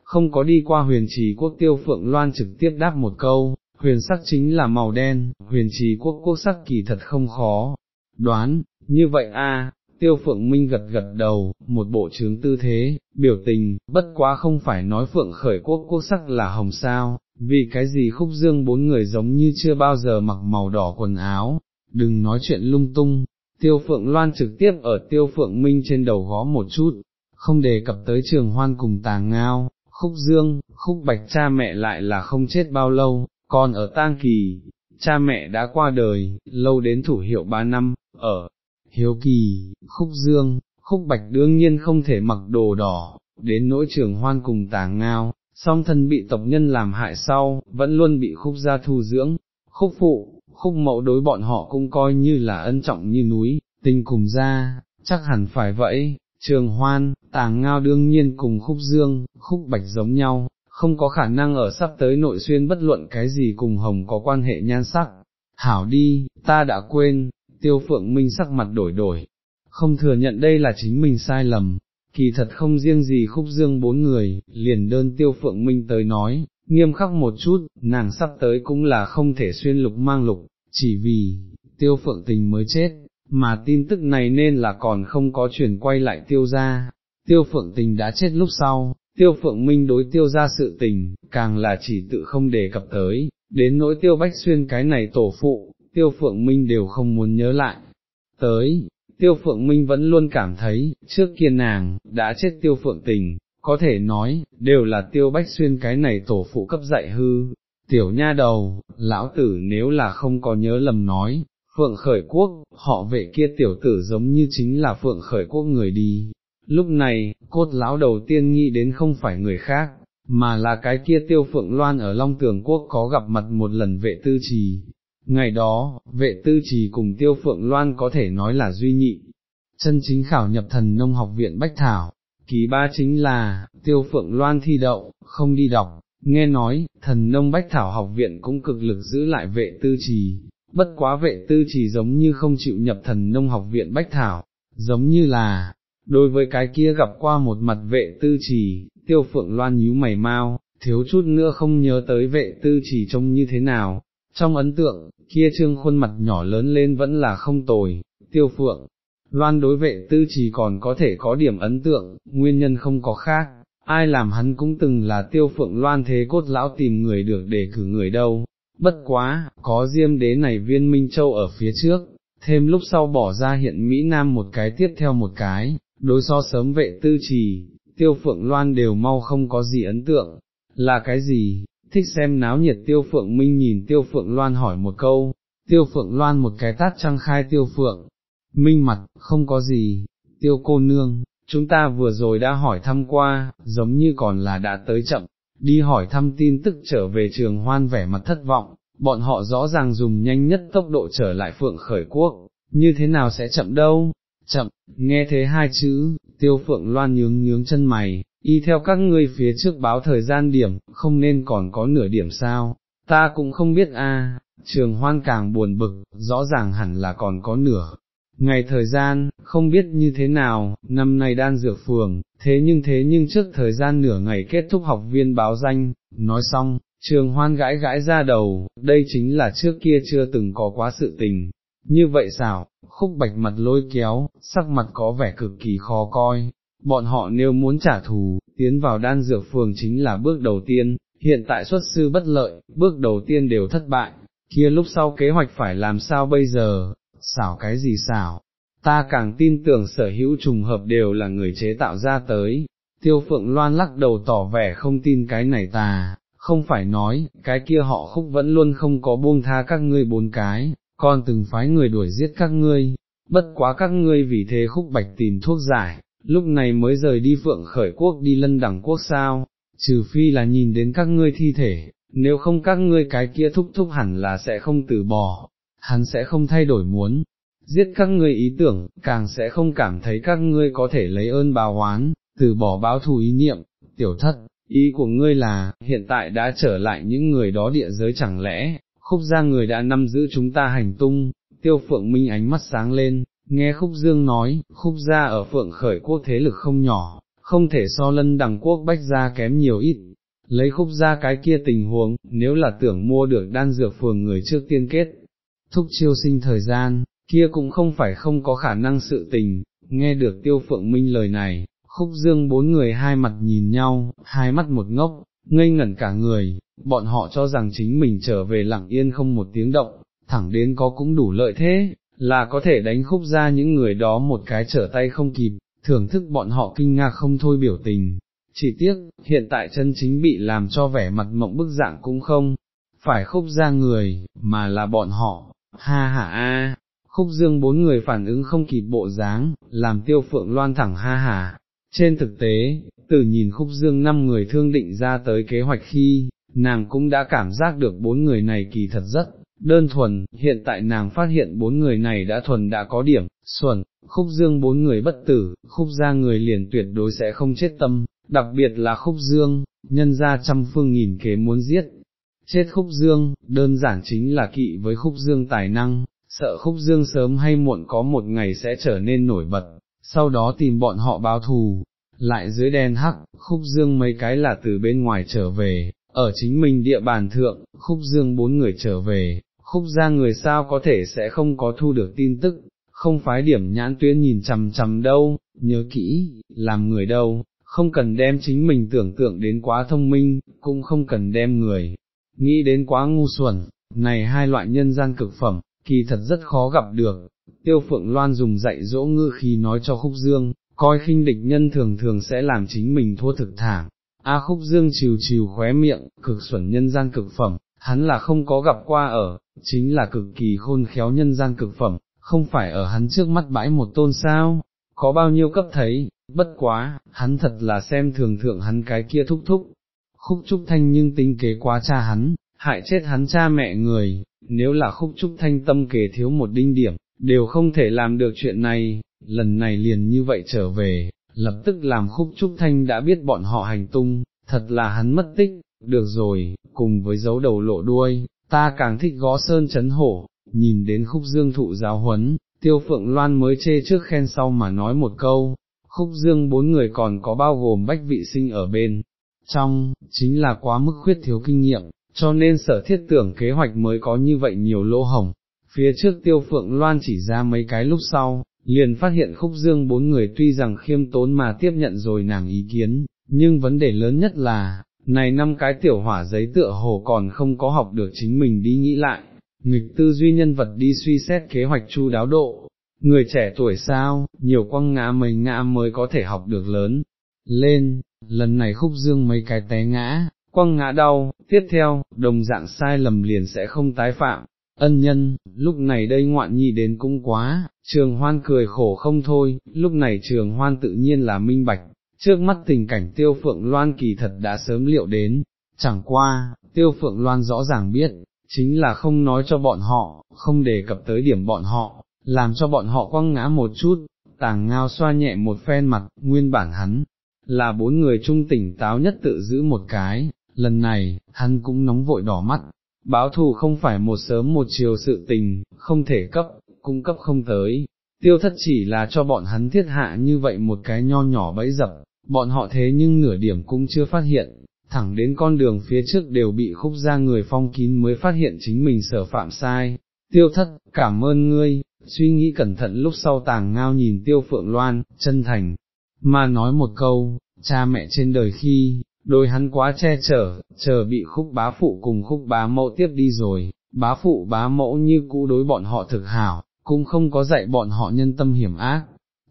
không có đi qua huyền trì quốc tiêu phượng loan trực tiếp đáp một câu, huyền sắc chính là màu đen, huyền trì quốc quốc sắc kỳ thật không khó, đoán, như vậy a tiêu phượng minh gật gật đầu, một bộ trướng tư thế, biểu tình, bất quá không phải nói phượng khởi quốc quốc sắc là hồng sao, vì cái gì khúc dương bốn người giống như chưa bao giờ mặc màu đỏ quần áo, đừng nói chuyện lung tung, tiêu phượng loan trực tiếp ở tiêu phượng minh trên đầu gó một chút, không đề cập tới trường hoan cùng tàng ngao, khúc dương, khúc bạch cha mẹ lại là không chết bao lâu, còn ở tang kỳ, cha mẹ đã qua đời, lâu đến thủ hiệu ba năm, ở hiếu kỳ, khúc dương, khúc bạch đương nhiên không thể mặc đồ đỏ, đến nỗi trường hoan cùng tàng ngao, song thân bị tộc nhân làm hại sau, vẫn luôn bị khúc gia thu dưỡng, khúc phụ, khúc mẫu đối bọn họ cũng coi như là ân trọng như núi, tình cùng gia chắc hẳn phải vậy, trường hoan, tàng ngao đương nhiên cùng khúc dương, khúc bạch giống nhau, không có khả năng ở sắp tới nội xuyên bất luận cái gì cùng hồng có quan hệ nhan sắc. Hảo đi, ta đã quên, tiêu phượng minh sắc mặt đổi đổi, không thừa nhận đây là chính mình sai lầm, kỳ thật không riêng gì khúc dương bốn người, liền đơn tiêu phượng minh tới nói, nghiêm khắc một chút, nàng sắp tới cũng là không thể xuyên lục mang lục, chỉ vì, tiêu phượng tình mới chết, mà tin tức này nên là còn không có chuyển quay lại tiêu ra, tiêu phượng tình đã chết lúc sau, tiêu phượng minh đối tiêu ra sự tình, càng là chỉ tự không đề cập tới, đến nỗi tiêu bách xuyên cái này tổ phụ, tiêu phượng minh đều không muốn nhớ lại. Tới, tiêu phượng minh vẫn luôn cảm thấy, trước kia nàng, đã chết tiêu phượng tình, có thể nói, đều là tiêu bách xuyên cái này tổ phụ cấp dạy hư. Tiểu nha đầu, lão tử nếu là không có nhớ lầm nói, phượng khởi quốc, họ vệ kia tiểu tử giống như chính là phượng khởi quốc người đi. Lúc này, cốt lão đầu tiên nghĩ đến không phải người khác, mà là cái kia tiêu phượng loan ở Long Tường Quốc có gặp mặt một lần vệ tư trì, Ngày đó, vệ tư trì cùng tiêu phượng loan có thể nói là duy nhị, chân chính khảo nhập thần nông học viện Bách Thảo, ký ba chính là, tiêu phượng loan thi đậu, không đi đọc, nghe nói, thần nông Bách Thảo học viện cũng cực lực giữ lại vệ tư trì, bất quá vệ tư chỉ giống như không chịu nhập thần nông học viện Bách Thảo, giống như là, đối với cái kia gặp qua một mặt vệ tư chỉ tiêu phượng loan nhíu mày mau, thiếu chút nữa không nhớ tới vệ tư chỉ trông như thế nào, trong ấn tượng, kia trương khuôn mặt nhỏ lớn lên vẫn là không tồi, tiêu phượng, loan đối vệ tư chỉ còn có thể có điểm ấn tượng, nguyên nhân không có khác, ai làm hắn cũng từng là tiêu phượng loan thế cốt lão tìm người được để cử người đâu, bất quá, có diêm đế này viên Minh Châu ở phía trước, thêm lúc sau bỏ ra hiện Mỹ Nam một cái tiếp theo một cái, đối so sớm vệ tư trì, tiêu phượng loan đều mau không có gì ấn tượng, là cái gì, thích xem náo nhiệt tiêu phượng minh nhìn tiêu phượng loan hỏi một câu, tiêu phượng loan một cái tát trăng khai tiêu phượng, minh mặt, không có gì, tiêu cô nương, chúng ta vừa rồi đã hỏi thăm qua, giống như còn là đã tới chậm, đi hỏi thăm tin tức trở về trường hoan vẻ mặt thất vọng, bọn họ rõ ràng dùng nhanh nhất tốc độ trở lại phượng khởi quốc, như thế nào sẽ chậm đâu, chậm, nghe thế hai chữ, tiêu phượng loan nhướng nhướng chân mày, y theo các ngươi phía trước báo thời gian điểm, không nên còn có nửa điểm sao, ta cũng không biết a. trường hoan càng buồn bực, rõ ràng hẳn là còn có nửa. Ngày thời gian, không biết như thế nào, năm nay đan dược phường, thế nhưng thế nhưng trước thời gian nửa ngày kết thúc học viên báo danh, nói xong, trường hoan gãi gãi ra đầu, đây chính là trước kia chưa từng có quá sự tình. Như vậy sao, khúc bạch mặt lôi kéo, sắc mặt có vẻ cực kỳ khó coi, bọn họ nếu muốn trả thù, tiến vào đan dược phường chính là bước đầu tiên, hiện tại xuất sư bất lợi, bước đầu tiên đều thất bại, kia lúc sau kế hoạch phải làm sao bây giờ, xảo cái gì xảo, ta càng tin tưởng sở hữu trùng hợp đều là người chế tạo ra tới, tiêu phượng loan lắc đầu tỏ vẻ không tin cái này ta, không phải nói, cái kia họ khúc vẫn luôn không có buông tha các ngươi bốn cái, còn từng phái người đuổi giết các ngươi, bất quá các ngươi vì thế khúc bạch tìm thuốc giải, lúc này mới rời đi phượng khởi quốc đi lân đẳng quốc sao, trừ phi là nhìn đến các ngươi thi thể, nếu không các ngươi cái kia thúc thúc hẳn là sẽ không từ bỏ, hắn sẽ không thay đổi muốn, giết các ngươi ý tưởng, càng sẽ không cảm thấy các ngươi có thể lấy ơn báo oán, từ bỏ báo thù ý niệm, tiểu thất, ý của ngươi là, hiện tại đã trở lại những người đó địa giới chẳng lẽ, khúc ra người đã nắm giữ chúng ta hành tung, tiêu phượng minh ánh mắt sáng lên, nghe khúc dương nói, khúc gia ở phượng khởi quốc thế lực không nhỏ, không thể so lân đằng quốc bách gia kém nhiều ít, lấy khúc gia cái kia tình huống, nếu là tưởng mua được đan dược phường người trước tiên kết, thúc chiêu sinh thời gian, kia cũng không phải không có khả năng sự tình, nghe được tiêu phượng minh lời này, khúc dương bốn người hai mặt nhìn nhau, hai mắt một ngốc, ngây ngẩn cả người, bọn họ cho rằng chính mình trở về lặng yên không một tiếng động, thẳng đến có cũng đủ lợi thế, là có thể đánh khúc ra những người đó một cái trở tay không kịp, thưởng thức bọn họ kinh ngạc không thôi biểu tình. Chỉ tiếc, hiện tại chân chính bị làm cho vẻ mặt mộng bức dạng cũng không, phải khúc ra người, mà là bọn họ, ha ha a. Khúc dương bốn người phản ứng không kịp bộ dáng, làm tiêu phượng loan thẳng ha ha. Trên thực tế, từ nhìn khúc dương năm người thương định ra tới kế hoạch khi, nàng cũng đã cảm giác được bốn người này kỳ thật rất đơn thuần, hiện tại nàng phát hiện bốn người này đã thuần đã có điểm, xuẩn, khúc dương bốn người bất tử, khúc ra người liền tuyệt đối sẽ không chết tâm, đặc biệt là khúc dương, nhân ra trăm phương nghìn kế muốn giết. Chết khúc dương, đơn giản chính là kỵ với khúc dương tài năng, sợ khúc dương sớm hay muộn có một ngày sẽ trở nên nổi bật, sau đó tìm bọn họ báo thù, lại dưới đen hắc, khúc dương mấy cái là từ bên ngoài trở về, ở chính mình địa bàn thượng, khúc dương bốn người trở về, khúc ra người sao có thể sẽ không có thu được tin tức, không phái điểm nhãn tuyến nhìn chằm chằm đâu, nhớ kỹ, làm người đâu, không cần đem chính mình tưởng tượng đến quá thông minh, cũng không cần đem người, nghĩ đến quá ngu xuẩn, này hai loại nhân gian cực phẩm, kỳ thật rất khó gặp được, tiêu phượng loan dùng dạy dỗ ngư khi nói cho khúc dương, coi khinh địch nhân thường thường sẽ làm chính mình thua thực thảm. A khúc dương chiều chiều khóe miệng, cực xuẩn nhân gian cực phẩm, hắn là không có gặp qua ở, chính là cực kỳ khôn khéo nhân gian cực phẩm, không phải ở hắn trước mắt bãi một tôn sao, có bao nhiêu cấp thấy, bất quá, hắn thật là xem thường thượng hắn cái kia thúc thúc, khúc trúc thanh nhưng tính kế quá cha hắn, hại chết hắn cha mẹ người, nếu là khúc trúc thanh tâm kế thiếu một đinh điểm, đều không thể làm được chuyện này, lần này liền như vậy trở về, lập tức làm khúc trúc thanh đã biết bọn họ hành tung, thật là hắn mất tích, được rồi, cùng với dấu đầu lộ đuôi, ta càng thích gó sơn chấn hổ, nhìn đến khúc dương thụ giáo huấn, tiêu phượng loan mới chê trước khen sau mà nói một câu, khúc dương bốn người còn có bao gồm bách vị sinh ở bên, trong, chính là quá mức khuyết thiếu kinh nghiệm, cho nên sở thiết tưởng kế hoạch mới có như vậy nhiều lỗ hồng. Phía trước tiêu phượng loan chỉ ra mấy cái lúc sau, liền phát hiện khúc dương bốn người tuy rằng khiêm tốn mà tiếp nhận rồi nàng ý kiến, nhưng vấn đề lớn nhất là, này năm cái tiểu hỏa giấy tựa hồ còn không có học được chính mình đi nghĩ lại, nghịch tư duy nhân vật đi suy xét kế hoạch chu đáo độ, người trẻ tuổi sao, nhiều quăng ngã mấy ngã mới có thể học được lớn, lên, lần này khúc dương mấy cái té ngã, quăng ngã đau, tiếp theo, đồng dạng sai lầm liền sẽ không tái phạm, ân nhân, lúc này đây ngoạn nhi đến cũng quá, trường hoan cười khổ không thôi, lúc này trường hoan tự nhiên là minh bạch, trước mắt tình cảnh tiêu phượng loan kỳ thật đã sớm liệu đến, chẳng qua, tiêu phượng loan rõ ràng biết, chính là không nói cho bọn họ, không đề cập tới điểm bọn họ, làm cho bọn họ quăng ngã một chút, tàng ngao xoa nhẹ một phen mặt, nguyên bản hắn, là bốn người trung tỉnh táo nhất tự giữ một cái, lần này, hắn cũng nóng vội đỏ mắt, báo thù không phải một sớm một chiều sự tình, không thể cấp, cung cấp không tới, tiêu thất chỉ là cho bọn hắn thiết hạ như vậy một cái nho nhỏ bẫy dập, bọn họ thế nhưng nửa điểm cũng chưa phát hiện, thẳng đến con đường phía trước đều bị khúc ra người phong kín mới phát hiện chính mình sở phạm sai. Tiêu thất, cảm ơn ngươi, suy nghĩ cẩn thận lúc sau tàng ngao nhìn tiêu phượng loan, chân thành, mà nói một câu, cha mẹ trên đời khi, đôi hắn quá che chở, chờ bị khúc bá phụ cùng khúc bá mẫu tiếp đi rồi, bá phụ bá mẫu như cũ đối bọn họ thực hảo, cũng không có dạy bọn họ nhân tâm hiểm ác,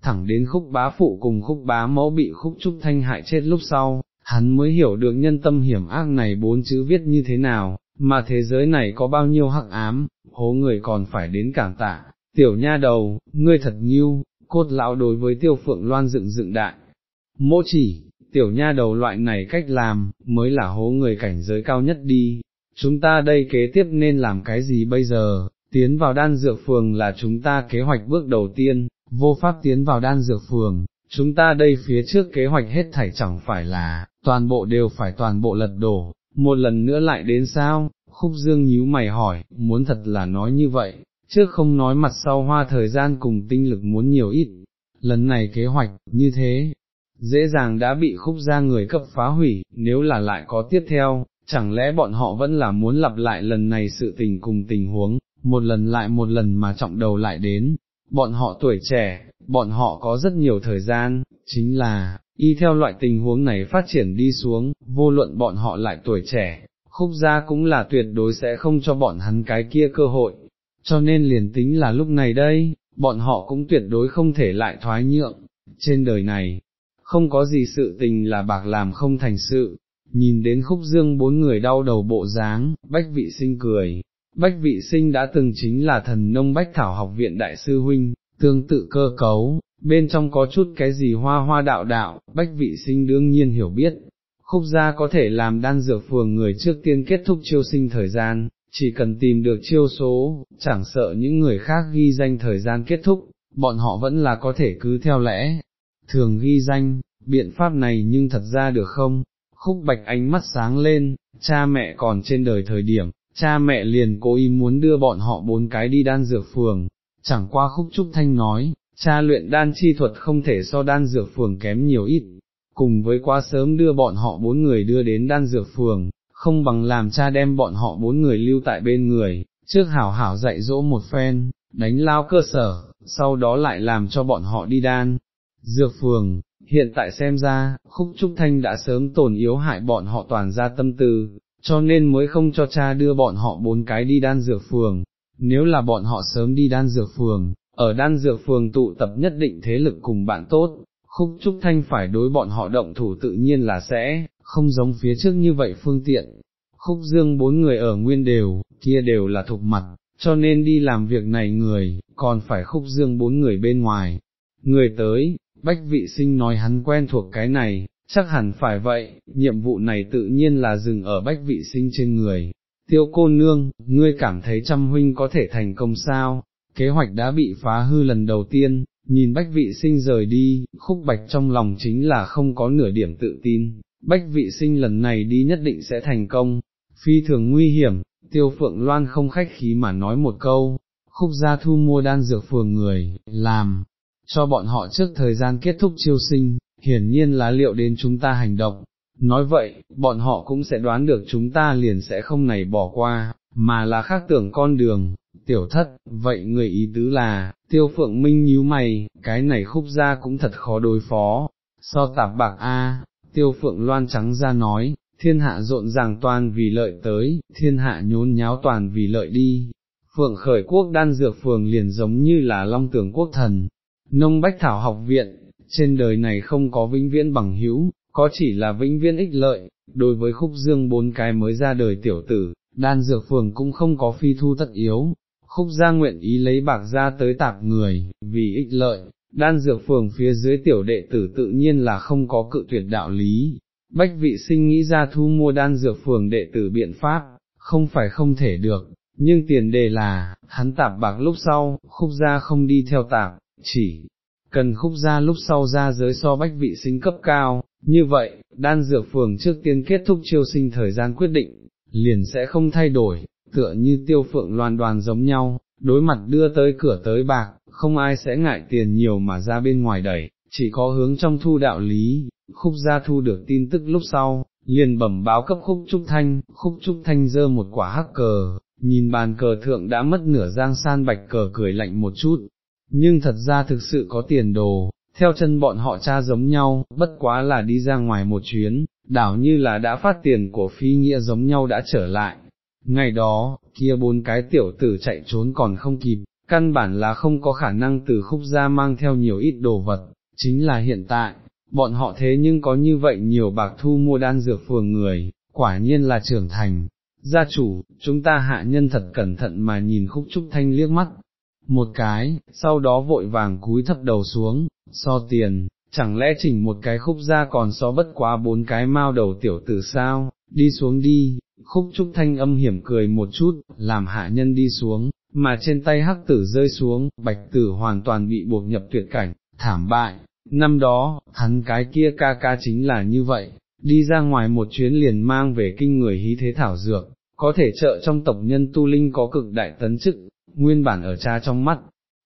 thẳng đến khúc bá phụ cùng khúc bá mẫu bị khúc trúc thanh hại chết lúc sau, hắn mới hiểu được nhân tâm hiểm ác này bốn chữ viết như thế nào, mà thế giới này có bao nhiêu hắc ám, hố người còn phải đến cảm tạ, tiểu nha đầu, ngươi thật nhiêu, cốt lão đối với tiêu phượng loan dựng dựng đại, mô chỉ, tiểu nha đầu loại này cách làm, mới là hố người cảnh giới cao nhất đi, chúng ta đây kế tiếp nên làm cái gì bây giờ, tiến vào đan dược phường là chúng ta kế hoạch bước đầu tiên, vô pháp tiến vào đan dược phường, chúng ta đây phía trước kế hoạch hết thảy chẳng phải là, toàn bộ đều phải toàn bộ lật đổ, một lần nữa lại đến sao, khúc dương nhíu mày hỏi, muốn thật là nói như vậy, trước không nói mặt sau hoa thời gian cùng tinh lực muốn nhiều ít, lần này kế hoạch, như thế, dễ dàng đã bị khúc ra người cấp phá hủy, nếu là lại có tiếp theo, chẳng lẽ bọn họ vẫn là muốn lặp lại lần này sự tình cùng tình huống, một lần lại một lần mà trọng đầu lại đến, bọn họ tuổi trẻ, bọn họ có rất nhiều thời gian, chính là, y theo loại tình huống này phát triển đi xuống, vô luận bọn họ lại tuổi trẻ, khúc gia cũng là tuyệt đối sẽ không cho bọn hắn cái kia cơ hội, cho nên liền tính là lúc này đây, bọn họ cũng tuyệt đối không thể lại thoái nhượng, trên đời này, không có gì sự tình là bạc làm không thành sự, nhìn đến khúc dương bốn người đau đầu bộ dáng, bách vị sinh cười, bách vị sinh đã từng chính là thần nông bách thảo học viện đại sư huynh, tương tự cơ cấu, bên trong có chút cái gì hoa hoa đạo đạo, bách vị sinh đương nhiên hiểu biết. Khúc gia có thể làm đan dược phường người trước tiên kết thúc chiêu sinh thời gian, chỉ cần tìm được chiêu số, chẳng sợ những người khác ghi danh thời gian kết thúc, bọn họ vẫn là có thể cứ theo lẽ, thường ghi danh, biện pháp này nhưng thật ra được không? Khúc bạch ánh mắt sáng lên, cha mẹ còn trên đời thời điểm, cha mẹ liền cố ý muốn đưa bọn họ bốn cái đi đan dược phường, chẳng qua khúc trúc thanh nói, cha luyện đan chi thuật không thể so đan dược phường kém nhiều ít, cùng với quá sớm đưa bọn họ bốn người đưa đến đan dược phường, không bằng làm cha đem bọn họ bốn người lưu tại bên người, trước hảo hảo dạy dỗ một phen, đánh lao cơ sở, sau đó lại làm cho bọn họ đi đan. Dược phường, hiện tại xem ra, khúc trúc thanh đã sớm tổn yếu hại bọn họ toàn ra tâm tư, cho nên mới không cho cha đưa bọn họ bốn cái đi đan dược phường, nếu là bọn họ sớm đi đan dược phường, ở đan dược phường tụ tập nhất định thế lực cùng bạn tốt, khúc trúc thanh phải đối bọn họ động thủ tự nhiên là sẽ, không giống phía trước như vậy phương tiện. Khúc dương bốn người ở nguyên đều, kia đều là thục mặt, cho nên đi làm việc này người, còn phải khúc dương bốn người bên ngoài. Người tới, bách vị sinh nói hắn quen thuộc cái này, chắc hẳn phải vậy, nhiệm vụ này tự nhiên là dừng ở bách vị sinh trên người. Tiêu cô nương, ngươi cảm thấy trăm huynh có thể thành công sao, kế hoạch đã bị phá hư lần đầu tiên, nhìn bách vị sinh rời đi, khúc bạch trong lòng chính là không có nửa điểm tự tin, bách vị sinh lần này đi nhất định sẽ thành công, phi thường nguy hiểm, tiêu phượng loan không khách khí mà nói một câu, khúc gia thu mua đan dược phường người, làm, cho bọn họ trước thời gian kết thúc chiêu sinh, hiển nhiên là liệu đến chúng ta hành động, nói vậy, bọn họ cũng sẽ đoán được chúng ta liền sẽ không này bỏ qua, mà là khác tưởng con đường, tiểu thất, vậy người ý tứ là, tiêu phượng minh nhíu mày, cái này khúc ra cũng thật khó đối phó, so tạp bạc A, tiêu phượng loan trắng ra nói, thiên hạ rộn ràng toàn vì lợi tới, thiên hạ nhốn nháo toàn vì lợi đi. Phượng khởi quốc đan dược phường liền giống như là long tưởng quốc thần, nông bách thảo học viện, trên đời này không có vĩnh viễn bằng hữu, có chỉ là vĩnh viễn ích lợi, đối với khúc dương bốn cái mới ra đời tiểu tử, đan dược phường cũng không có phi thu tất yếu, khúc gia nguyện ý lấy bạc ra tới tạp người, vì ích lợi, đan dược phường phía dưới tiểu đệ tử tự nhiên là không có cự tuyệt đạo lý. Bách vị sinh nghĩ ra thu mua đan dược phường đệ tử biện pháp, không phải không thể được, nhưng tiền đề là, hắn tạp bạc lúc sau, khúc gia không đi theo tạp, chỉ cần khúc gia lúc sau ra giới so bách vị sinh cấp cao, như vậy, đan dược phường trước tiên kết thúc chiêu sinh thời gian quyết định, liền sẽ không thay đổi, tựa như tiêu phượng loan đoàn giống nhau, đối mặt đưa tới cửa tới bạc, không ai sẽ ngại tiền nhiều mà ra bên ngoài đẩy, chỉ có hướng trong thu đạo lý, khúc gia thu được tin tức lúc sau, liền bẩm báo cấp khúc trúc thanh, khúc trúc thanh dơ một quả hắc cờ, nhìn bàn cờ thượng đã mất nửa giang san bạch cờ cười lạnh một chút, nhưng thật ra thực sự có tiền đồ, theo chân bọn họ cha giống nhau, bất quá là đi ra ngoài một chuyến, đảo như là đã phát tiền của phi nghĩa giống nhau đã trở lại. Ngày đó, kia bốn cái tiểu tử chạy trốn còn không kịp, căn bản là không có khả năng từ khúc ra mang theo nhiều ít đồ vật, chính là hiện tại, bọn họ thế nhưng có như vậy nhiều bạc thu mua đan dược phường người, quả nhiên là trưởng thành. Gia chủ, chúng ta hạ nhân thật cẩn thận mà nhìn khúc trúc thanh liếc mắt, một cái, sau đó vội vàng cúi thấp đầu xuống, so tiền, chẳng lẽ chỉnh một cái khúc ra còn so bất quá bốn cái mao đầu tiểu tử sao, đi xuống đi, khúc trúc thanh âm hiểm cười một chút, làm hạ nhân đi xuống, mà trên tay hắc tử rơi xuống, bạch tử hoàn toàn bị buộc nhập tuyệt cảnh, thảm bại, năm đó, hắn cái kia ca ca chính là như vậy, đi ra ngoài một chuyến liền mang về kinh người hí thế thảo dược, có thể trợ trong tộc nhân tu linh có cực đại tấn chức, nguyên bản ở cha trong mắt,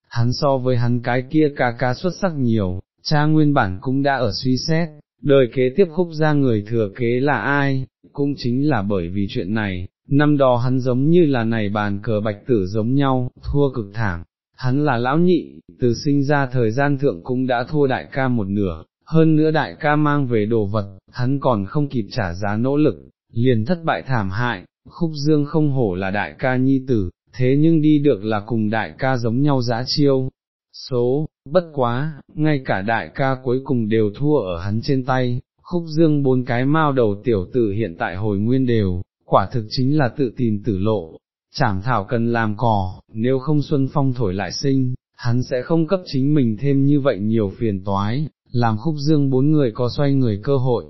hắn so với hắn cái kia ca ca xuất sắc nhiều, cha nguyên bản cũng đã ở suy xét, đời kế tiếp khúc ra người thừa kế là ai, cũng chính là bởi vì chuyện này, năm đó hắn giống như là này bàn cờ bạch tử giống nhau, thua cực thảm, hắn là lão nhị, từ sinh ra thời gian thượng cũng đã thua đại ca một nửa, hơn nữa đại ca mang về đồ vật, hắn còn không kịp trả giá nỗ lực, liền thất bại thảm hại, khúc dương không hổ là đại ca nhi tử, thế nhưng đi được là cùng đại ca giống nhau giá chiêu. Số, bất quá, ngay cả đại ca cuối cùng đều thua ở hắn trên tay, khúc dương bốn cái mao đầu tiểu tử hiện tại hồi nguyên đều, quả thực chính là tự tìm tử lộ, chảm thảo cần làm cỏ, nếu không xuân phong thổi lại sinh, hắn sẽ không cấp chính mình thêm như vậy nhiều phiền toái, làm khúc dương bốn người có xoay người cơ hội.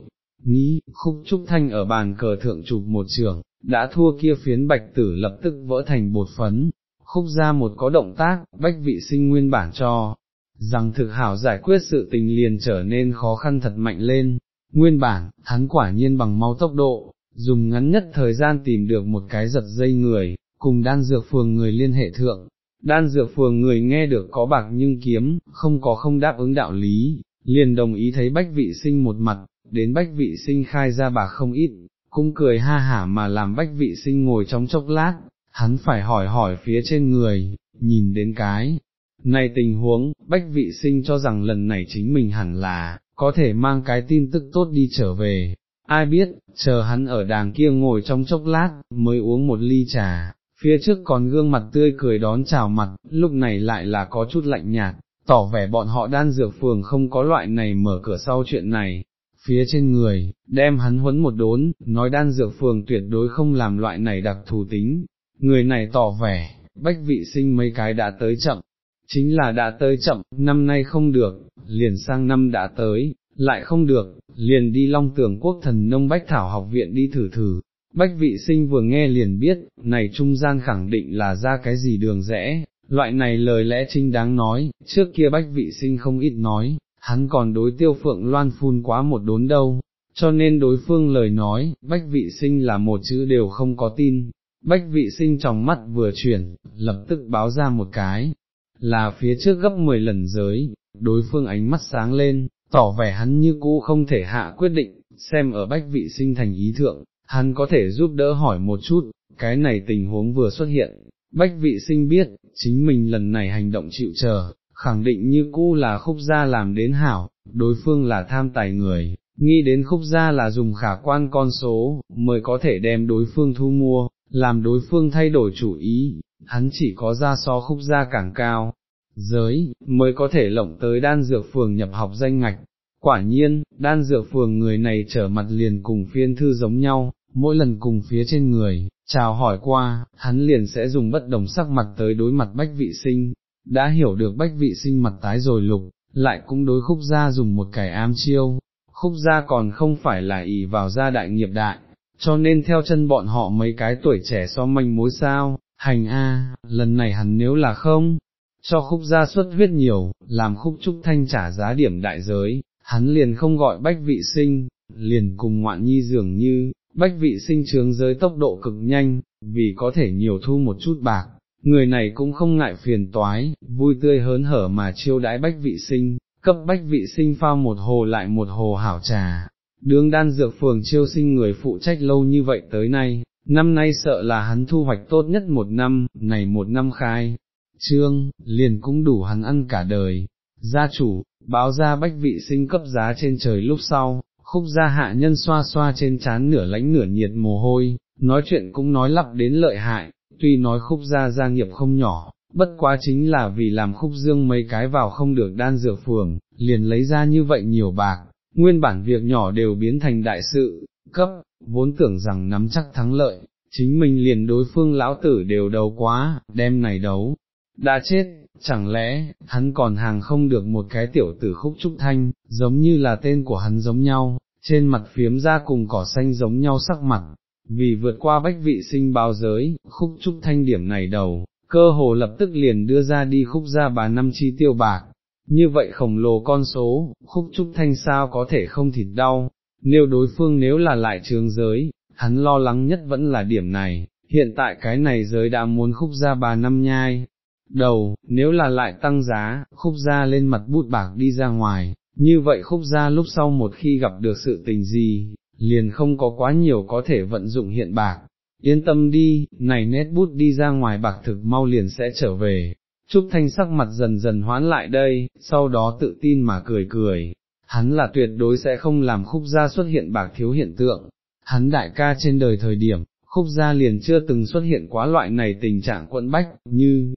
Nghĩ, khúc trúc thanh ở bàn cờ thượng chụp một trường, đã thua kia phiến bạch tử lập tức vỡ thành bột phấn, khúc ra một có động tác, bách vị sinh nguyên bản cho, rằng thực hảo giải quyết sự tình liền trở nên khó khăn thật mạnh lên, nguyên bản, hắn quả nhiên bằng mau tốc độ, dùng ngắn nhất thời gian tìm được một cái giật dây người, cùng đan dược phường người liên hệ thượng. Đan dược phường người nghe được có bạc nhưng kiếm, không có không đáp ứng đạo lý, liền đồng ý thấy bách vị sinh một mặt, đến bách vị sinh khai ra bạc không ít, cũng cười ha hả mà làm bách vị sinh ngồi trong chốc lát, hắn phải hỏi hỏi phía trên người, nhìn đến cái. Này tình huống, bách vị sinh cho rằng lần này chính mình hẳn là, có thể mang cái tin tức tốt đi trở về, ai biết, chờ hắn ở đàng kia ngồi trong chốc lát, mới uống một ly trà, phía trước còn gương mặt tươi cười đón chào mặt, lúc này lại là có chút lạnh nhạt, tỏ vẻ bọn họ đan dược phường không có loại này mở cửa sau chuyện này, phía trên người, đem hắn huấn một đốn, nói đan dược phường tuyệt đối không làm loại này đặc thù tính, người này tỏ vẻ, bách vị sinh mấy cái đã tới chậm, chính là đã tới chậm, năm nay không được, liền sang năm đã tới, lại không được, liền đi long tưởng quốc thần nông bách thảo học viện đi thử thử. Bách vị sinh vừa nghe liền biết, này trung gian khẳng định là ra cái gì đường rẽ, loại này lời lẽ trinh đáng nói, trước kia bách vị sinh không ít nói, hắn còn đối tiêu phượng loan phun quá một đốn đâu, cho nên đối phương lời nói, bách vị sinh là một chữ đều không có tin, bách vị sinh trong mắt vừa chuyển, lập tức báo ra một cái, là phía trước gấp 10 lần giới, đối phương ánh mắt sáng lên, tỏ vẻ hắn như cũ không thể hạ quyết định, xem ở bách vị sinh thành ý thượng, hắn có thể giúp đỡ hỏi một chút, cái này tình huống vừa xuất hiện, bách vị sinh biết, chính mình lần này hành động chịu chờ, khẳng định như cũ là khúc gia làm đến hảo, đối phương là tham tài người, nghĩ đến khúc gia là dùng khả quan con số, mới có thể đem đối phương thu mua, làm đối phương thay đổi chủ ý, hắn chỉ có ra so khúc gia càng cao, giới, mới có thể lộng tới đan dược phường nhập học danh ngạch. Quả nhiên, đan dược phường người này trở mặt liền cùng phiên thư giống nhau, mỗi lần cùng phía trên người, chào hỏi qua, hắn liền sẽ dùng bất đồng sắc mặt tới đối mặt bách vị sinh, đã hiểu được bách vị sinh mặt tái rồi lục, lại cũng đối khúc gia dùng một cải am chiêu, khúc gia còn không phải là ỷ vào gia đại nghiệp đại, cho nên theo chân bọn họ mấy cái tuổi trẻ so manh mối sao, hành a, lần này hắn nếu là không, cho khúc gia xuất huyết nhiều, làm khúc trúc thanh trả giá điểm đại giới, hắn liền không gọi bách vị sinh, liền cùng ngoạn nhi dường như, bách vị sinh trướng giới tốc độ cực nhanh, vì có thể nhiều thu một chút bạc, người này cũng không ngại phiền toái, vui tươi hớn hở mà chiêu đãi bách vị sinh, cấp bách vị sinh phao một hồ lại một hồ hảo trà. Đường đan dược phường chiêu sinh người phụ trách lâu như vậy tới nay, năm nay sợ là hắn thu hoạch tốt nhất một năm, này một năm khai, trương, liền cũng đủ hắn ăn cả đời. Gia chủ, báo ra bách vị sinh cấp giá trên trời lúc sau, khúc gia hạ nhân xoa xoa trên chán nửa lãnh nửa nhiệt mồ hôi, nói chuyện cũng nói lặp đến lợi hại, tuy nói khúc gia gia nghiệp không nhỏ, bất quá chính là vì làm khúc dương mấy cái vào không được đan dược phường, liền lấy ra như vậy nhiều bạc, nguyên bản việc nhỏ đều biến thành đại sự, cấp, vốn tưởng rằng nắm chắc thắng lợi, chính mình liền đối phương lão tử đều đầu quá, đem này đấu, đã chết, chẳng lẽ, hắn còn hàng không được một cái tiểu tử khúc trúc thanh, giống như là tên của hắn giống nhau, trên mặt phiếm ra cùng cỏ xanh giống nhau sắc mặt, vì vượt qua bách vị sinh bao giới, khúc trúc thanh điểm này đầu, cơ hồ lập tức liền đưa ra đi khúc ra bà năm chi tiêu bạc, như vậy khổng lồ con số, khúc trúc thanh sao có thể không thịt đau, nếu đối phương nếu là lại trường giới, hắn lo lắng nhất vẫn là điểm này, hiện tại cái này giới đã muốn khúc ra bà năm nhai, đầu, nếu là lại tăng giá, khúc ra lên mặt bút bạc đi ra ngoài, như vậy khúc ra lúc sau một khi gặp được sự tình gì, liền không có quá nhiều có thể vận dụng hiện bạc. Yên tâm đi, này nét bút đi ra ngoài bạc thực mau liền sẽ trở về. Trúc Thanh sắc mặt dần dần hoán lại đây, sau đó tự tin mà cười cười, hắn là tuyệt đối sẽ không làm khúc gia xuất hiện bạc thiếu hiện tượng, hắn đại ca trên đời thời điểm, khúc gia liền chưa từng xuất hiện quá loại này tình trạng quẫn bách, như,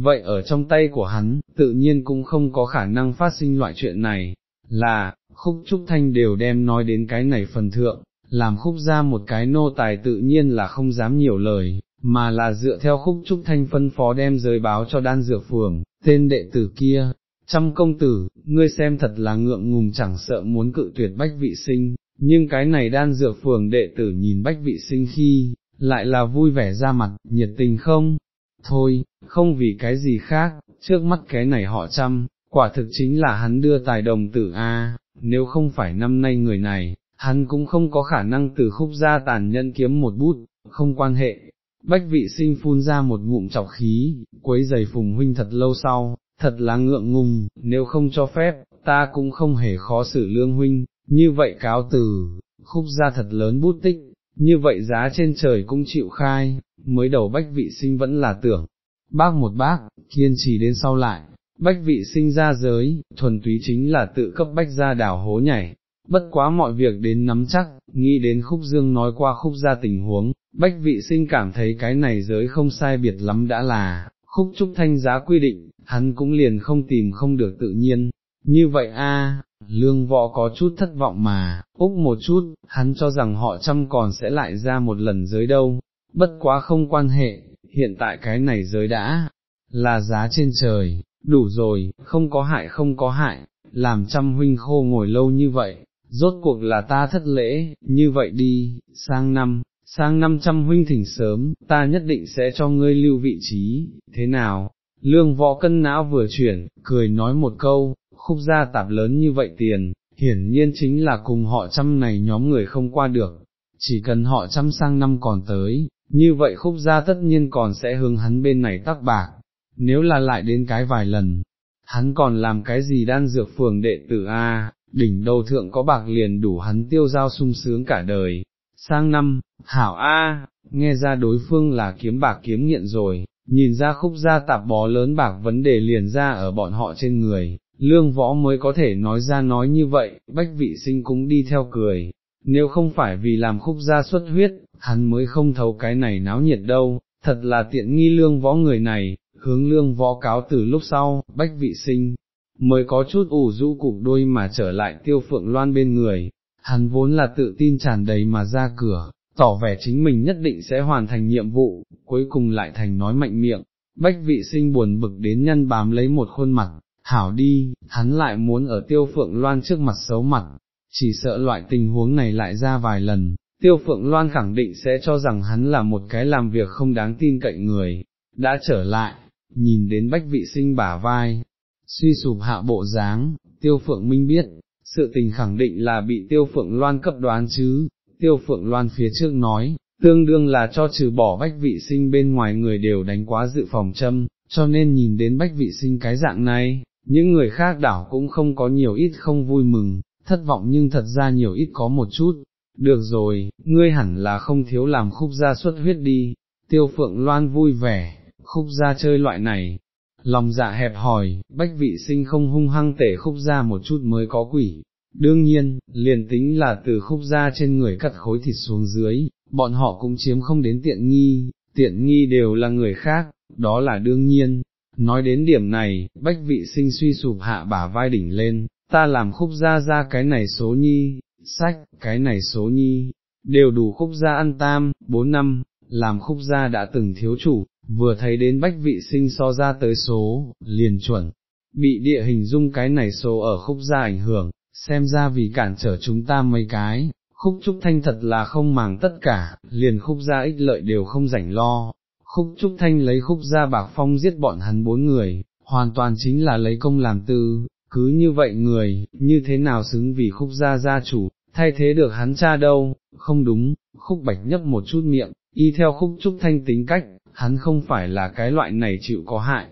vậy ở trong tay của hắn, tự nhiên cũng không có khả năng phát sinh loại chuyện này, là, khúc trúc thanh đều đem nói đến cái này phần thượng, làm khúc ra một cái nô tài tự nhiên là không dám nhiều lời, mà là dựa theo khúc trúc thanh phân phó đem giới báo cho đan dược phường, tên đệ tử kia, trăm công tử, ngươi xem thật là ngượng ngùng chẳng sợ muốn cự tuyệt bách vị sinh, nhưng cái này đan dược phường đệ tử nhìn bách vị sinh khi, lại là vui vẻ ra mặt, nhiệt tình không, thôi, không vì cái gì khác, trước mắt cái này họ chăm, quả thực chính là hắn đưa tài đồng tử A, nếu không phải năm nay người này, hắn cũng không có khả năng từ khúc ra tàn nhân kiếm một bút, không quan hệ. Bách vị sinh phun ra một ngụm chọc khí, quấy giày phùng huynh thật lâu sau, thật là ngượng ngùng, nếu không cho phép, ta cũng không hề khó xử lương huynh, như vậy cáo từ, khúc ra thật lớn bút tích, như vậy giá trên trời cũng chịu khai, mới đầu bách vị sinh vẫn là tưởng, bác một bác, kiên trì đến sau lại, bách vị sinh ra giới, thuần túy chính là tự cấp bách ra đảo hố nhảy, bất quá mọi việc đến nắm chắc, nghĩ đến khúc dương nói qua khúc ra tình huống, bách vị sinh cảm thấy cái này giới không sai biệt lắm đã là, khúc trúc thanh giá quy định, hắn cũng liền không tìm không được tự nhiên, như vậy a lương võ có chút thất vọng mà, úc một chút, hắn cho rằng họ chăm còn sẽ lại ra một lần giới đâu, bất quá không quan hệ, hiện tại cái này giới đã, là giá trên trời, đủ rồi, không có hại không có hại, làm trăm huynh khô ngồi lâu như vậy, rốt cuộc là ta thất lễ, như vậy đi, sang năm, sang năm trăm huynh thỉnh sớm, ta nhất định sẽ cho ngươi lưu vị trí, thế nào? Lương võ cân não vừa chuyển, cười nói một câu, khúc gia tạp lớn như vậy tiền, hiển nhiên chính là cùng họ trăm này nhóm người không qua được, chỉ cần họ trăm sang năm còn tới, như vậy khúc gia tất nhiên còn sẽ hướng hắn bên này tắc bạc, nếu là lại đến cái vài lần, hắn còn làm cái gì đan dược phường đệ tử A, đỉnh đầu thượng có bạc liền đủ hắn tiêu giao sung sướng cả đời. Sang năm, hảo A, nghe ra đối phương là kiếm bạc kiếm nghiện rồi, nhìn ra khúc gia tạp bó lớn bạc vấn đề liền ra ở bọn họ trên người, lương võ mới có thể nói ra nói như vậy, bách vị sinh cũng đi theo cười, nếu không phải vì làm khúc gia xuất huyết, hắn mới không thấu cái này náo nhiệt đâu, thật là tiện nghi lương võ người này, hướng lương võ cáo từ lúc sau, bách vị sinh, mới có chút ủ rũ cục đôi mà trở lại tiêu phượng loan bên người, hắn vốn là tự tin tràn đầy mà ra cửa, tỏ vẻ chính mình nhất định sẽ hoàn thành nhiệm vụ, cuối cùng lại thành nói mạnh miệng, bách vị sinh buồn bực đến nhân bám lấy một khuôn mặt, hảo đi, hắn lại muốn ở tiêu phượng loan trước mặt xấu mặt, chỉ sợ loại tình huống này lại ra vài lần, tiêu phượng loan khẳng định sẽ cho rằng hắn là một cái làm việc không đáng tin cậy người, đã trở lại, nhìn đến bách vị sinh bả vai, suy sụp hạ bộ dáng, tiêu phượng minh biết, sự tình khẳng định là bị tiêu phượng loan cấp đoán chứ, tiêu phượng loan phía trước nói, tương đương là cho trừ bỏ bách vị sinh bên ngoài người đều đánh quá dự phòng châm, cho nên nhìn đến bách vị sinh cái dạng này, những người khác đảo cũng không có nhiều ít không vui mừng, thất vọng nhưng thật ra nhiều ít có một chút. Được rồi, ngươi hẳn là không thiếu làm khúc gia xuất huyết đi, tiêu phượng loan vui vẻ, khúc gia chơi loại này, lòng dạ hẹp hòi, bách vị sinh không hung hăng tể khúc gia một chút mới có quỷ. Đương nhiên, liền tính là từ khúc gia trên người cắt khối thịt xuống dưới, bọn họ cũng chiếm không đến tiện nghi, tiện nghi đều là người khác, đó là đương nhiên. Nói đến điểm này, bách vị sinh suy sụp hạ bả vai đỉnh lên, ta làm khúc gia ra cái này số nhi, sách, cái này số nhi, đều đủ khúc gia ăn tam, bốn năm, làm khúc gia đã từng thiếu chủ, vừa thấy đến bách vị sinh so ra tới số, liền chuẩn, bị địa hình dung cái này số ở khúc gia ảnh hưởng, xem ra vì cản trở chúng ta mấy cái, khúc trúc thanh thật là không màng tất cả, liền khúc gia ích lợi đều không rảnh lo, khúc trúc thanh lấy khúc gia bạc phong giết bọn hắn bốn người, hoàn toàn chính là lấy công làm tư, cứ như vậy người, như thế nào xứng vì khúc gia gia chủ, thay thế được hắn cha đâu, không đúng, khúc bạch nhấp một chút miệng, y theo khúc trúc thanh tính cách, hắn không phải là cái loại này chịu có hại.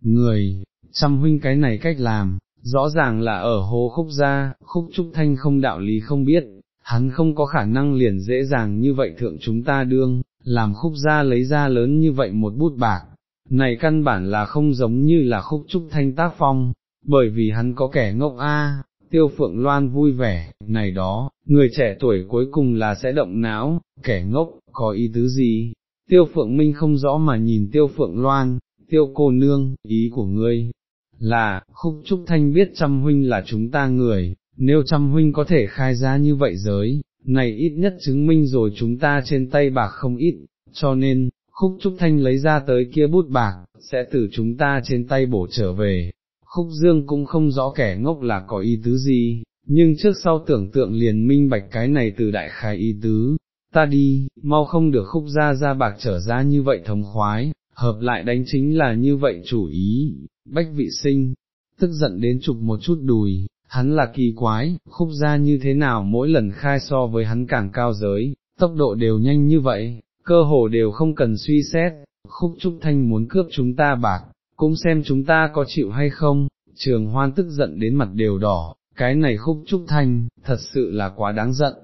Người, chăm huynh cái này cách làm, rõ ràng là ở hố khúc gia, khúc trúc thanh không đạo lý không biết, hắn không có khả năng liền dễ dàng như vậy thượng chúng ta đương, làm khúc gia lấy ra lớn như vậy một bút bạc, này căn bản là không giống như là khúc trúc thanh tác phong, bởi vì hắn có kẻ ngốc a. Tiêu Phượng Loan vui vẻ, này đó, người trẻ tuổi cuối cùng là sẽ động não, kẻ ngốc, có ý tứ gì? Tiêu Phượng Minh không rõ mà nhìn Tiêu Phượng Loan, Tiêu cô nương, ý của ngươi, là, khúc trúc thanh biết trăm huynh là chúng ta người, nếu trăm huynh có thể khai ra như vậy giới, này ít nhất chứng minh rồi chúng ta trên tay bạc không ít, cho nên, khúc trúc thanh lấy ra tới kia bút bạc, sẽ từ chúng ta trên tay bổ trở về. Khúc dương cũng không rõ kẻ ngốc là có ý tứ gì, nhưng trước sau tưởng tượng liền minh bạch cái này từ đại khai ý tứ, ta đi, mau không được khúc ra ra bạc trở ra như vậy thống khoái, hợp lại đánh chính là như vậy chủ ý, bách vị sinh, tức giận đến chụp một chút đùi, hắn là kỳ quái, khúc ra như thế nào mỗi lần khai so với hắn càng cao giới, tốc độ đều nhanh như vậy, cơ hồ đều không cần suy xét, khúc trúc thanh muốn cướp chúng ta bạc, cũng xem chúng ta có chịu hay không, trường hoan tức giận đến mặt đều đỏ, cái này khúc trúc thanh, thật sự là quá đáng giận,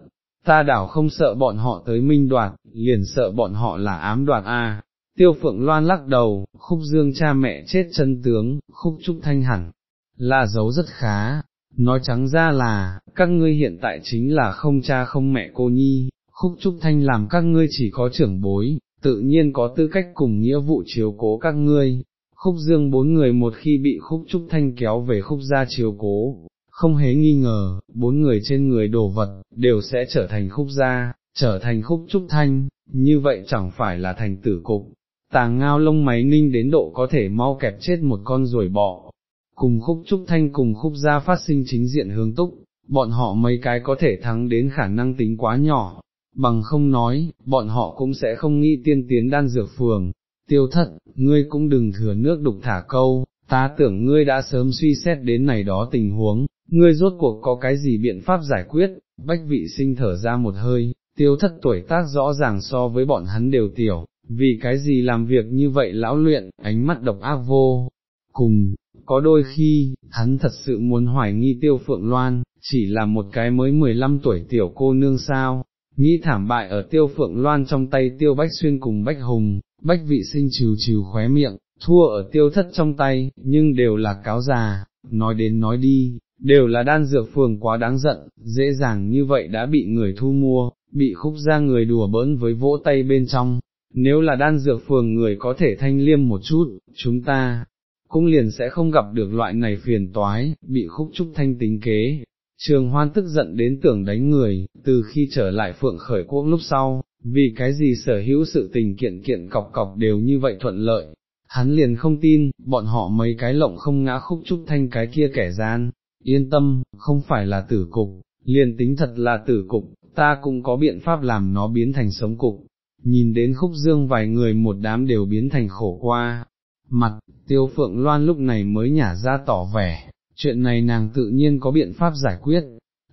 ta đảo không sợ bọn họ tới minh đoạt, liền sợ bọn họ là ám đoạt a. Tiêu phượng loan lắc đầu, khúc dương cha mẹ chết chân tướng, khúc trúc thanh hẳn, là giấu rất khá, nói trắng ra là, các ngươi hiện tại chính là không cha không mẹ cô nhi, khúc trúc thanh làm các ngươi chỉ có trưởng bối, tự nhiên có tư cách cùng nghĩa vụ chiếu cố các ngươi. Khúc dương bốn người một khi bị khúc trúc thanh kéo về khúc gia chiếu cố, không hề nghi ngờ, bốn người trên người đồ vật, đều sẽ trở thành khúc gia, trở thành khúc trúc thanh, như vậy chẳng phải là thành tử cục. Tàng ngao lông máy ninh đến độ có thể mau kẹp chết một con ruồi bọ, cùng khúc trúc thanh cùng khúc gia phát sinh chính diện hướng túc, bọn họ mấy cái có thể thắng đến khả năng tính quá nhỏ, bằng không nói, bọn họ cũng sẽ không nghĩ tiên tiến đan dược phường. Tiêu thất, ngươi cũng đừng thừa nước đục thả câu, ta tưởng ngươi đã sớm suy xét đến này đó tình huống, ngươi rốt cuộc có cái gì biện pháp giải quyết, bách vị sinh thở ra một hơi, tiêu thất tuổi tác rõ ràng so với bọn hắn đều tiểu, vì cái gì làm việc như vậy lão luyện, ánh mắt độc ác vô, cùng, có đôi khi, hắn thật sự muốn hoài nghi tiêu phượng loan, chỉ là một cái mới 15 tuổi tiểu cô nương sao, nghĩ thảm bại ở tiêu phượng loan trong tay tiêu bách xuyên cùng bách hùng, bách vị sinh trừ trừ khóe miệng, thua ở tiêu thất trong tay, nhưng đều là cáo già, nói đến nói đi, đều là đan dược phường quá đáng giận, dễ dàng như vậy đã bị người thu mua, bị khúc ra người đùa bỡn với vỗ tay bên trong. Nếu là đan dược phường người có thể thanh liêm một chút, chúng ta, cũng liền sẽ không gặp được loại này phiền toái, bị khúc trúc thanh tính kế. Trường hoan tức giận đến tưởng đánh người, từ khi trở lại phượng khởi quốc lúc sau, vì cái gì sở hữu sự tình kiện kiện cọc cọc đều như vậy thuận lợi, hắn liền không tin, bọn họ mấy cái lộng không ngã khúc trúc thanh cái kia kẻ gian, yên tâm, không phải là tử cục, liền tính thật là tử cục, ta cũng có biện pháp làm nó biến thành sống cục, nhìn đến khúc dương vài người một đám đều biến thành khổ qua, mặt, tiêu phượng loan lúc này mới nhả ra tỏ vẻ, chuyện này nàng tự nhiên có biện pháp giải quyết,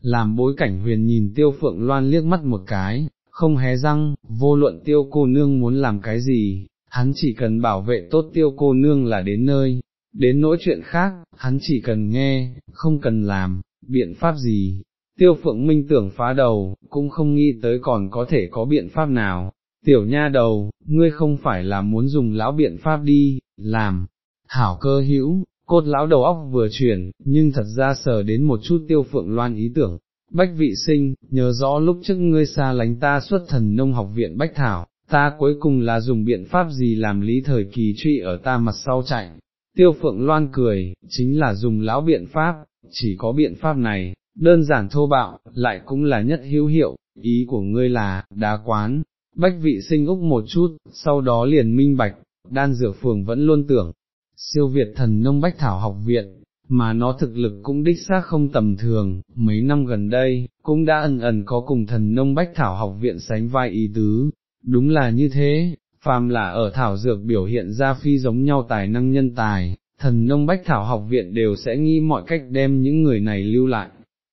làm bối cảnh huyền nhìn tiêu phượng loan liếc mắt một cái, không hé răng, vô luận tiêu cô nương muốn làm cái gì, hắn chỉ cần bảo vệ tốt tiêu cô nương là đến nơi, đến nỗi chuyện khác, hắn chỉ cần nghe, không cần làm, biện pháp gì. Tiêu phượng minh tưởng phá đầu, cũng không nghĩ tới còn có thể có biện pháp nào, tiểu nha đầu, ngươi không phải là muốn dùng lão biện pháp đi, làm, hảo cơ hữu, cốt lão đầu óc vừa chuyển, nhưng thật ra sờ đến một chút tiêu phượng loan ý tưởng. Bách vị sinh, nhớ rõ lúc trước ngươi xa lánh ta xuất thần nông học viện Bách Thảo, ta cuối cùng là dùng biện pháp gì làm lý thời kỳ truy ở ta mặt sau chạy. Tiêu phượng loan cười, chính là dùng lão biện pháp, chỉ có biện pháp này, đơn giản thô bạo, lại cũng là nhất hữu hiệu, ý của ngươi là, đá quán, bách vị sinh úc một chút, sau đó liền minh bạch, đan dược phường vẫn luôn tưởng, siêu việt thần nông bách thảo học viện, mà nó thực lực cũng đích xác không tầm thường, mấy năm gần đây, cũng đã ẩn ẩn có cùng thần nông bách thảo học viện sánh vai ý tứ, đúng là như thế, phàm là ở thảo dược biểu hiện ra phi giống nhau tài năng nhân tài, thần nông bách thảo học viện đều sẽ nghi mọi cách đem những người này lưu lại.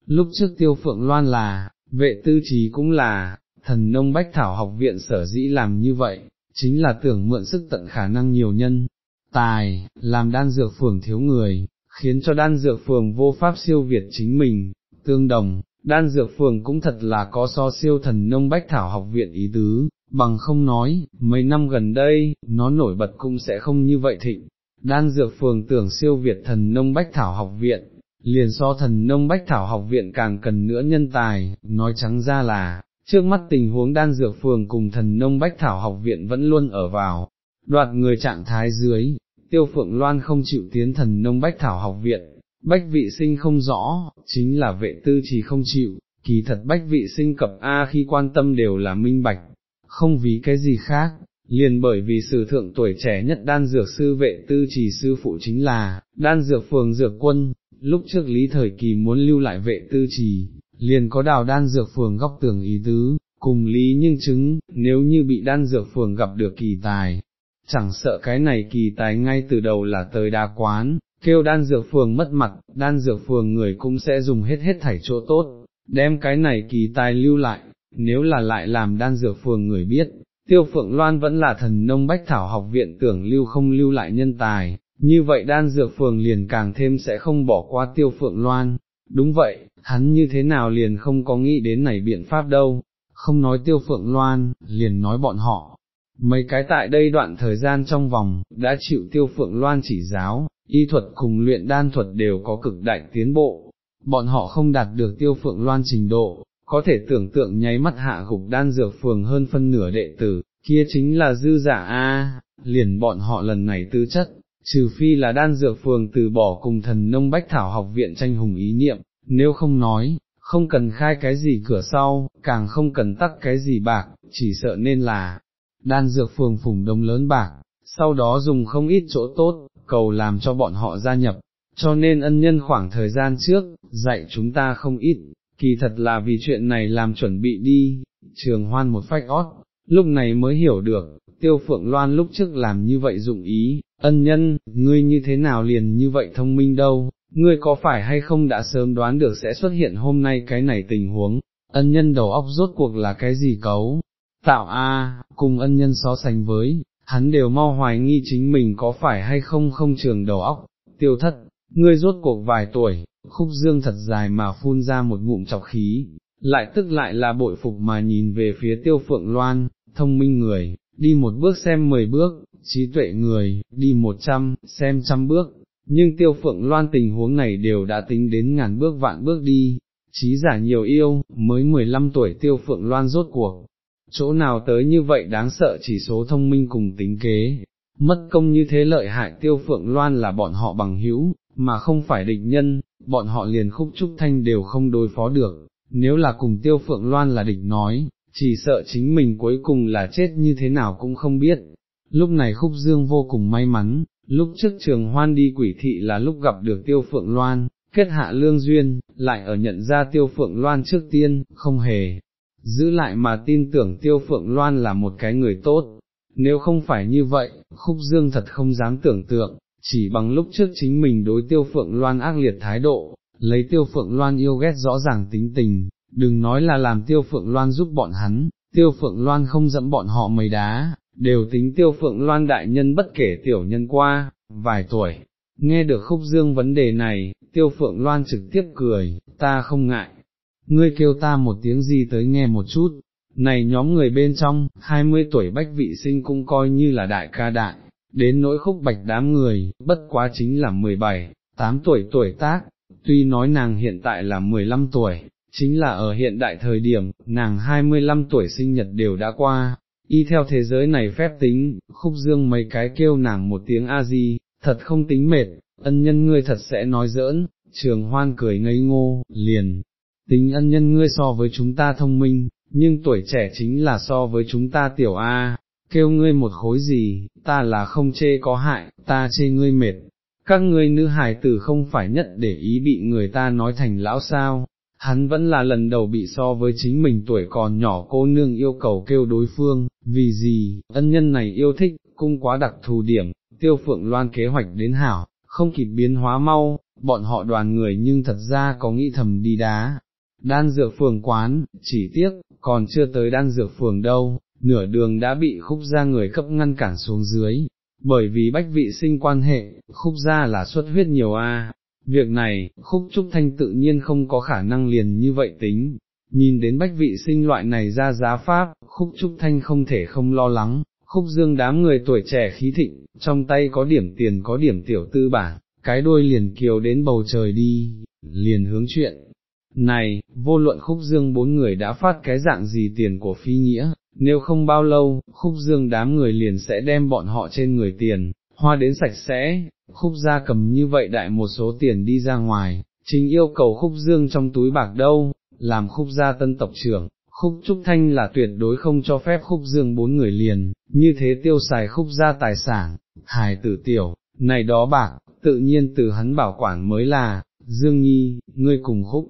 Lúc trước tiêu phượng loan là, vệ tư trí cũng là, thần nông bách thảo học viện sở dĩ làm như vậy, chính là tưởng mượn sức tận khả năng nhiều nhân, tài, làm đan dược phường thiếu người, khiến cho đan dược phường vô pháp siêu việt chính mình, tương đồng, đan dược phường cũng thật là có so siêu thần nông bách thảo học viện ý tứ, bằng không nói, mấy năm gần đây, nó nổi bật cũng sẽ không như vậy thịnh. Đan dược phường tưởng siêu việt thần nông bách thảo học viện, liền so thần nông bách thảo học viện càng cần nữa nhân tài, nói trắng ra là, trước mắt tình huống đan dược phường cùng thần nông bách thảo học viện vẫn luôn ở vào, đoạt người trạng thái dưới, tiêu phượng loan không chịu tiến thần nông bách thảo học viện, bách vị sinh không rõ, chính là vệ tư chỉ không chịu, kỳ thật bách vị sinh cập A khi quan tâm đều là minh bạch, không vì cái gì khác, liền bởi vì sử thượng tuổi trẻ nhất đan dược sư vệ tư chỉ sư phụ chính là, đan dược phường dược quân, lúc trước lý thời kỳ muốn lưu lại vệ tư trì, liền có đào đan dược phường góc tường ý tứ, cùng lý nhưng chứng, nếu như bị đan dược phường gặp được kỳ tài, chẳng sợ cái này kỳ tài ngay từ đầu là tới đa quán, kêu đan dược phường mất mặt, đan dược phường người cũng sẽ dùng hết hết thảy chỗ tốt, đem cái này kỳ tài lưu lại, nếu là lại làm đan dược phường người biết, tiêu phượng loan vẫn là thần nông bách thảo học viện tưởng lưu không lưu lại nhân tài, như vậy đan dược phường liền càng thêm sẽ không bỏ qua tiêu phượng loan, đúng vậy, hắn như thế nào liền không có nghĩ đến này biện pháp đâu, không nói tiêu phượng loan, liền nói bọn họ. Mấy cái tại đây đoạn thời gian trong vòng, đã chịu tiêu phượng loan chỉ giáo, y thuật cùng luyện đan thuật đều có cực đại tiến bộ, bọn họ không đạt được tiêu phượng loan trình độ, có thể tưởng tượng nháy mắt hạ gục đan dược phường hơn phân nửa đệ tử, kia chính là dư giả A, liền bọn họ lần này tư chất, trừ phi là đan dược phường từ bỏ cùng thần nông bách thảo học viện tranh hùng ý niệm, nếu không nói, không cần khai cái gì cửa sau, càng không cần tắc cái gì bạc, chỉ sợ nên là, đan dược phường phủng đông lớn bạc, sau đó dùng không ít chỗ tốt, cầu làm cho bọn họ gia nhập, cho nên ân nhân khoảng thời gian trước, dạy chúng ta không ít, kỳ thật là vì chuyện này làm chuẩn bị đi, trường hoan một phách ót, lúc này mới hiểu được, tiêu phượng loan lúc trước làm như vậy dụng ý, ân nhân, ngươi như thế nào liền như vậy thông minh đâu, ngươi có phải hay không đã sớm đoán được sẽ xuất hiện hôm nay cái này tình huống, ân nhân đầu óc rốt cuộc là cái gì cấu, tạo a cùng ân nhân so sánh với, hắn đều mau hoài nghi chính mình có phải hay không không trường đầu óc, tiêu thất, ngươi rốt cuộc vài tuổi, khúc dương thật dài mà phun ra một ngụm chọc khí, lại tức lại là bội phục mà nhìn về phía tiêu phượng loan, thông minh người, đi một bước xem mười bước, trí tuệ người, đi một trăm, xem trăm bước, nhưng tiêu phượng loan tình huống này đều đã tính đến ngàn bước vạn bước đi, trí giả nhiều yêu, mới 15 tuổi tiêu phượng loan rốt cuộc, chỗ nào tới như vậy đáng sợ chỉ số thông minh cùng tính kế, mất công như thế lợi hại tiêu phượng loan là bọn họ bằng hữu, mà không phải địch nhân, bọn họ liền khúc trúc thanh đều không đối phó được, nếu là cùng tiêu phượng loan là địch nói, chỉ sợ chính mình cuối cùng là chết như thế nào cũng không biết. Lúc này khúc dương vô cùng may mắn, lúc trước trường hoan đi quỷ thị là lúc gặp được tiêu phượng loan, kết hạ lương duyên, lại ở nhận ra tiêu phượng loan trước tiên, không hề, giữ lại mà tin tưởng tiêu phượng loan là một cái người tốt. Nếu không phải như vậy, khúc dương thật không dám tưởng tượng, chỉ bằng lúc trước chính mình đối tiêu phượng loan ác liệt thái độ, lấy tiêu phượng loan yêu ghét rõ ràng tính tình, đừng nói là làm tiêu phượng loan giúp bọn hắn, tiêu phượng loan không dẫm bọn họ mấy đá, đều tính tiêu phượng loan đại nhân bất kể tiểu nhân qua, vài tuổi. Nghe được khúc dương vấn đề này, tiêu phượng loan trực tiếp cười, ta không ngại, ngươi kêu ta một tiếng gì tới nghe một chút, này nhóm người bên trong, hai mươi tuổi bách vị sinh cũng coi như là đại ca đại, đến nỗi khúc bạch đám người, bất quá chính là mười bảy, tám tuổi tuổi tác, tuy nói nàng hiện tại là mười lăm tuổi, chính là ở hiện đại thời điểm, nàng hai mươi lăm tuổi sinh nhật đều đã qua, y theo thế giới này phép tính, khúc dương mấy cái kêu nàng một tiếng A-di, thật không tính mệt, ân nhân ngươi thật sẽ nói giỡn, trường hoan cười ngây ngô, liền, tính ân nhân ngươi so với chúng ta thông minh, nhưng tuổi trẻ chính là so với chúng ta tiểu A, kêu ngươi một khối gì, ta là không chê có hại, ta chê ngươi mệt. Các ngươi nữ hài tử không phải nhất để ý bị người ta nói thành lão sao, hắn vẫn là lần đầu bị so với chính mình tuổi còn nhỏ cô nương yêu cầu kêu đối phương, vì gì, ân nhân này yêu thích, cũng quá đặc thù điểm, tiêu phượng loan kế hoạch đến hảo, không kịp biến hóa mau, bọn họ đoàn người nhưng thật ra có nghĩ thầm đi đá. Đan dược phường quán, chỉ tiếc, còn chưa tới đan dược phường đâu, nửa đường đã bị khúc ra người cấp ngăn cản xuống dưới, bởi vì bách vị sinh quan hệ, khúc gia là xuất huyết nhiều a. Việc này, khúc trúc thanh tự nhiên không có khả năng liền như vậy tính, nhìn đến bách vị sinh loại này ra giá pháp, khúc trúc thanh không thể không lo lắng, khúc dương đám người tuổi trẻ khí thịnh, trong tay có điểm tiền có điểm tiểu tư bản, cái đuôi liền kiều đến bầu trời đi, liền hướng chuyện. Này, vô luận khúc dương bốn người đã phát cái dạng gì tiền của phi nghĩa, nếu không bao lâu, khúc dương đám người liền sẽ đem bọn họ trên người tiền, hoa đến sạch sẽ, khúc gia cầm như vậy đại một số tiền đi ra ngoài, chính yêu cầu khúc dương trong túi bạc đâu, làm khúc gia tân tộc trưởng, khúc trúc thanh là tuyệt đối không cho phép khúc dương bốn người liền, như thế tiêu xài khúc gia tài sản, hài tử tiểu, này đó bạc, tự nhiên từ hắn bảo quản mới là, dương nhi, ngươi cùng khúc,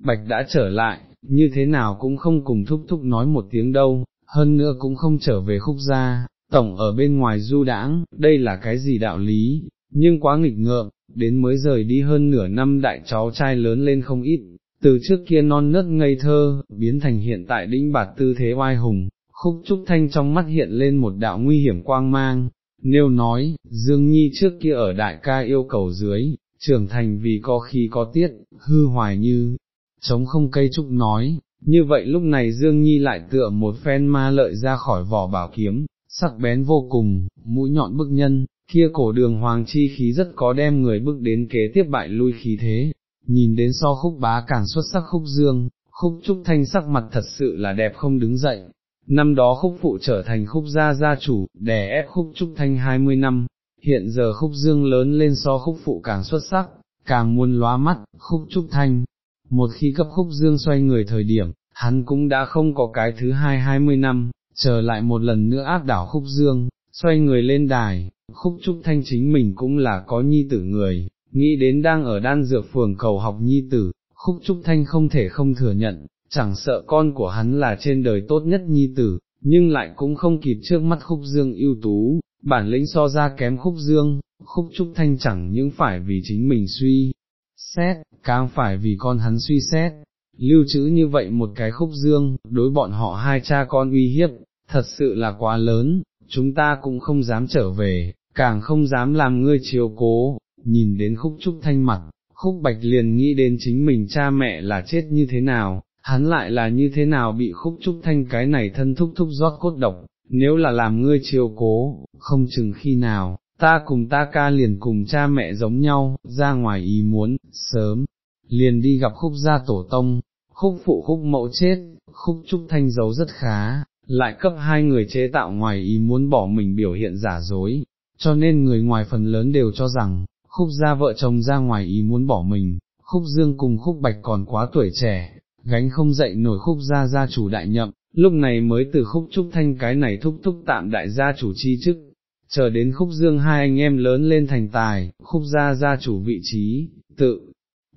bạch đã trở lại, như thế nào cũng không cùng thúc thúc nói một tiếng đâu, hơn nữa cũng không trở về khúc gia, tổng ở bên ngoài du đãng, đây là cái gì đạo lý, nhưng quá nghịch ngợm, đến mới rời đi hơn nửa năm đại cháu trai lớn lên không ít, từ trước kia non nớt ngây thơ, biến thành hiện tại đĩnh bạt tư thế oai hùng, khúc trúc thanh trong mắt hiện lên một đạo nguy hiểm quang mang, nêu nói, Dương Nhi trước kia ở đại ca yêu cầu dưới, trưởng thành vì có khi có tiết, hư hoài như, chống không cây trúc nói, như vậy lúc này Dương Nhi lại tựa một phen ma lợi ra khỏi vỏ bảo kiếm, sắc bén vô cùng, mũi nhọn bức nhân, kia cổ đường hoàng chi khí rất có đem người bước đến kế tiếp bại lui khí thế, nhìn đến so khúc bá càng xuất sắc khúc dương, khúc trúc thanh sắc mặt thật sự là đẹp không đứng dậy. Năm đó khúc phụ trở thành khúc gia gia chủ, đè ép khúc trúc thanh 20 năm, hiện giờ khúc dương lớn lên so khúc phụ càng xuất sắc, càng muôn lóa mắt, khúc trúc thanh. Một khi cấp khúc dương xoay người thời điểm, hắn cũng đã không có cái thứ hai 20 năm, trở lại một lần nữa áp đảo khúc dương, xoay người lên đài, khúc trúc thanh chính mình cũng là có nhi tử người, nghĩ đến đang ở đan dược phường cầu học nhi tử, khúc trúc thanh không thể không thừa nhận, chẳng sợ con của hắn là trên đời tốt nhất nhi tử, nhưng lại cũng không kịp trước mắt khúc dương ưu tú, bản lĩnh so ra kém khúc dương, khúc trúc thanh chẳng những phải vì chính mình suy xét, càng phải vì con hắn suy xét, lưu trữ như vậy một cái khúc dương, đối bọn họ hai cha con uy hiếp, thật sự là quá lớn, chúng ta cũng không dám trở về, càng không dám làm ngươi chiều cố, nhìn đến khúc trúc thanh mặt, khúc bạch liền nghĩ đến chính mình cha mẹ là chết như thế nào, hắn lại là như thế nào bị khúc trúc thanh cái này thân thúc thúc rót cốt độc, nếu là làm ngươi chiều cố, không chừng khi nào, ta cùng ta ca liền cùng cha mẹ giống nhau, ra ngoài ý muốn, sớm, liền đi gặp khúc gia tổ tông, khúc phụ khúc mẫu chết, khúc trúc thanh giấu rất khá, lại cấp hai người chế tạo ngoài ý muốn bỏ mình biểu hiện giả dối, cho nên người ngoài phần lớn đều cho rằng, khúc gia vợ chồng ra ngoài ý muốn bỏ mình, khúc dương cùng khúc bạch còn quá tuổi trẻ, gánh không dậy nổi khúc gia gia chủ đại nhậm, lúc này mới từ khúc trúc thanh cái này thúc thúc tạm đại gia chủ chi chức, chờ đến khúc dương hai anh em lớn lên thành tài, khúc gia gia chủ vị trí, tự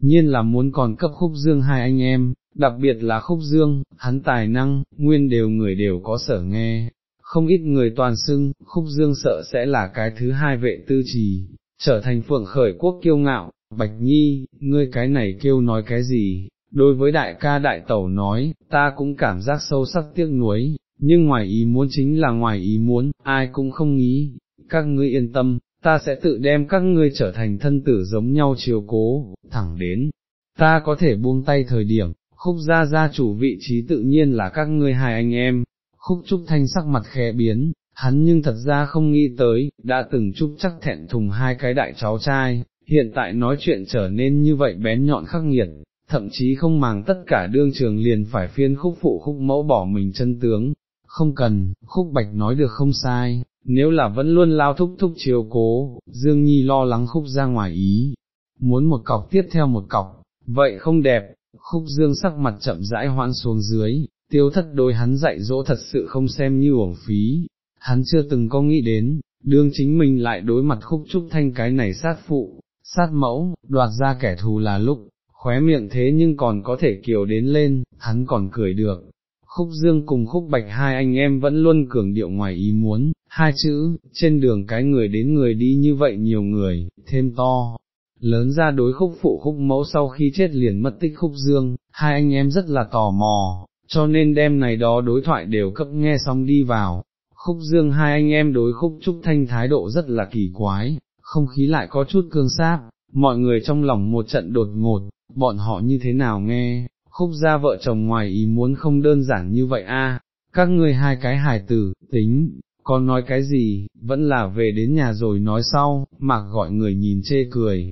nhiên là muốn còn cấp khúc dương hai anh em, đặc biệt là khúc dương, hắn tài năng, nguyên đều người đều có sở nghe, không ít người toàn xưng, khúc dương sợ sẽ là cái thứ hai vệ tư trì, trở thành phượng khởi quốc kiêu ngạo, bạch nhi, ngươi cái này kêu nói cái gì, đối với đại ca đại tẩu nói, ta cũng cảm giác sâu sắc tiếc nuối, nhưng ngoài ý muốn chính là ngoài ý muốn, ai cũng không nghĩ, các ngươi yên tâm, ta sẽ tự đem các ngươi trở thành thân tử giống nhau chiều cố, thẳng đến, ta có thể buông tay thời điểm, khúc gia gia chủ vị trí tự nhiên là các ngươi hai anh em, khúc trúc thanh sắc mặt khẽ biến, hắn nhưng thật ra không nghĩ tới, đã từng trúc chắc thẹn thùng hai cái đại cháu trai, hiện tại nói chuyện trở nên như vậy bén nhọn khắc nghiệt, thậm chí không màng tất cả đương trường liền phải phiên khúc phụ khúc mẫu bỏ mình chân tướng, không cần, khúc bạch nói được không sai, nếu là vẫn luôn lao thúc thúc chiều cố, Dương Nhi lo lắng khúc ra ngoài ý, muốn một cọc tiếp theo một cọc, vậy không đẹp, khúc dương sắc mặt chậm rãi hoãn xuống dưới, tiêu thất đôi hắn dạy dỗ thật sự không xem như uổng phí, hắn chưa từng có nghĩ đến, đương chính mình lại đối mặt khúc trúc thanh cái này sát phụ, sát mẫu, đoạt ra kẻ thù là lúc, khóe miệng thế nhưng còn có thể kiều đến lên, hắn còn cười được. Khúc Dương cùng Khúc Bạch hai anh em vẫn luôn cường điệu ngoài ý muốn, hai chữ, trên đường cái người đến người đi như vậy nhiều người, thêm to, lớn ra đối khúc phụ khúc mẫu sau khi chết liền mất tích khúc dương, hai anh em rất là tò mò, cho nên đêm này đó đối thoại đều cấp nghe xong đi vào. Khúc dương hai anh em đối khúc trúc thanh thái độ rất là kỳ quái, không khí lại có chút cương sáp, mọi người trong lòng một trận đột ngột, bọn họ như thế nào nghe, khúc gia vợ chồng ngoài ý muốn không đơn giản như vậy a. các ngươi hai cái hài tử, tính, còn nói cái gì, vẫn là về đến nhà rồi nói sau, mặc gọi người nhìn chê cười.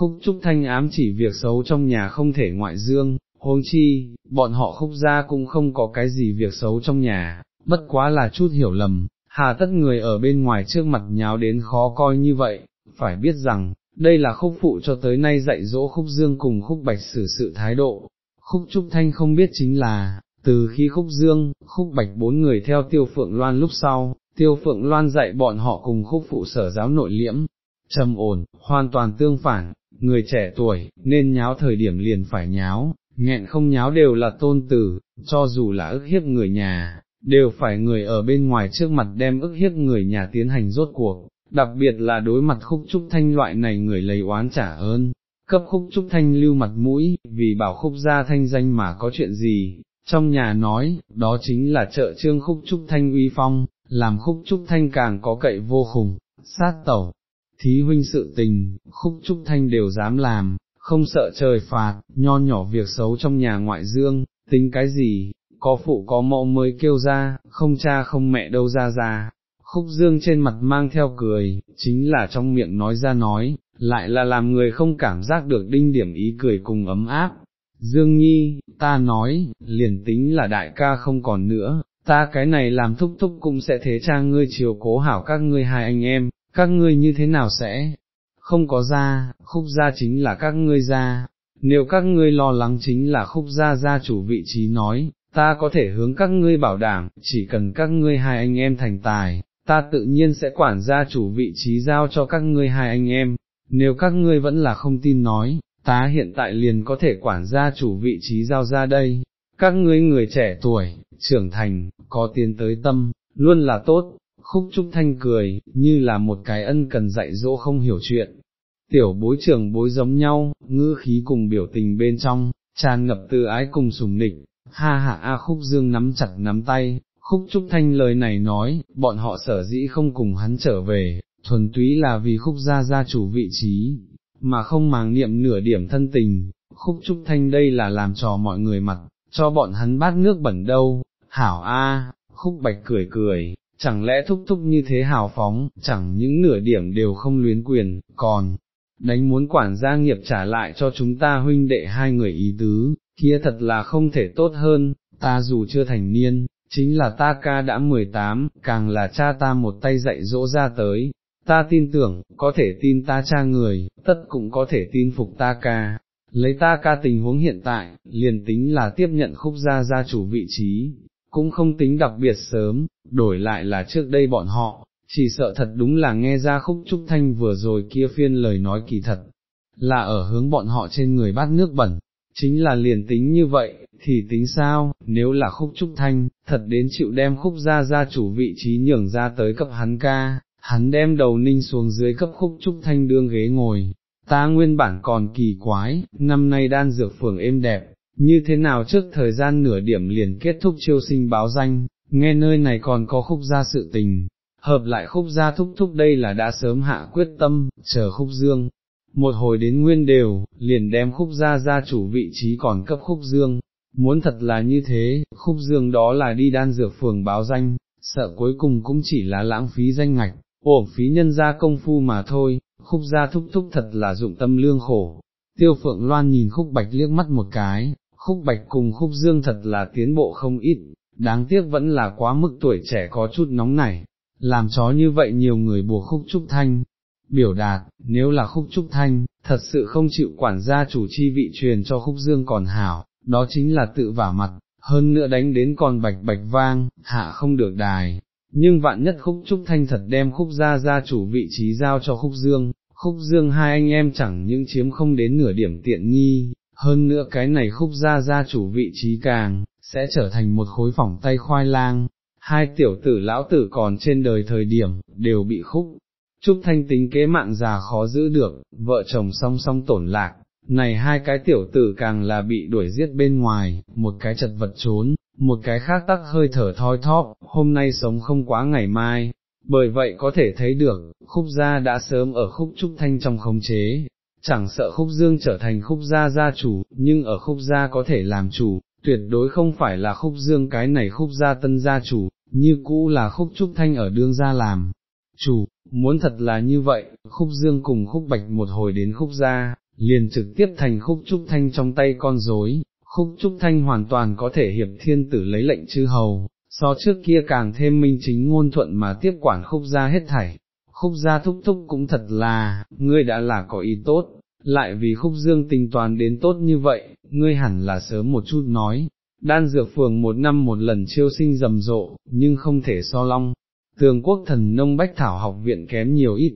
Khúc Trúc Thanh ám chỉ việc xấu trong nhà không thể ngoại dương, huống chi, bọn họ khúc ra cũng không có cái gì việc xấu trong nhà, bất quá là chút hiểu lầm, hà tất người ở bên ngoài trước mặt nháo đến khó coi như vậy, phải biết rằng, đây là khúc phụ cho tới nay dạy dỗ khúc dương cùng khúc bạch xử sự thái độ, khúc Trúc Thanh không biết chính là, từ khi khúc dương, khúc bạch bốn người theo tiêu phượng loan lúc sau, tiêu phượng loan dạy bọn họ cùng khúc phụ sở giáo nội liễm, trầm ổn, hoàn toàn tương phản, người trẻ tuổi, nên nháo thời điểm liền phải nháo, nghẹn không nháo đều là tôn tử, cho dù là ức hiếp người nhà, đều phải người ở bên ngoài trước mặt đem ức hiếp người nhà tiến hành rốt cuộc, đặc biệt là đối mặt khúc trúc thanh loại này người lấy oán trả ơn, cấp khúc trúc thanh lưu mặt mũi, vì bảo khúc gia thanh danh mà có chuyện gì, trong nhà nói, đó chính là trợ trương khúc trúc thanh uy phong, làm khúc trúc thanh càng có cậy vô khùng, sát tẩu, thí huynh sự tình, khúc trúc thanh đều dám làm, không sợ trời phạt, nho nhỏ việc xấu trong nhà ngoại dương, tính cái gì, có phụ có mẫu mới kêu ra, không cha không mẹ đâu ra ra. Khúc dương trên mặt mang theo cười, chính là trong miệng nói ra nói, lại là làm người không cảm giác được đinh điểm ý cười cùng ấm áp. Dương Nhi, ta nói, liền tính là đại ca không còn nữa, ta cái này làm thúc thúc cũng sẽ thế cha ngươi chiều cố hảo các ngươi hai anh em, các ngươi như thế nào sẽ, không có ra, khúc gia chính là các ngươi ra, nếu các ngươi lo lắng chính là khúc gia gia chủ vị trí nói, ta có thể hướng các ngươi bảo đảm, chỉ cần các ngươi hai anh em thành tài, ta tự nhiên sẽ quản gia chủ vị trí giao cho các ngươi hai anh em, nếu các ngươi vẫn là không tin nói, ta hiện tại liền có thể quản gia chủ vị trí giao ra đây, các ngươi người trẻ tuổi, trưởng thành, có tiến tới tâm, luôn là tốt, khúc trúc thanh cười, như là một cái ân cần dạy dỗ không hiểu chuyện. Tiểu bối trưởng bối giống nhau, ngữ khí cùng biểu tình bên trong, tràn ngập từ ái cùng sùng nịch, ha ha a khúc dương nắm chặt nắm tay, khúc trúc thanh lời này nói, bọn họ sở dĩ không cùng hắn trở về, thuần túy là vì khúc gia gia chủ vị trí, mà không màng niệm nửa điểm thân tình, khúc trúc thanh đây là làm trò mọi người mặt, cho bọn hắn bát nước bẩn đâu, hảo a, khúc bạch cười cười, chẳng lẽ thúc thúc như thế hào phóng, chẳng những nửa điểm đều không luyến quyền, còn, đánh muốn quản gia nghiệp trả lại cho chúng ta huynh đệ hai người ý tứ, kia thật là không thể tốt hơn, ta dù chưa thành niên, chính là ta ca đã 18, càng là cha ta một tay dạy dỗ ra tới, ta tin tưởng, có thể tin ta cha người, tất cũng có thể tin phục ta ca. Lấy ta ca tình huống hiện tại, liền tính là tiếp nhận khúc gia gia chủ vị trí, cũng không tính đặc biệt sớm, đổi lại là trước đây bọn họ, chỉ sợ thật đúng là nghe ra khúc trúc thanh vừa rồi kia phiên lời nói kỳ thật, là ở hướng bọn họ trên người bát nước bẩn, chính là liền tính như vậy, thì tính sao, nếu là khúc trúc thanh, thật đến chịu đem khúc ra ra chủ vị trí nhường ra tới cấp hắn ca, hắn đem đầu ninh xuống dưới cấp khúc trúc thanh đương ghế ngồi, ta nguyên bản còn kỳ quái, năm nay đan dược phường êm đẹp, như thế nào trước thời gian nửa điểm liền kết thúc chiêu sinh báo danh, nghe nơi này còn có khúc gia sự tình, hợp lại khúc gia thúc thúc đây là đã sớm hạ quyết tâm, chờ khúc dương. Một hồi đến nguyên đều, liền đem khúc gia gia chủ vị trí còn cấp khúc dương, muốn thật là như thế, khúc dương đó là đi đan dược phường báo danh, sợ cuối cùng cũng chỉ là lãng phí danh ngạch, ổn phí nhân gia công phu mà thôi, khúc gia thúc thúc thật là dụng tâm lương khổ. Tiêu phượng loan nhìn khúc bạch liếc mắt một cái, khúc bạch cùng khúc dương thật là tiến bộ không ít, đáng tiếc vẫn là quá mức tuổi trẻ có chút nóng nảy, làm chó như vậy nhiều người buộc khúc trúc thanh. Biểu đạt, nếu là khúc trúc thanh, thật sự không chịu quản gia chủ chi vị truyền cho khúc dương còn hảo, đó chính là tự vả mặt, hơn nữa đánh đến còn bạch bạch vang, hạ không được đài. Nhưng vạn nhất khúc trúc thanh thật đem khúc gia gia chủ vị trí giao cho khúc dương, khúc dương hai anh em chẳng những chiếm không đến nửa điểm tiện nghi, hơn nữa cái này khúc gia gia chủ vị trí càng, sẽ trở thành một khối phỏng tay khoai lang, hai tiểu tử lão tử còn trên đời thời điểm, đều bị khúc. Trúc Thanh tính kế mạng già khó giữ được, vợ chồng song song tổn lạc, này hai cái tiểu tử càng là bị đuổi giết bên ngoài, một cái chật vật trốn, một cái khác tắc hơi thở thoi thóp, hôm nay sống không quá ngày mai, bởi vậy có thể thấy được, khúc gia đã sớm ở khúc Trúc Thanh trong khống chế, chẳng sợ khúc dương trở thành khúc gia gia chủ, nhưng ở khúc gia có thể làm chủ, tuyệt đối không phải là khúc dương cái này khúc gia tân gia chủ, như cũ là khúc trúc thanh ở đương gia làm. Chủ, muốn thật là như vậy, khúc dương cùng khúc bạch một hồi đến khúc gia, liền trực tiếp thành khúc trúc thanh trong tay con rối, khúc trúc thanh hoàn toàn có thể hiệp thiên tử lấy lệnh chư hầu, so trước kia càng thêm minh chính ngôn thuận mà tiếp quản khúc gia hết thảy, khúc gia thúc thúc cũng thật là, ngươi đã là có ý tốt, lại vì khúc dương tình toàn đến tốt như vậy, ngươi hẳn là sớm một chút nói, đan dược phường một năm một lần chiêu sinh rầm rộ, nhưng không thể so long, tường quốc thần nông bách thảo học viện kém nhiều ít,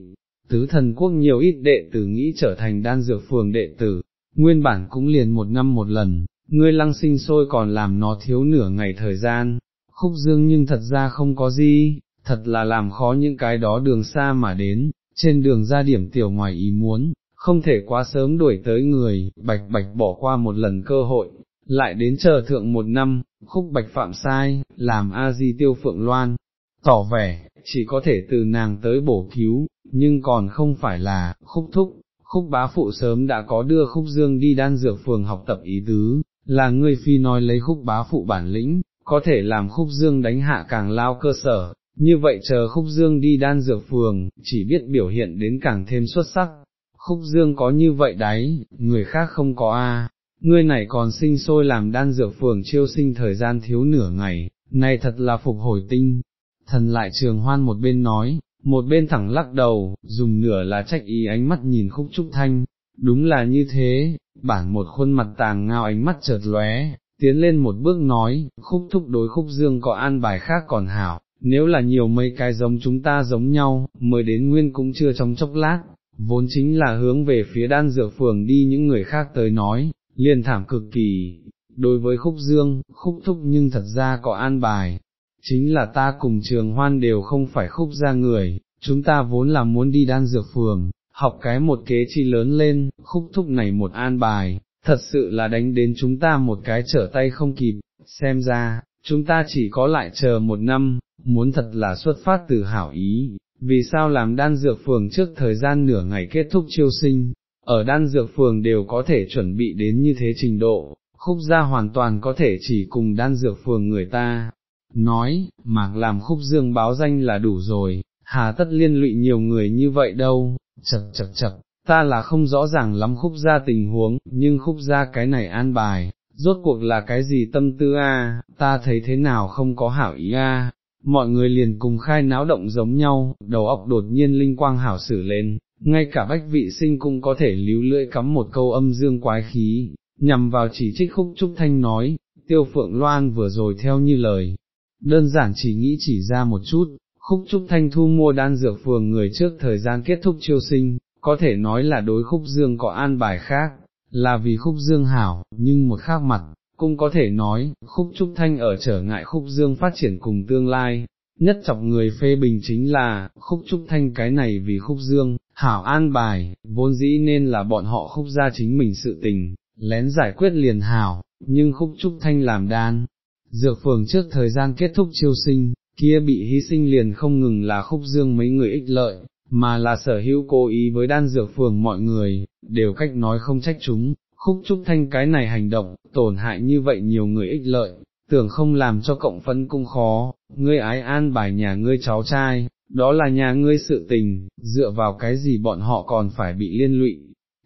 tứ thần quốc nhiều ít đệ tử nghĩ trở thành đan dược phường đệ tử, nguyên bản cũng liền một năm một lần, ngươi lăng sinh sôi còn làm nó thiếu nửa ngày thời gian, khúc dương nhưng thật ra không có gì, thật là làm khó những cái đó đường xa mà đến, trên đường ra điểm tiểu ngoài ý muốn, không thể quá sớm đuổi tới người, bạch bạch bỏ qua một lần cơ hội, lại đến chờ thượng một năm, khúc bạch phạm sai, làm A-di tiêu phượng loan, tỏ vẻ, chỉ có thể từ nàng tới bổ cứu, nhưng còn không phải là, khúc thúc, khúc bá phụ sớm đã có đưa khúc dương đi đan dược phường học tập ý tứ, là người phi nói lấy khúc bá phụ bản lĩnh, có thể làm khúc dương đánh hạ càng lao cơ sở, như vậy chờ khúc dương đi đan dược phường, chỉ biết biểu hiện đến càng thêm xuất sắc. Khúc dương có như vậy đấy, người khác không có a. ngươi này còn sinh sôi làm đan dược phường chiêu sinh thời gian thiếu nửa ngày, này thật là phục hồi tinh. Thần lại trường hoan một bên nói, một bên thẳng lắc đầu, dùng nửa là trách ý ánh mắt nhìn khúc trúc thanh, đúng là như thế, bản một khuôn mặt tàng ngao ánh mắt chợt lóe, tiến lên một bước nói, khúc thúc đối khúc dương có an bài khác còn hảo, nếu là nhiều mấy cái giống chúng ta giống nhau, mới đến nguyên cũng chưa trong chốc lát, vốn chính là hướng về phía đan dược phường đi những người khác tới nói, liền thảm cực kỳ, đối với khúc dương, khúc thúc nhưng thật ra có an bài, chính là ta cùng trường hoan đều không phải khúc ra người, chúng ta vốn là muốn đi đan dược phường, học cái một kế chi lớn lên, khúc thúc này một an bài, thật sự là đánh đến chúng ta một cái trở tay không kịp, xem ra, chúng ta chỉ có lại chờ một năm, muốn thật là xuất phát từ hảo ý, vì sao làm đan dược phường trước thời gian nửa ngày kết thúc chiêu sinh, ở đan dược phường đều có thể chuẩn bị đến như thế trình độ, khúc gia hoàn toàn có thể chỉ cùng đan dược phường người ta, nói, mạc làm khúc dương báo danh là đủ rồi, hà tất liên lụy nhiều người như vậy đâu, chật chật chật, ta là không rõ ràng lắm khúc gia tình huống, nhưng khúc gia cái này an bài, rốt cuộc là cái gì tâm tư a? ta thấy thế nào không có hảo ý a? Mọi người liền cùng khai náo động giống nhau, đầu óc đột nhiên linh quang hảo sử lên, ngay cả bách vị sinh cũng có thể líu lưỡi cắm một câu âm dương quái khí, nhằm vào chỉ trích khúc trúc thanh nói, tiêu phượng loan vừa rồi theo như lời, đơn giản chỉ nghĩ chỉ ra một chút, khúc trúc thanh thu mua đan dược phường người trước thời gian kết thúc chiêu sinh, có thể nói là đối khúc dương có an bài khác, là vì khúc dương hảo, nhưng một khác mặt, cũng có thể nói, khúc trúc thanh ở trở ngại khúc dương phát triển cùng tương lai, nhất chọc người phê bình chính là, khúc trúc thanh cái này vì khúc dương, hảo an bài, vốn dĩ nên là bọn họ khúc ra chính mình sự tình, lén giải quyết liền hảo, nhưng khúc trúc thanh làm đan. Dược phường trước thời gian kết thúc chiêu sinh, kia bị hy sinh liền không ngừng là khúc dương mấy người ích lợi, mà là sở hữu cố ý với đan dược phường mọi người, đều cách nói không trách chúng, khúc trúc thanh cái này hành động, tổn hại như vậy nhiều người ích lợi, tưởng không làm cho cộng phân cung khó, ngươi ái an bài nhà ngươi cháu trai, đó là nhà ngươi sự tình, dựa vào cái gì bọn họ còn phải bị liên lụy,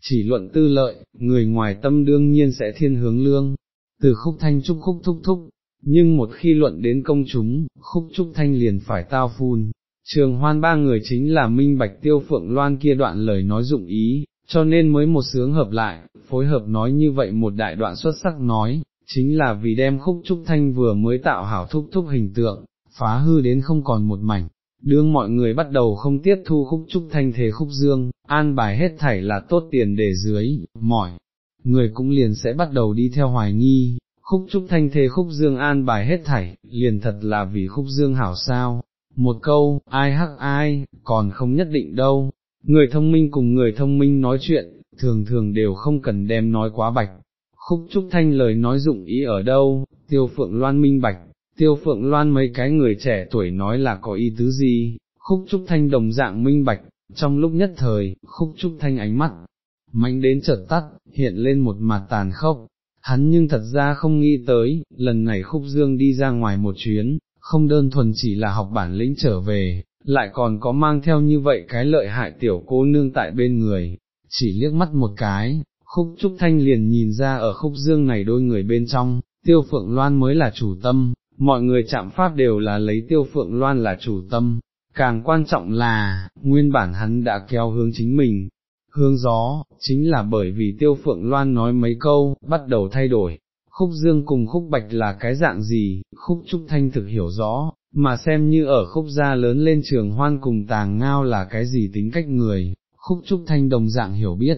chỉ luận tư lợi, người ngoài tâm đương nhiên sẽ thiên hướng lương, từ khúc thanh trúc khúc thúc thúc, nhưng một khi luận đến công chúng, khúc trúc thanh liền phải tao phun. Trường hoan ba người chính là minh bạch tiêu phượng loan kia đoạn lời nói dụng ý, cho nên mới một sướng hợp lại, phối hợp nói như vậy một đại đoạn xuất sắc nói, chính là vì đem khúc trúc thanh vừa mới tạo hảo thúc thúc hình tượng, phá hư đến không còn một mảnh. Đương mọi người bắt đầu không tiếp thu khúc trúc thanh thế khúc dương, an bài hết thảy là tốt tiền để dưới, mỏi, người cũng liền sẽ bắt đầu đi theo hoài nghi, khúc trúc thanh thế khúc dương an bài hết thảy, liền thật là vì khúc dương hảo sao, một câu, ai hắc ai, còn không nhất định đâu, người thông minh cùng người thông minh nói chuyện, thường thường đều không cần đem nói quá bạch, khúc trúc thanh lời nói dụng ý ở đâu, tiêu phượng loan minh bạch, tiêu phượng loan mấy cái người trẻ tuổi nói là có ý tứ gì, khúc trúc thanh đồng dạng minh bạch, trong lúc nhất thời, khúc trúc thanh ánh mắt, mạnh đến chợt tắt, hiện lên một mặt tàn khốc, hắn nhưng thật ra không nghĩ tới, lần này khúc dương đi ra ngoài một chuyến, không đơn thuần chỉ là học bản lĩnh trở về, lại còn có mang theo như vậy cái lợi hại tiểu cô nương tại bên người, chỉ liếc mắt một cái, khúc trúc thanh liền nhìn ra ở khúc dương này đôi người bên trong, tiêu phượng loan mới là chủ tâm, mọi người chạm pháp đều là lấy tiêu phượng loan là chủ tâm, càng quan trọng là, nguyên bản hắn đã kéo hướng chính mình, hướng gió, chính là bởi vì tiêu phượng loan nói mấy câu, bắt đầu thay đổi, khúc dương cùng khúc bạch là cái dạng gì, khúc trúc thanh thực hiểu rõ, mà xem như ở khúc gia lớn lên trường hoan cùng tàng ngao là cái gì tính cách người, khúc trúc thanh đồng dạng hiểu biết,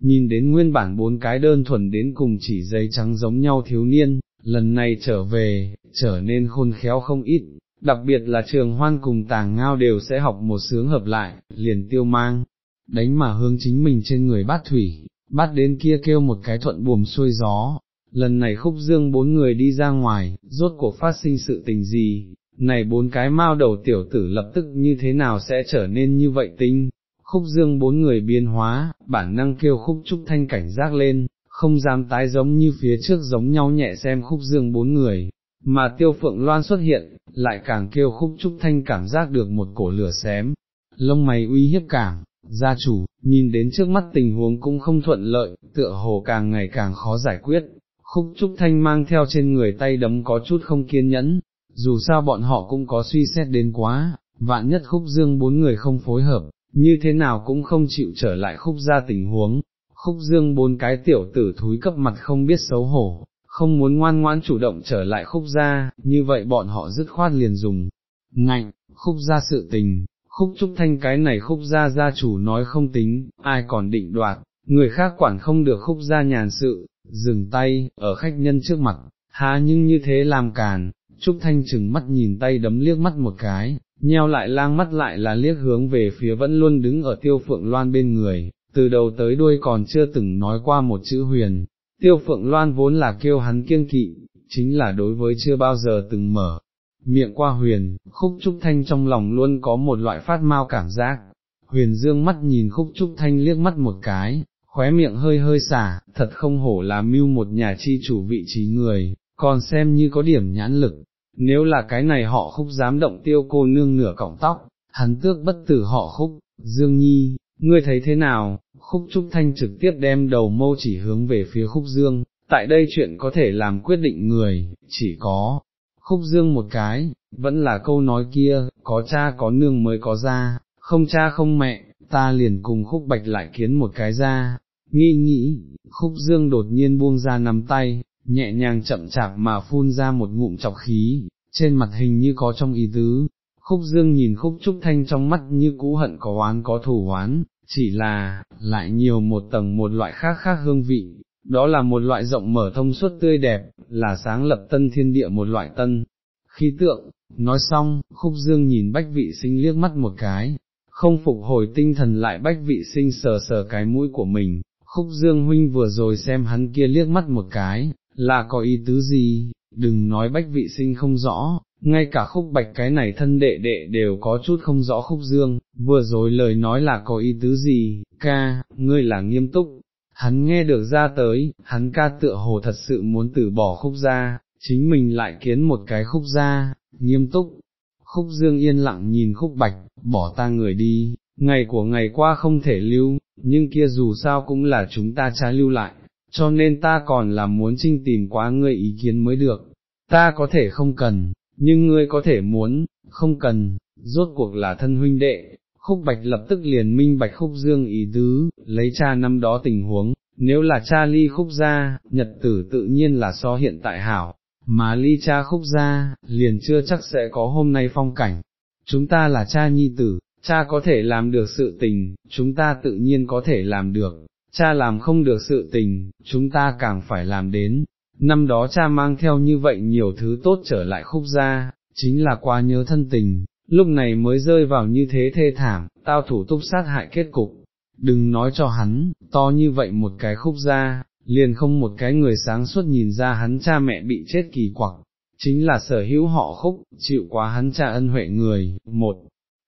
nhìn đến nguyên bản bốn cái đơn thuần đến cùng chỉ dây trắng giống nhau thiếu niên, lần này trở về, trở nên khôn khéo không ít, đặc biệt là trường hoan cùng tàng ngao đều sẽ học một sướng hợp lại, liền tiêu mang, đánh mà hướng chính mình trên người bát thủy, bát đến kia kêu một cái thuận buồm xuôi gió. Lần này khúc dương bốn người đi ra ngoài, rốt cuộc phát sinh sự tình gì, này bốn cái mao đầu tiểu tử lập tức như thế nào sẽ trở nên như vậy tinh, khúc dương bốn người biến hóa, bản năng kêu khúc trúc thanh cảnh giác lên, không dám tái giống như phía trước giống nhau nhẹ xem khúc dương bốn người, mà tiêu phượng loan xuất hiện, lại càng kêu khúc trúc thanh cảm giác được một cổ lửa xém, lông mày uy hiếp cảm, gia chủ, nhìn đến trước mắt tình huống cũng không thuận lợi, tựa hồ càng ngày càng khó giải quyết, khúc trúc thanh mang theo trên người tay đấm có chút không kiên nhẫn, dù sao bọn họ cũng có suy xét đến quá, vạn nhất khúc dương bốn người không phối hợp, như thế nào cũng không chịu trở lại khúc ra tình huống, khúc dương bốn cái tiểu tử thúi cấp mặt không biết xấu hổ, không muốn ngoan ngoãn chủ động trở lại khúc ra, như vậy bọn họ dứt khoát liền dùng, ngạnh, khúc ra sự tình, khúc trúc thanh cái này khúc ra gia chủ nói không tính, ai còn định đoạt, người khác quản không được khúc ra nhàn sự, dừng tay, ở khách nhân trước mặt, há nhưng như thế làm càn, trúc thanh chừng mắt nhìn tay đấm liếc mắt một cái, nheo lại lang mắt lại là liếc hướng về phía vẫn luôn đứng ở tiêu phượng loan bên người, từ đầu tới đuôi còn chưa từng nói qua một chữ huyền, tiêu phượng loan vốn là kêu hắn kiêng kỵ, chính là đối với chưa bao giờ từng mở. Miệng qua huyền, khúc trúc thanh trong lòng luôn có một loại phát mau cảm giác, huyền dương mắt nhìn khúc trúc thanh liếc mắt một cái, khóe miệng hơi hơi xả, thật không hổ là mưu một nhà chi chủ vị trí người, còn xem như có điểm nhãn lực, nếu là cái này họ khúc dám động tiêu cô nương nửa cọng tóc, hắn tước bất tử họ khúc, Dương Nhi, ngươi thấy thế nào, khúc Trúc Thanh trực tiếp đem đầu mâu chỉ hướng về phía khúc Dương, tại đây chuyện có thể làm quyết định người, chỉ có, khúc Dương một cái, vẫn là câu nói kia, có cha có nương mới có ra, không cha không mẹ, ta liền cùng khúc bạch lại kiến một cái ra, nghĩ nghĩ, khúc Dương đột nhiên buông ra nắm tay, nhẹ nhàng chậm chạp mà phun ra một ngụm chọc khí, trên mặt hình như có trong ý tứ, khúc dương nhìn khúc trúc thanh trong mắt như cũ hận có oán có thù oán, chỉ là, lại nhiều một tầng một loại khác khác hương vị, đó là một loại rộng mở thông suốt tươi đẹp, là sáng lập tân thiên địa một loại tân khí tượng. Nói xong, khúc dương nhìn bách vị sinh liếc mắt một cái, không phục hồi tinh thần lại bách vị sinh sờ sờ cái mũi của mình, khúc dương huynh vừa rồi xem hắn kia liếc mắt một cái, là có ý tứ gì, đừng nói bách vị sinh không rõ, ngay cả khúc bạch cái này thân đệ đệ đều có chút không rõ khúc dương, vừa rồi lời nói là có ý tứ gì, ca, ngươi là nghiêm túc, hắn nghe được ra tới, hắn ca tựa hồ thật sự muốn từ bỏ khúc ra, chính mình lại kiến một cái khúc ra, nghiêm túc, khúc dương yên lặng nhìn khúc bạch, bỏ ta người đi, ngày của ngày qua không thể lưu, nhưng kia dù sao cũng là chúng ta trái lưu lại, cho nên ta còn là muốn trinh tìm quá ngươi ý kiến mới được, ta có thể không cần, nhưng ngươi có thể muốn, không cần, rốt cuộc là thân huynh đệ, khúc bạch lập tức liền minh bạch khúc dương ý tứ, lấy cha năm đó tình huống, nếu là cha ly khúc ra, nhật tử tự nhiên là so hiện tại hảo, mà ly cha khúc ra, liền chưa chắc sẽ có hôm nay phong cảnh, chúng ta là cha nhi tử, cha có thể làm được sự tình, chúng ta tự nhiên có thể làm được, cha làm không được sự tình, chúng ta càng phải làm đến. Năm đó cha mang theo như vậy nhiều thứ tốt trở lại khúc ra, chính là qua nhớ thân tình, lúc này mới rơi vào như thế thê thảm, tao thủ túc sát hại kết cục. Đừng nói cho hắn, to như vậy một cái khúc ra, liền không một cái người sáng suốt nhìn ra hắn cha mẹ bị chết kỳ quặc, chính là sở hữu họ khúc, chịu quá hắn cha ân huệ người, một,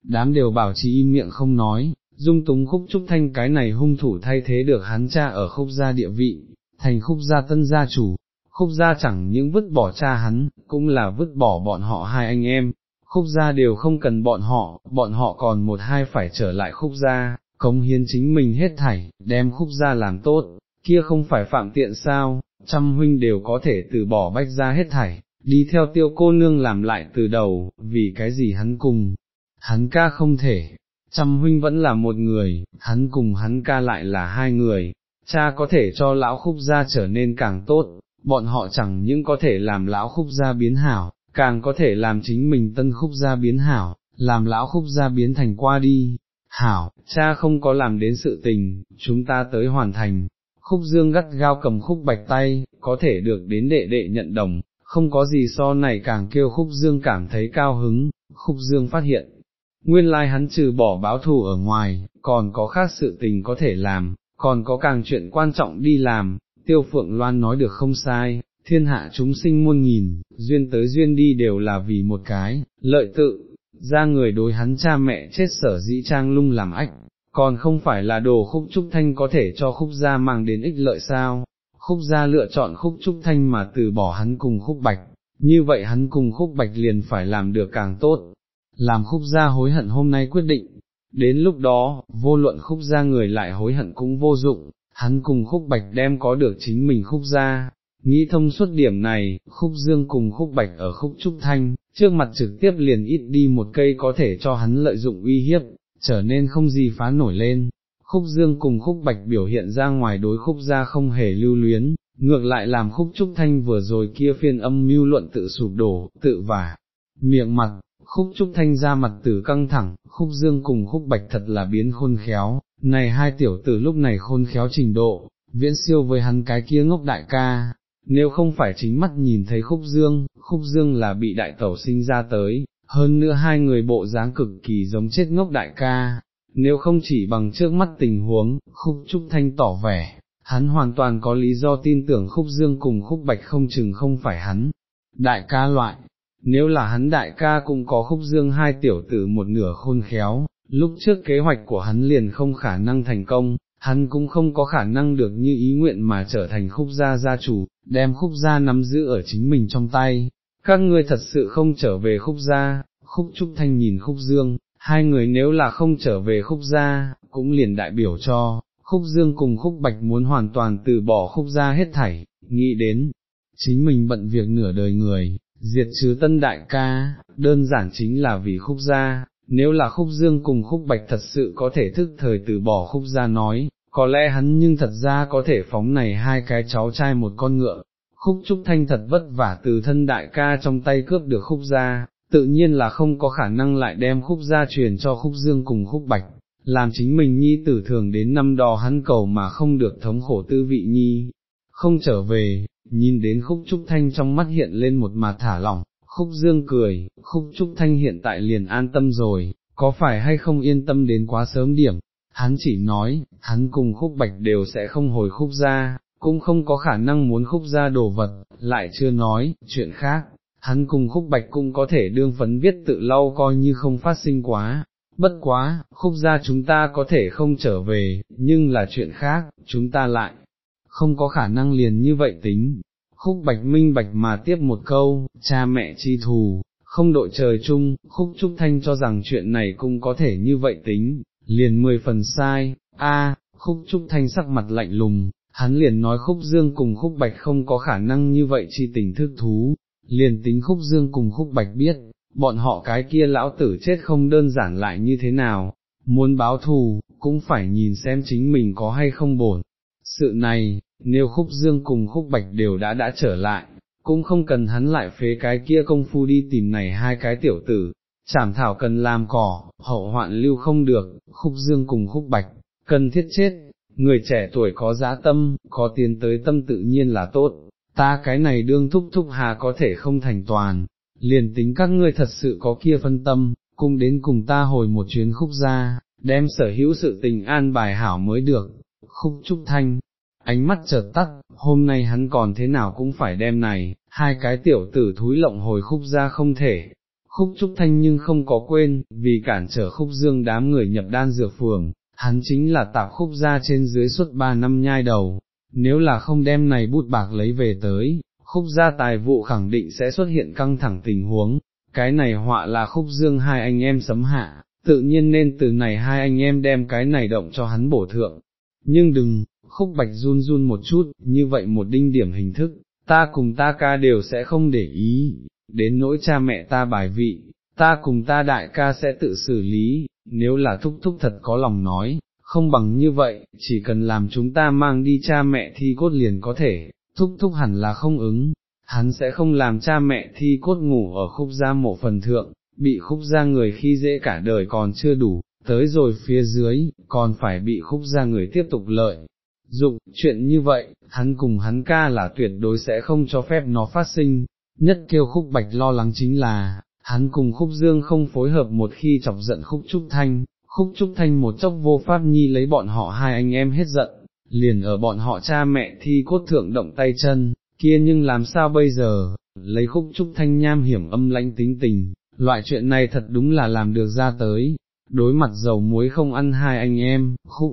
đám đều bảo trì im miệng không nói, dung túng khúc trúc thanh cái này hung thủ thay thế được hắn cha ở khúc gia địa vị, thành khúc gia tân gia chủ, khúc gia chẳng những vứt bỏ cha hắn, cũng là vứt bỏ bọn họ hai anh em, khúc gia đều không cần bọn họ, bọn họ còn một hai phải trở lại khúc gia, cống hiến chính mình hết thảy, đem khúc gia làm tốt, kia không phải phạm tiện sao, trăm huynh đều có thể từ bỏ bách gia hết thảy, đi theo tiêu cô nương làm lại từ đầu, vì cái gì hắn cùng, hắn ca không thể, trăm huynh vẫn là một người, hắn cùng hắn ca lại là hai người, cha có thể cho lão khúc gia trở nên càng tốt, bọn họ chẳng những có thể làm lão khúc gia biến hảo, càng có thể làm chính mình tân khúc gia biến hảo, làm lão khúc gia biến thành qua đi. Hảo, cha không có làm đến sự tình, chúng ta tới hoàn thành, khúc dương gắt gao cầm khúc bạch tay, có thể được đến đệ đệ nhận đồng, không có gì so này càng kêu khúc dương cảm thấy cao hứng, khúc dương phát hiện, nguyên lai hắn trừ bỏ báo thù ở ngoài, còn có khác sự tình có thể làm, còn có càng chuyện quan trọng đi làm, tiêu phượng loan nói được không sai, thiên hạ chúng sinh muôn nghìn, duyên tới duyên đi đều là vì một cái, lợi tự, ra người đối hắn cha mẹ chết sở dĩ trang lung làm ách, còn không phải là đồ khúc trúc thanh có thể cho khúc gia mang đến ích lợi sao, khúc gia lựa chọn khúc trúc thanh mà từ bỏ hắn cùng khúc bạch, như vậy hắn cùng khúc bạch liền phải làm được càng tốt, làm khúc gia hối hận hôm nay quyết định, đến lúc đó, vô luận khúc gia người lại hối hận cũng vô dụng, hắn cùng khúc bạch đem có được chính mình khúc gia. Nghĩ thông suốt điểm này, khúc dương cùng khúc bạch ở khúc trúc thanh, trước mặt trực tiếp liền ít đi một cây có thể cho hắn lợi dụng uy hiếp, trở nên không gì phá nổi lên. Khúc dương cùng khúc bạch biểu hiện ra ngoài đối khúc gia không hề lưu luyến, ngược lại làm khúc trúc thanh vừa rồi kia phiên âm mưu luận tự sụp đổ, tự vả, miệng mặt, khúc trúc thanh ra mặt tử căng thẳng, khúc dương cùng khúc bạch thật là biến khôn khéo, này hai tiểu tử lúc này khôn khéo trình độ, viễn siêu với hắn cái kia ngốc đại ca, nếu không phải chính mắt nhìn thấy khúc dương, khúc dương là bị đại tẩu sinh ra tới, hơn nữa hai người bộ dáng cực kỳ giống chết ngốc đại ca, nếu không chỉ bằng trước mắt tình huống, khúc trúc thanh tỏ vẻ, hắn hoàn toàn có lý do tin tưởng khúc dương cùng khúc bạch không chừng không phải hắn, đại ca loại, nếu là hắn đại ca cũng có khúc dương hai tiểu tử một nửa khôn khéo, lúc trước kế hoạch của hắn liền không khả năng thành công, hắn cũng không có khả năng được như ý nguyện mà trở thành khúc gia gia chủ, đem khúc gia nắm giữ ở chính mình trong tay. Các ngươi thật sự không trở về khúc gia, khúc trúc thanh nhìn khúc dương, hai người nếu là không trở về khúc gia, cũng liền đại biểu cho, khúc dương cùng khúc bạch muốn hoàn toàn từ bỏ khúc gia hết thảy, nghĩ đến, chính mình bận việc nửa đời người, diệt trừ tân đại ca, đơn giản chính là vì khúc gia, nếu là khúc dương cùng khúc bạch thật sự có thể thức thời từ bỏ khúc gia nói, có lẽ hắn nhưng thật ra có thể phóng này hai cái cháu trai một con ngựa, khúc trúc thanh thật vất vả từ thân đại ca trong tay cướp được khúc gia, tự nhiên là không có khả năng lại đem khúc gia truyền cho khúc dương cùng khúc bạch, làm chính mình nhi tử thường đến năm đò hắn cầu mà không được thống khổ tư vị nhi, không trở về, nhìn đến khúc trúc thanh trong mắt hiện lên một mà thả lỏng, khúc dương cười, khúc trúc thanh hiện tại liền an tâm rồi, có phải hay không yên tâm đến quá sớm điểm, hắn chỉ nói, hắn cùng khúc bạch đều sẽ không hồi khúc ra, cũng không có khả năng muốn khúc ra đồ vật, lại chưa nói, chuyện khác, hắn cùng khúc bạch cũng có thể đương phấn viết tự lau coi như không phát sinh quá, bất quá, khúc ra chúng ta có thể không trở về, nhưng là chuyện khác, chúng ta lại, không có khả năng liền như vậy tính. Khúc bạch minh bạch mà tiếp một câu, cha mẹ chi thù, không đội trời chung, khúc trúc thanh cho rằng chuyện này cũng có thể như vậy tính, liền mười phần sai, a khúc trúc thanh sắc mặt lạnh lùng, hắn liền nói khúc dương cùng khúc bạch không có khả năng như vậy chi tình thức thú, liền tính khúc dương cùng khúc bạch biết, bọn họ cái kia lão tử chết không đơn giản lại như thế nào, muốn báo thù, cũng phải nhìn xem chính mình có hay không bổn. Sự này, nếu khúc dương cùng khúc bạch đều đã đã trở lại, cũng không cần hắn lại phế cái kia công phu đi tìm này hai cái tiểu tử, chảm thảo cần làm cỏ, hậu hoạn lưu không được, khúc dương cùng khúc bạch, cần thiết chết, người trẻ tuổi có giá tâm, có tiến tới tâm tự nhiên là tốt, ta cái này đương thúc thúc hà có thể không thành toàn, liền tính các ngươi thật sự có kia phân tâm, cùng đến cùng ta hồi một chuyến khúc ra, đem sở hữu sự tình an bài hảo mới được, khúc trúc thanh. Ánh mắt chợt tắt, hôm nay hắn còn thế nào cũng phải đem này, hai cái tiểu tử thúi lộng hồi khúc ra không thể, khúc trúc thanh nhưng không có quên, vì cản trở khúc dương đám người nhập đan dược phường, hắn chính là tạp khúc ra trên dưới suốt ba năm nhai đầu, nếu là không đem này bút bạc lấy về tới, khúc gia tài vụ khẳng định sẽ xuất hiện căng thẳng tình huống, cái này họa là khúc dương hai anh em sấm hạ, tự nhiên nên từ này hai anh em đem cái này động cho hắn bổ thượng, nhưng đừng, khúc bạch run run một chút, như vậy một đinh điểm hình thức, ta cùng ta ca đều sẽ không để ý, đến nỗi cha mẹ ta bài vị, ta cùng ta đại ca sẽ tự xử lý, nếu là thúc thúc thật có lòng nói, không bằng như vậy, chỉ cần làm chúng ta mang đi cha mẹ thi cốt liền có thể, thúc thúc hẳn là không ứng, hắn sẽ không làm cha mẹ thi cốt ngủ ở khúc gia mộ phần thượng, bị khúc gia người khi dễ cả đời còn chưa đủ, tới rồi phía dưới, còn phải bị khúc gia người tiếp tục lợi. Dụng, chuyện như vậy, hắn cùng hắn ca là tuyệt đối sẽ không cho phép nó phát sinh, nhất kêu khúc bạch lo lắng chính là, hắn cùng khúc dương không phối hợp một khi chọc giận khúc trúc thanh, khúc trúc thanh một chốc vô pháp nhi lấy bọn họ hai anh em hết giận, liền ở bọn họ cha mẹ thi cốt thượng động tay chân, kia nhưng làm sao bây giờ, lấy khúc trúc thanh nham hiểm âm lãnh tính tình, loại chuyện này thật đúng là làm được ra tới, đối mặt dầu muối không ăn hai anh em, khúc.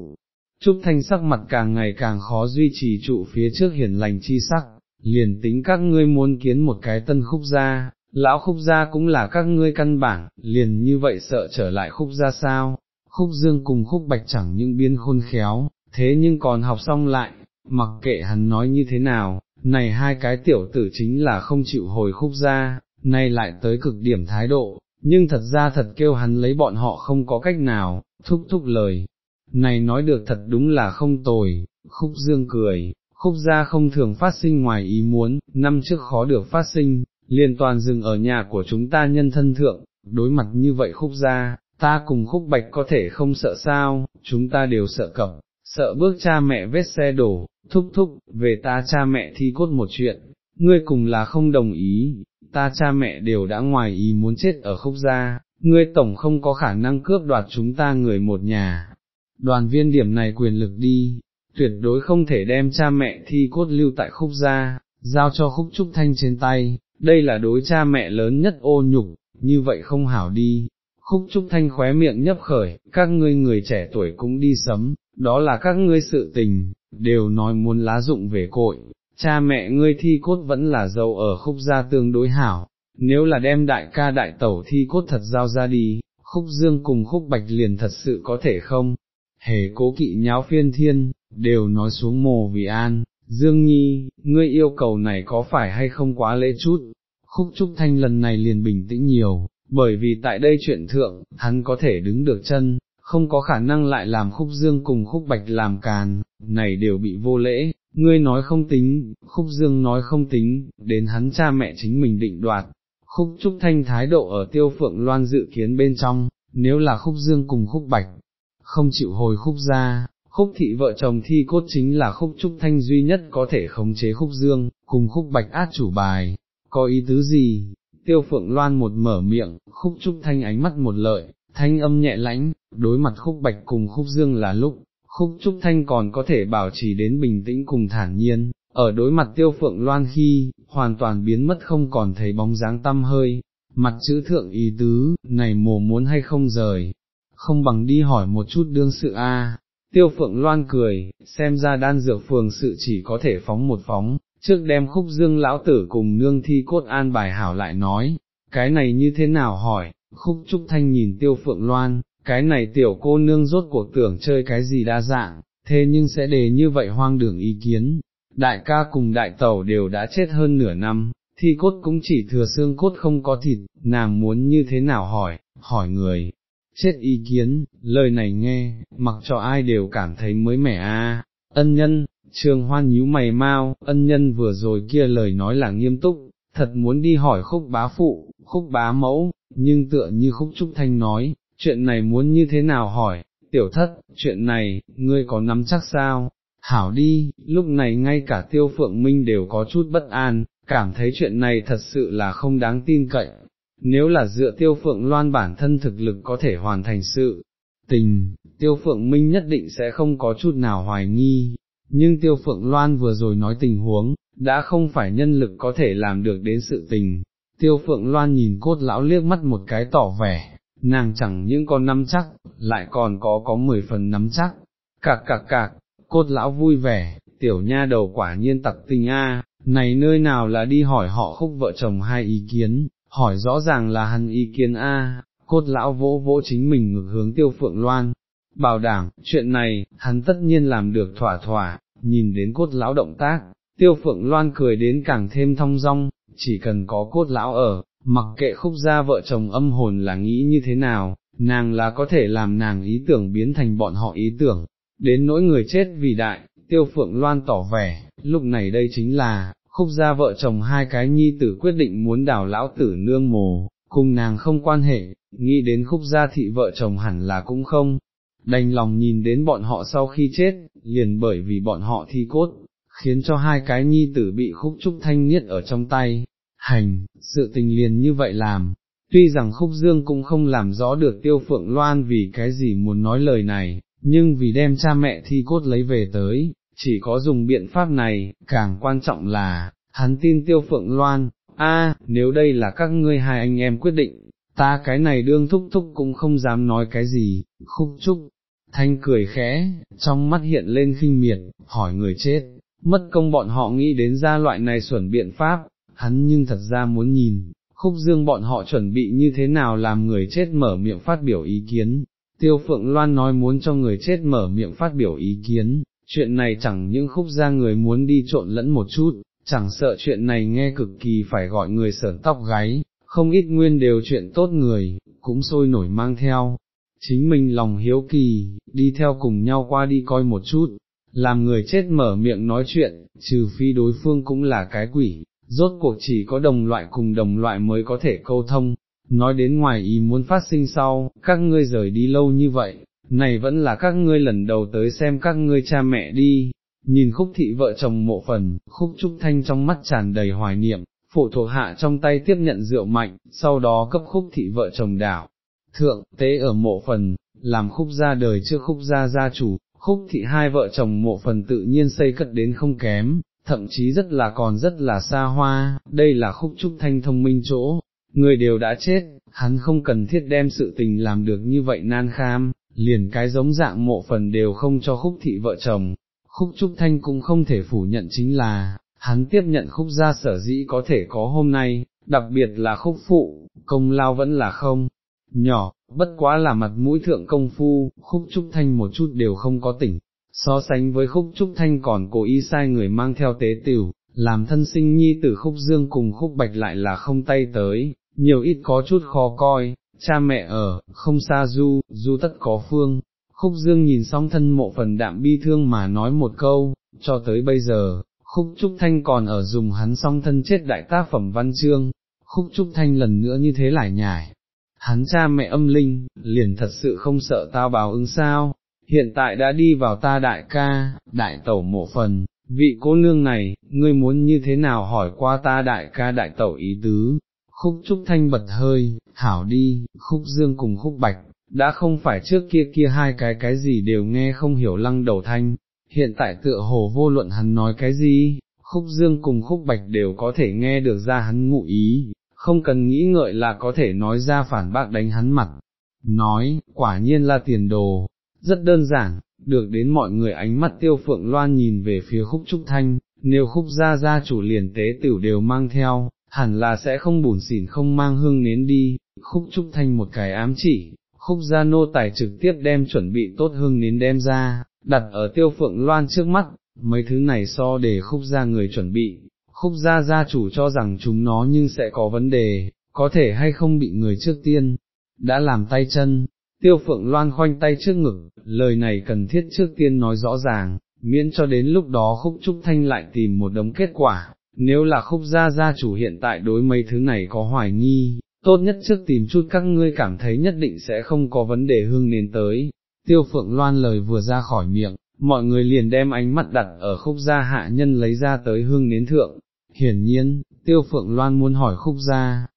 Trúc Thanh sắc mặt càng ngày càng khó duy trì trụ phía trước hiển lành chi sắc, liền tính các ngươi muốn kiến một cái tân khúc gia, lão khúc gia cũng là các ngươi căn bản, liền như vậy sợ trở lại khúc gia sao, khúc dương cùng khúc bạch chẳng những biên khôn khéo, thế nhưng còn học xong lại, mặc kệ hắn nói như thế nào, này hai cái tiểu tử chính là không chịu hồi khúc gia, nay lại tới cực điểm thái độ, nhưng thật ra thật kêu hắn lấy bọn họ không có cách nào, thúc thúc lời. Này nói được thật đúng là không tồi, khúc dương cười, khúc gia không thường phát sinh ngoài ý muốn, năm trước khó được phát sinh, liền toàn dừng ở nhà của chúng ta nhân thân thượng, đối mặt như vậy khúc gia, ta cùng khúc bạch có thể không sợ sao, chúng ta đều sợ cập, sợ bước cha mẹ vết xe đổ, thúc thúc, về ta cha mẹ thi cốt một chuyện, ngươi cùng là không đồng ý, ta cha mẹ đều đã ngoài ý muốn chết ở khúc gia, ngươi tổng không có khả năng cướp đoạt chúng ta người một nhà. Đoàn viên điểm này quyền lực đi, tuyệt đối không thể đem cha mẹ thi cốt lưu tại khúc gia, giao cho khúc trúc thanh trên tay, đây là đối cha mẹ lớn nhất ô nhục, như vậy không hảo đi. Khúc Trúc Thanh khóe miệng nhấp khởi, các ngươi người trẻ tuổi cũng đi sấm, đó là các ngươi sự tình, đều nói muốn lá dụng về cội, cha mẹ ngươi thi cốt vẫn là dâu ở khúc gia tương đối hảo, nếu là đem đại ca đại tẩu thi cốt thật giao ra đi, khúc dương cùng khúc bạch liền thật sự có thể không, hề cố kỵ nháo phiên thiên, đều nói xuống mồ vì an, Dương Nhi, ngươi yêu cầu này có phải hay không quá lễ chút, khúc trúc thanh lần này liền bình tĩnh nhiều, bởi vì tại đây chuyện thượng, hắn có thể đứng được chân, không có khả năng lại làm khúc dương cùng khúc bạch làm càn, này đều bị vô lễ, ngươi nói không tính, khúc dương nói không tính, đến hắn cha mẹ chính mình định đoạt, khúc trúc thanh thái độ ở tiêu phượng loan dự kiến bên trong, nếu là khúc dương cùng khúc bạch, không chịu hồi khúc ra, khúc thị vợ chồng thi cốt chính là khúc trúc thanh duy nhất có thể khống chế khúc dương, cùng khúc bạch át chủ bài, có ý tứ gì, tiêu phượng loan một mở miệng, khúc trúc thanh ánh mắt một lợi, thanh âm nhẹ lãnh, đối mặt khúc bạch cùng khúc dương là lúc, khúc trúc thanh còn có thể bảo trì đến bình tĩnh cùng thản nhiên, ở đối mặt tiêu phượng loan khi, hoàn toàn biến mất không còn thấy bóng dáng tâm hơi, mặt chữ thượng ý tứ, này mùa muốn hay không rời, không bằng đi hỏi một chút đương sự a. Tiêu phượng loan cười, xem ra đan dược phường sự chỉ có thể phóng một phóng, trước đem khúc dương lão tử cùng nương thi cốt an bài hảo lại nói, cái này như thế nào hỏi, khúc trúc thanh nhìn tiêu phượng loan, cái này tiểu cô nương rốt cuộc tưởng chơi cái gì đa dạng, thế nhưng sẽ đề như vậy hoang đường ý kiến, đại ca cùng đại tẩu đều đã chết hơn nửa năm, thi cốt cũng chỉ thừa xương cốt không có thịt, nàng muốn như thế nào hỏi, hỏi người, chết ý kiến, lời này nghe, mặc cho ai đều cảm thấy mới mẻ a. ân nhân, trường hoan nhíu mày mau, ân nhân vừa rồi kia lời nói là nghiêm túc, thật muốn đi hỏi khúc bá phụ, khúc bá mẫu, nhưng tựa như khúc trúc thanh nói, chuyện này muốn như thế nào hỏi, tiểu thất, chuyện này, ngươi có nắm chắc sao? Hảo đi, lúc này ngay cả tiêu phượng minh đều có chút bất an, cảm thấy chuyện này thật sự là không đáng tin cậy. Nếu là dựa tiêu phượng loan bản thân thực lực có thể hoàn thành sự tình, tiêu phượng minh nhất định sẽ không có chút nào hoài nghi, nhưng tiêu phượng loan vừa rồi nói tình huống, đã không phải nhân lực có thể làm được đến sự tình. Tiêu phượng loan nhìn cốt lão liếc mắt một cái tỏ vẻ, nàng chẳng những có nắm chắc, lại còn có có mười phần nắm chắc, cạc cạc cạc, cốt lão vui vẻ, tiểu nha đầu quả nhiên tặc tình a, này nơi nào là đi hỏi họ khúc vợ chồng hai ý kiến, hỏi rõ ràng là hắn ý kiến a, cốt lão vỗ vỗ chính mình ngược hướng tiêu phượng loan, bảo đảm, chuyện này, hắn tất nhiên làm được thỏa thỏa, nhìn đến cốt lão động tác, tiêu phượng loan cười đến càng thêm thong dong, chỉ cần có cốt lão ở, mặc kệ khúc gia vợ chồng âm hồn là nghĩ như thế nào, nàng là có thể làm nàng ý tưởng biến thành bọn họ ý tưởng, đến nỗi người chết vì đại, tiêu phượng loan tỏ vẻ, lúc này đây chính là, khúc gia vợ chồng hai cái nhi tử quyết định muốn đảo lão tử nương mồ, cùng nàng không quan hệ, nghĩ đến khúc gia thị vợ chồng hẳn là cũng không, đành lòng nhìn đến bọn họ sau khi chết, liền bởi vì bọn họ thi cốt, khiến cho hai cái nhi tử bị khúc trúc thanh niết ở trong tay, hành, sự tình liền như vậy làm, tuy rằng khúc dương cũng không làm rõ được tiêu phượng loan vì cái gì muốn nói lời này, nhưng vì đem cha mẹ thi cốt lấy về tới, chỉ có dùng biện pháp này, càng quan trọng là, hắn tin tiêu phượng loan, a nếu đây là các ngươi hai anh em quyết định, ta cái này đương thúc thúc cũng không dám nói cái gì, khúc trúc, thanh cười khẽ, trong mắt hiện lên khinh miệt, hỏi người chết, mất công bọn họ nghĩ đến ra loại này xuẩn biện pháp, hắn nhưng thật ra muốn nhìn, khúc dương bọn họ chuẩn bị như thế nào làm người chết mở miệng phát biểu ý kiến. Tiêu Phượng Loan nói muốn cho người chết mở miệng phát biểu ý kiến, chuyện này chẳng những khúc ra người muốn đi trộn lẫn một chút, chẳng sợ chuyện này nghe cực kỳ phải gọi người sởn tóc gáy, không ít nguyên đều chuyện tốt người, cũng sôi nổi mang theo, chính mình lòng hiếu kỳ, đi theo cùng nhau qua đi coi một chút, làm người chết mở miệng nói chuyện, trừ phi đối phương cũng là cái quỷ, rốt cuộc chỉ có đồng loại cùng đồng loại mới có thể câu thông, nói đến ngoài ý muốn phát sinh sau, các ngươi rời đi lâu như vậy, này vẫn là các ngươi lần đầu tới xem các ngươi cha mẹ đi, nhìn khúc thị vợ chồng mộ phần, khúc trúc thanh trong mắt tràn đầy hoài niệm, phụ thuộc hạ trong tay tiếp nhận rượu mạnh, sau đó cấp khúc thị vợ chồng đảo, thượng, tế ở mộ phần, làm khúc ra đời trước khúc gia gia chủ, khúc thị hai vợ chồng mộ phần tự nhiên xây cất đến không kém, thậm chí rất là còn rất là xa hoa, đây là khúc trúc thanh thông minh chỗ, người đều đã chết, hắn không cần thiết đem sự tình làm được như vậy nan kham, liền cái giống dạng mộ phần đều không cho khúc thị vợ chồng, khúc trúc thanh cũng không thể phủ nhận chính là, hắn tiếp nhận khúc gia sở dĩ có thể có hôm nay, đặc biệt là khúc phụ, công lao vẫn là không, nhỏ, bất quá là mặt mũi thượng công phu, khúc trúc thanh một chút đều không có tỉnh, so sánh với khúc trúc thanh còn cố ý sai người mang theo tế tiểu, làm thân sinh nhi tử khúc dương cùng khúc bạch lại là không tay tới, nhiều ít có chút khó coi, cha mẹ ở, không xa du, du tất có phương, khúc dương nhìn xong thân mộ phần đạm bi thương mà nói một câu, cho tới bây giờ, khúc trúc thanh còn ở dùng hắn song thân chết đại tác phẩm văn chương, khúc trúc thanh lần nữa như thế lại nhải. Hắn cha mẹ âm linh, liền thật sự không sợ tao báo ứng sao, hiện tại đã đi vào ta đại ca, đại tẩu mộ phần, vị cô nương này, ngươi muốn như thế nào hỏi qua ta đại ca đại tẩu ý tứ, khúc trúc thanh bật hơi, hảo đi, khúc dương cùng khúc bạch, đã không phải trước kia kia hai cái cái gì đều nghe không hiểu lăng đầu thanh, hiện tại tựa hồ vô luận hắn nói cái gì, khúc dương cùng khúc bạch đều có thể nghe được ra hắn ngụ ý, không cần nghĩ ngợi là có thể nói ra phản bác đánh hắn mặt, nói, quả nhiên là tiền đồ, rất đơn giản, được đến mọi người ánh mắt tiêu phượng loan nhìn về phía khúc trúc thanh, nếu khúc gia gia chủ liền tế tử đều mang theo, hẳn là sẽ không bùn xỉn không mang hương nến đi, khúc trúc thanh một cái ám chỉ, khúc gia nô tài trực tiếp đem chuẩn bị tốt hương nến đem ra, đặt ở tiêu phượng loan trước mắt, mấy thứ này so để khúc gia người chuẩn bị, khúc gia gia chủ cho rằng chúng nó nhưng sẽ có vấn đề, có thể hay không bị người trước tiên, đã làm tay chân, tiêu phượng loan khoanh tay trước ngực, lời này cần thiết trước tiên nói rõ ràng, miễn cho đến lúc đó khúc trúc thanh lại tìm một đống kết quả, nếu là khúc gia gia chủ hiện tại đối mấy thứ này có hoài nghi, tốt nhất trước tìm chút các ngươi cảm thấy nhất định sẽ không có vấn đề hương nến tới. Tiêu phượng loan lời vừa ra khỏi miệng, mọi người liền đem ánh mắt đặt ở khúc gia hạ nhân lấy ra tới hương nến thượng. Hiển nhiên, tiêu phượng loan muốn hỏi khúc gia,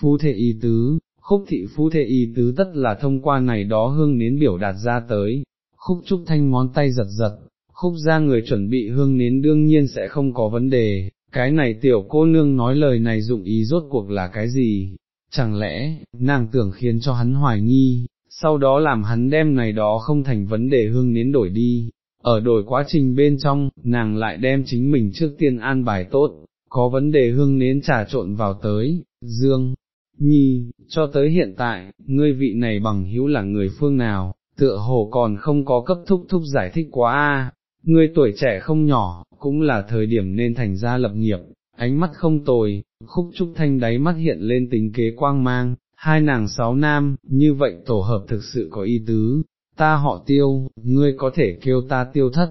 phu thể y tứ, khúc thị phu thể y tứ tất là thông qua này đó hương nến biểu đạt ra tới, khúc trúc thanh ngón tay giật giật, khúc gia người chuẩn bị hương nến đương nhiên sẽ không có vấn đề, cái này tiểu cô nương nói lời này dụng ý rốt cuộc là cái gì, chẳng lẽ, nàng tưởng khiến cho hắn hoài nghi, sau đó làm hắn đem này đó không thành vấn đề hương nến đổi đi, ở đổi quá trình bên trong, nàng lại đem chính mình trước tiên an bài tốt, có vấn đề hương nến trà trộn vào tới, dương. Nhi, cho tới hiện tại, ngươi vị này bằng hữu là người phương nào, tựa hồ còn không có cấp thúc thúc giải thích quá a. ngươi tuổi trẻ không nhỏ, cũng là thời điểm nên thành ra lập nghiệp, ánh mắt không tồi, khúc trúc thanh đáy mắt hiện lên tính kế quang mang, hai nàng sáu nam, như vậy tổ hợp thực sự có ý tứ, ta họ tiêu, ngươi có thể kêu ta tiêu thất.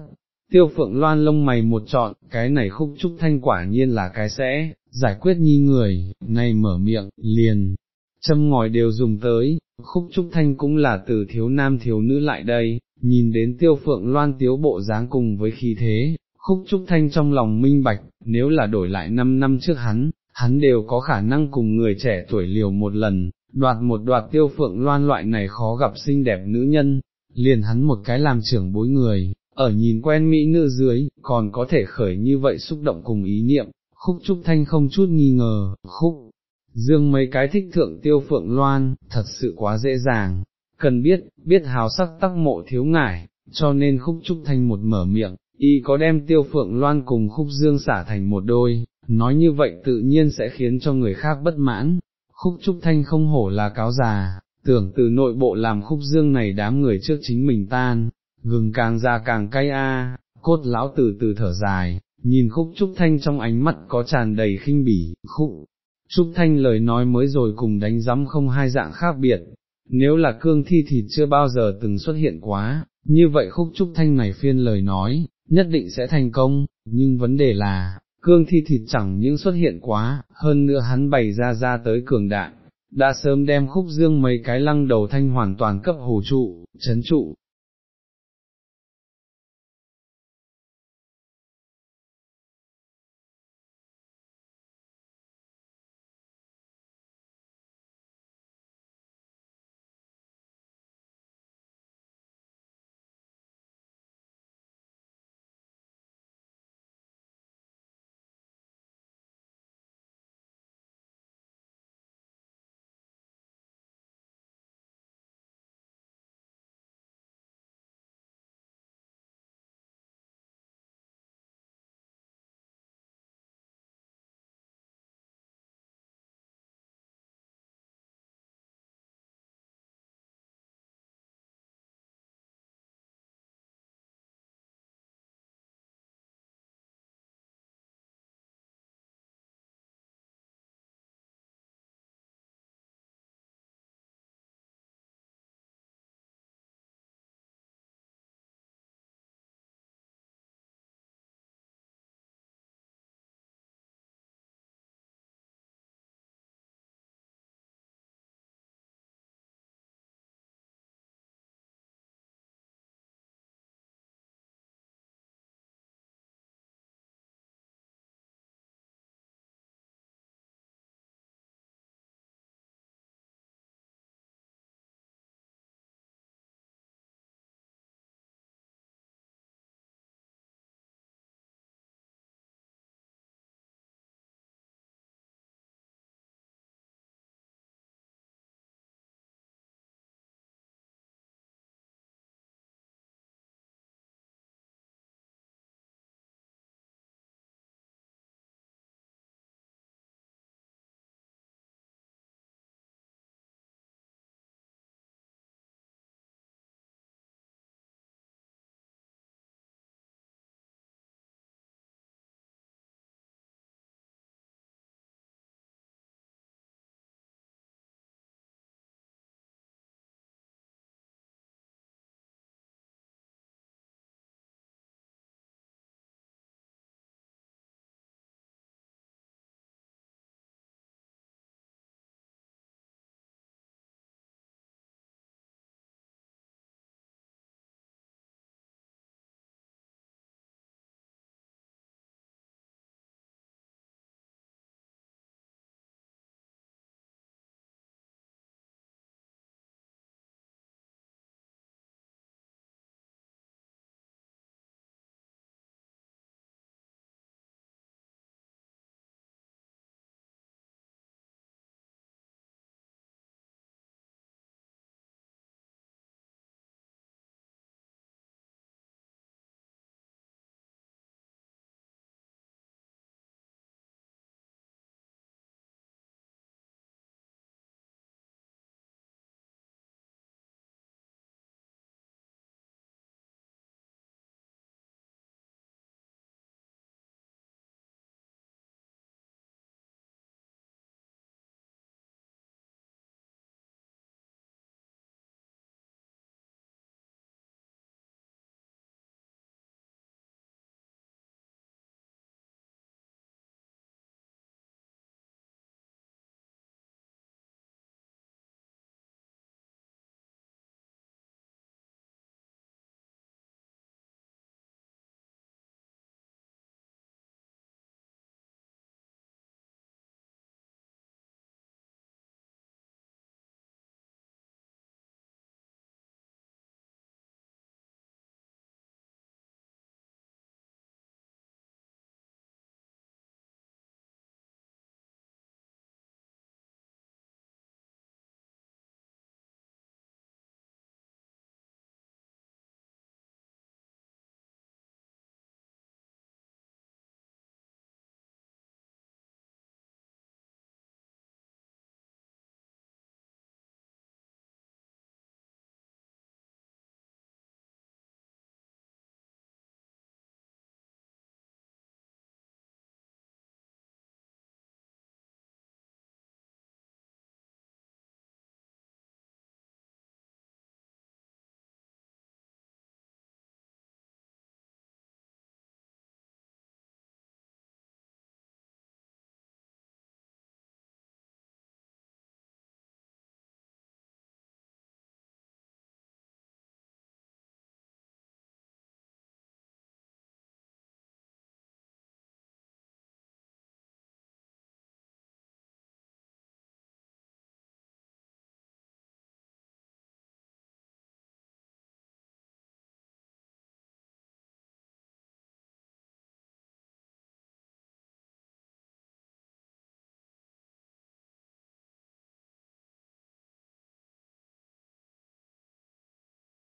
Tiêu phượng loan lông mày một trọn, cái này khúc trúc thanh quả nhiên là cái sẽ, giải quyết nhi người, này mở miệng, liền, châm ngòi đều dùng tới, khúc trúc thanh cũng là từ thiếu nam thiếu nữ lại đây, nhìn đến tiêu phượng loan tiếu bộ dáng cùng với khí thế, khúc trúc thanh trong lòng minh bạch, nếu là đổi lại 5 năm trước hắn, hắn đều có khả năng cùng người trẻ tuổi liều một lần, đoạt một đoạt tiêu phượng loan loại này khó gặp xinh đẹp nữ nhân, liền hắn một cái làm trưởng bối người, ở nhìn quen mỹ nữ dưới, còn có thể khởi như vậy xúc động cùng ý niệm, khúc trúc thanh không chút nghi ngờ, khúc. Dương mấy cái thích thượng tiêu phượng loan, thật sự quá dễ dàng, cần biết, biết hào sắc tắc mộ thiếu ngải, cho nên khúc trúc thanh một mở miệng, y có đem tiêu phượng loan cùng khúc dương xả thành một đôi, nói như vậy tự nhiên sẽ khiến cho người khác bất mãn, khúc trúc thanh không hổ là cáo già, tưởng từ nội bộ làm khúc dương này đám người trước chính mình tan, gừng càng già càng cay a, cốt lão từ từ thở dài, nhìn khúc trúc thanh trong ánh mắt có tràn đầy khinh bỉ, khúc. Trúc Thanh lời nói mới rồi cùng đánh giám không hai dạng khác biệt, nếu là cương thi thì chưa bao giờ từng xuất hiện quá, như vậy khúc Trúc Thanh này phiên lời nói, nhất định sẽ thành công, nhưng vấn đề là, cương thi thịt chẳng những xuất hiện quá, hơn nữa hắn bày ra ra tới cường đại, đã sớm đem khúc dương mấy cái lăng đầu thanh hoàn toàn cấp hồ trụ, chấn trụ,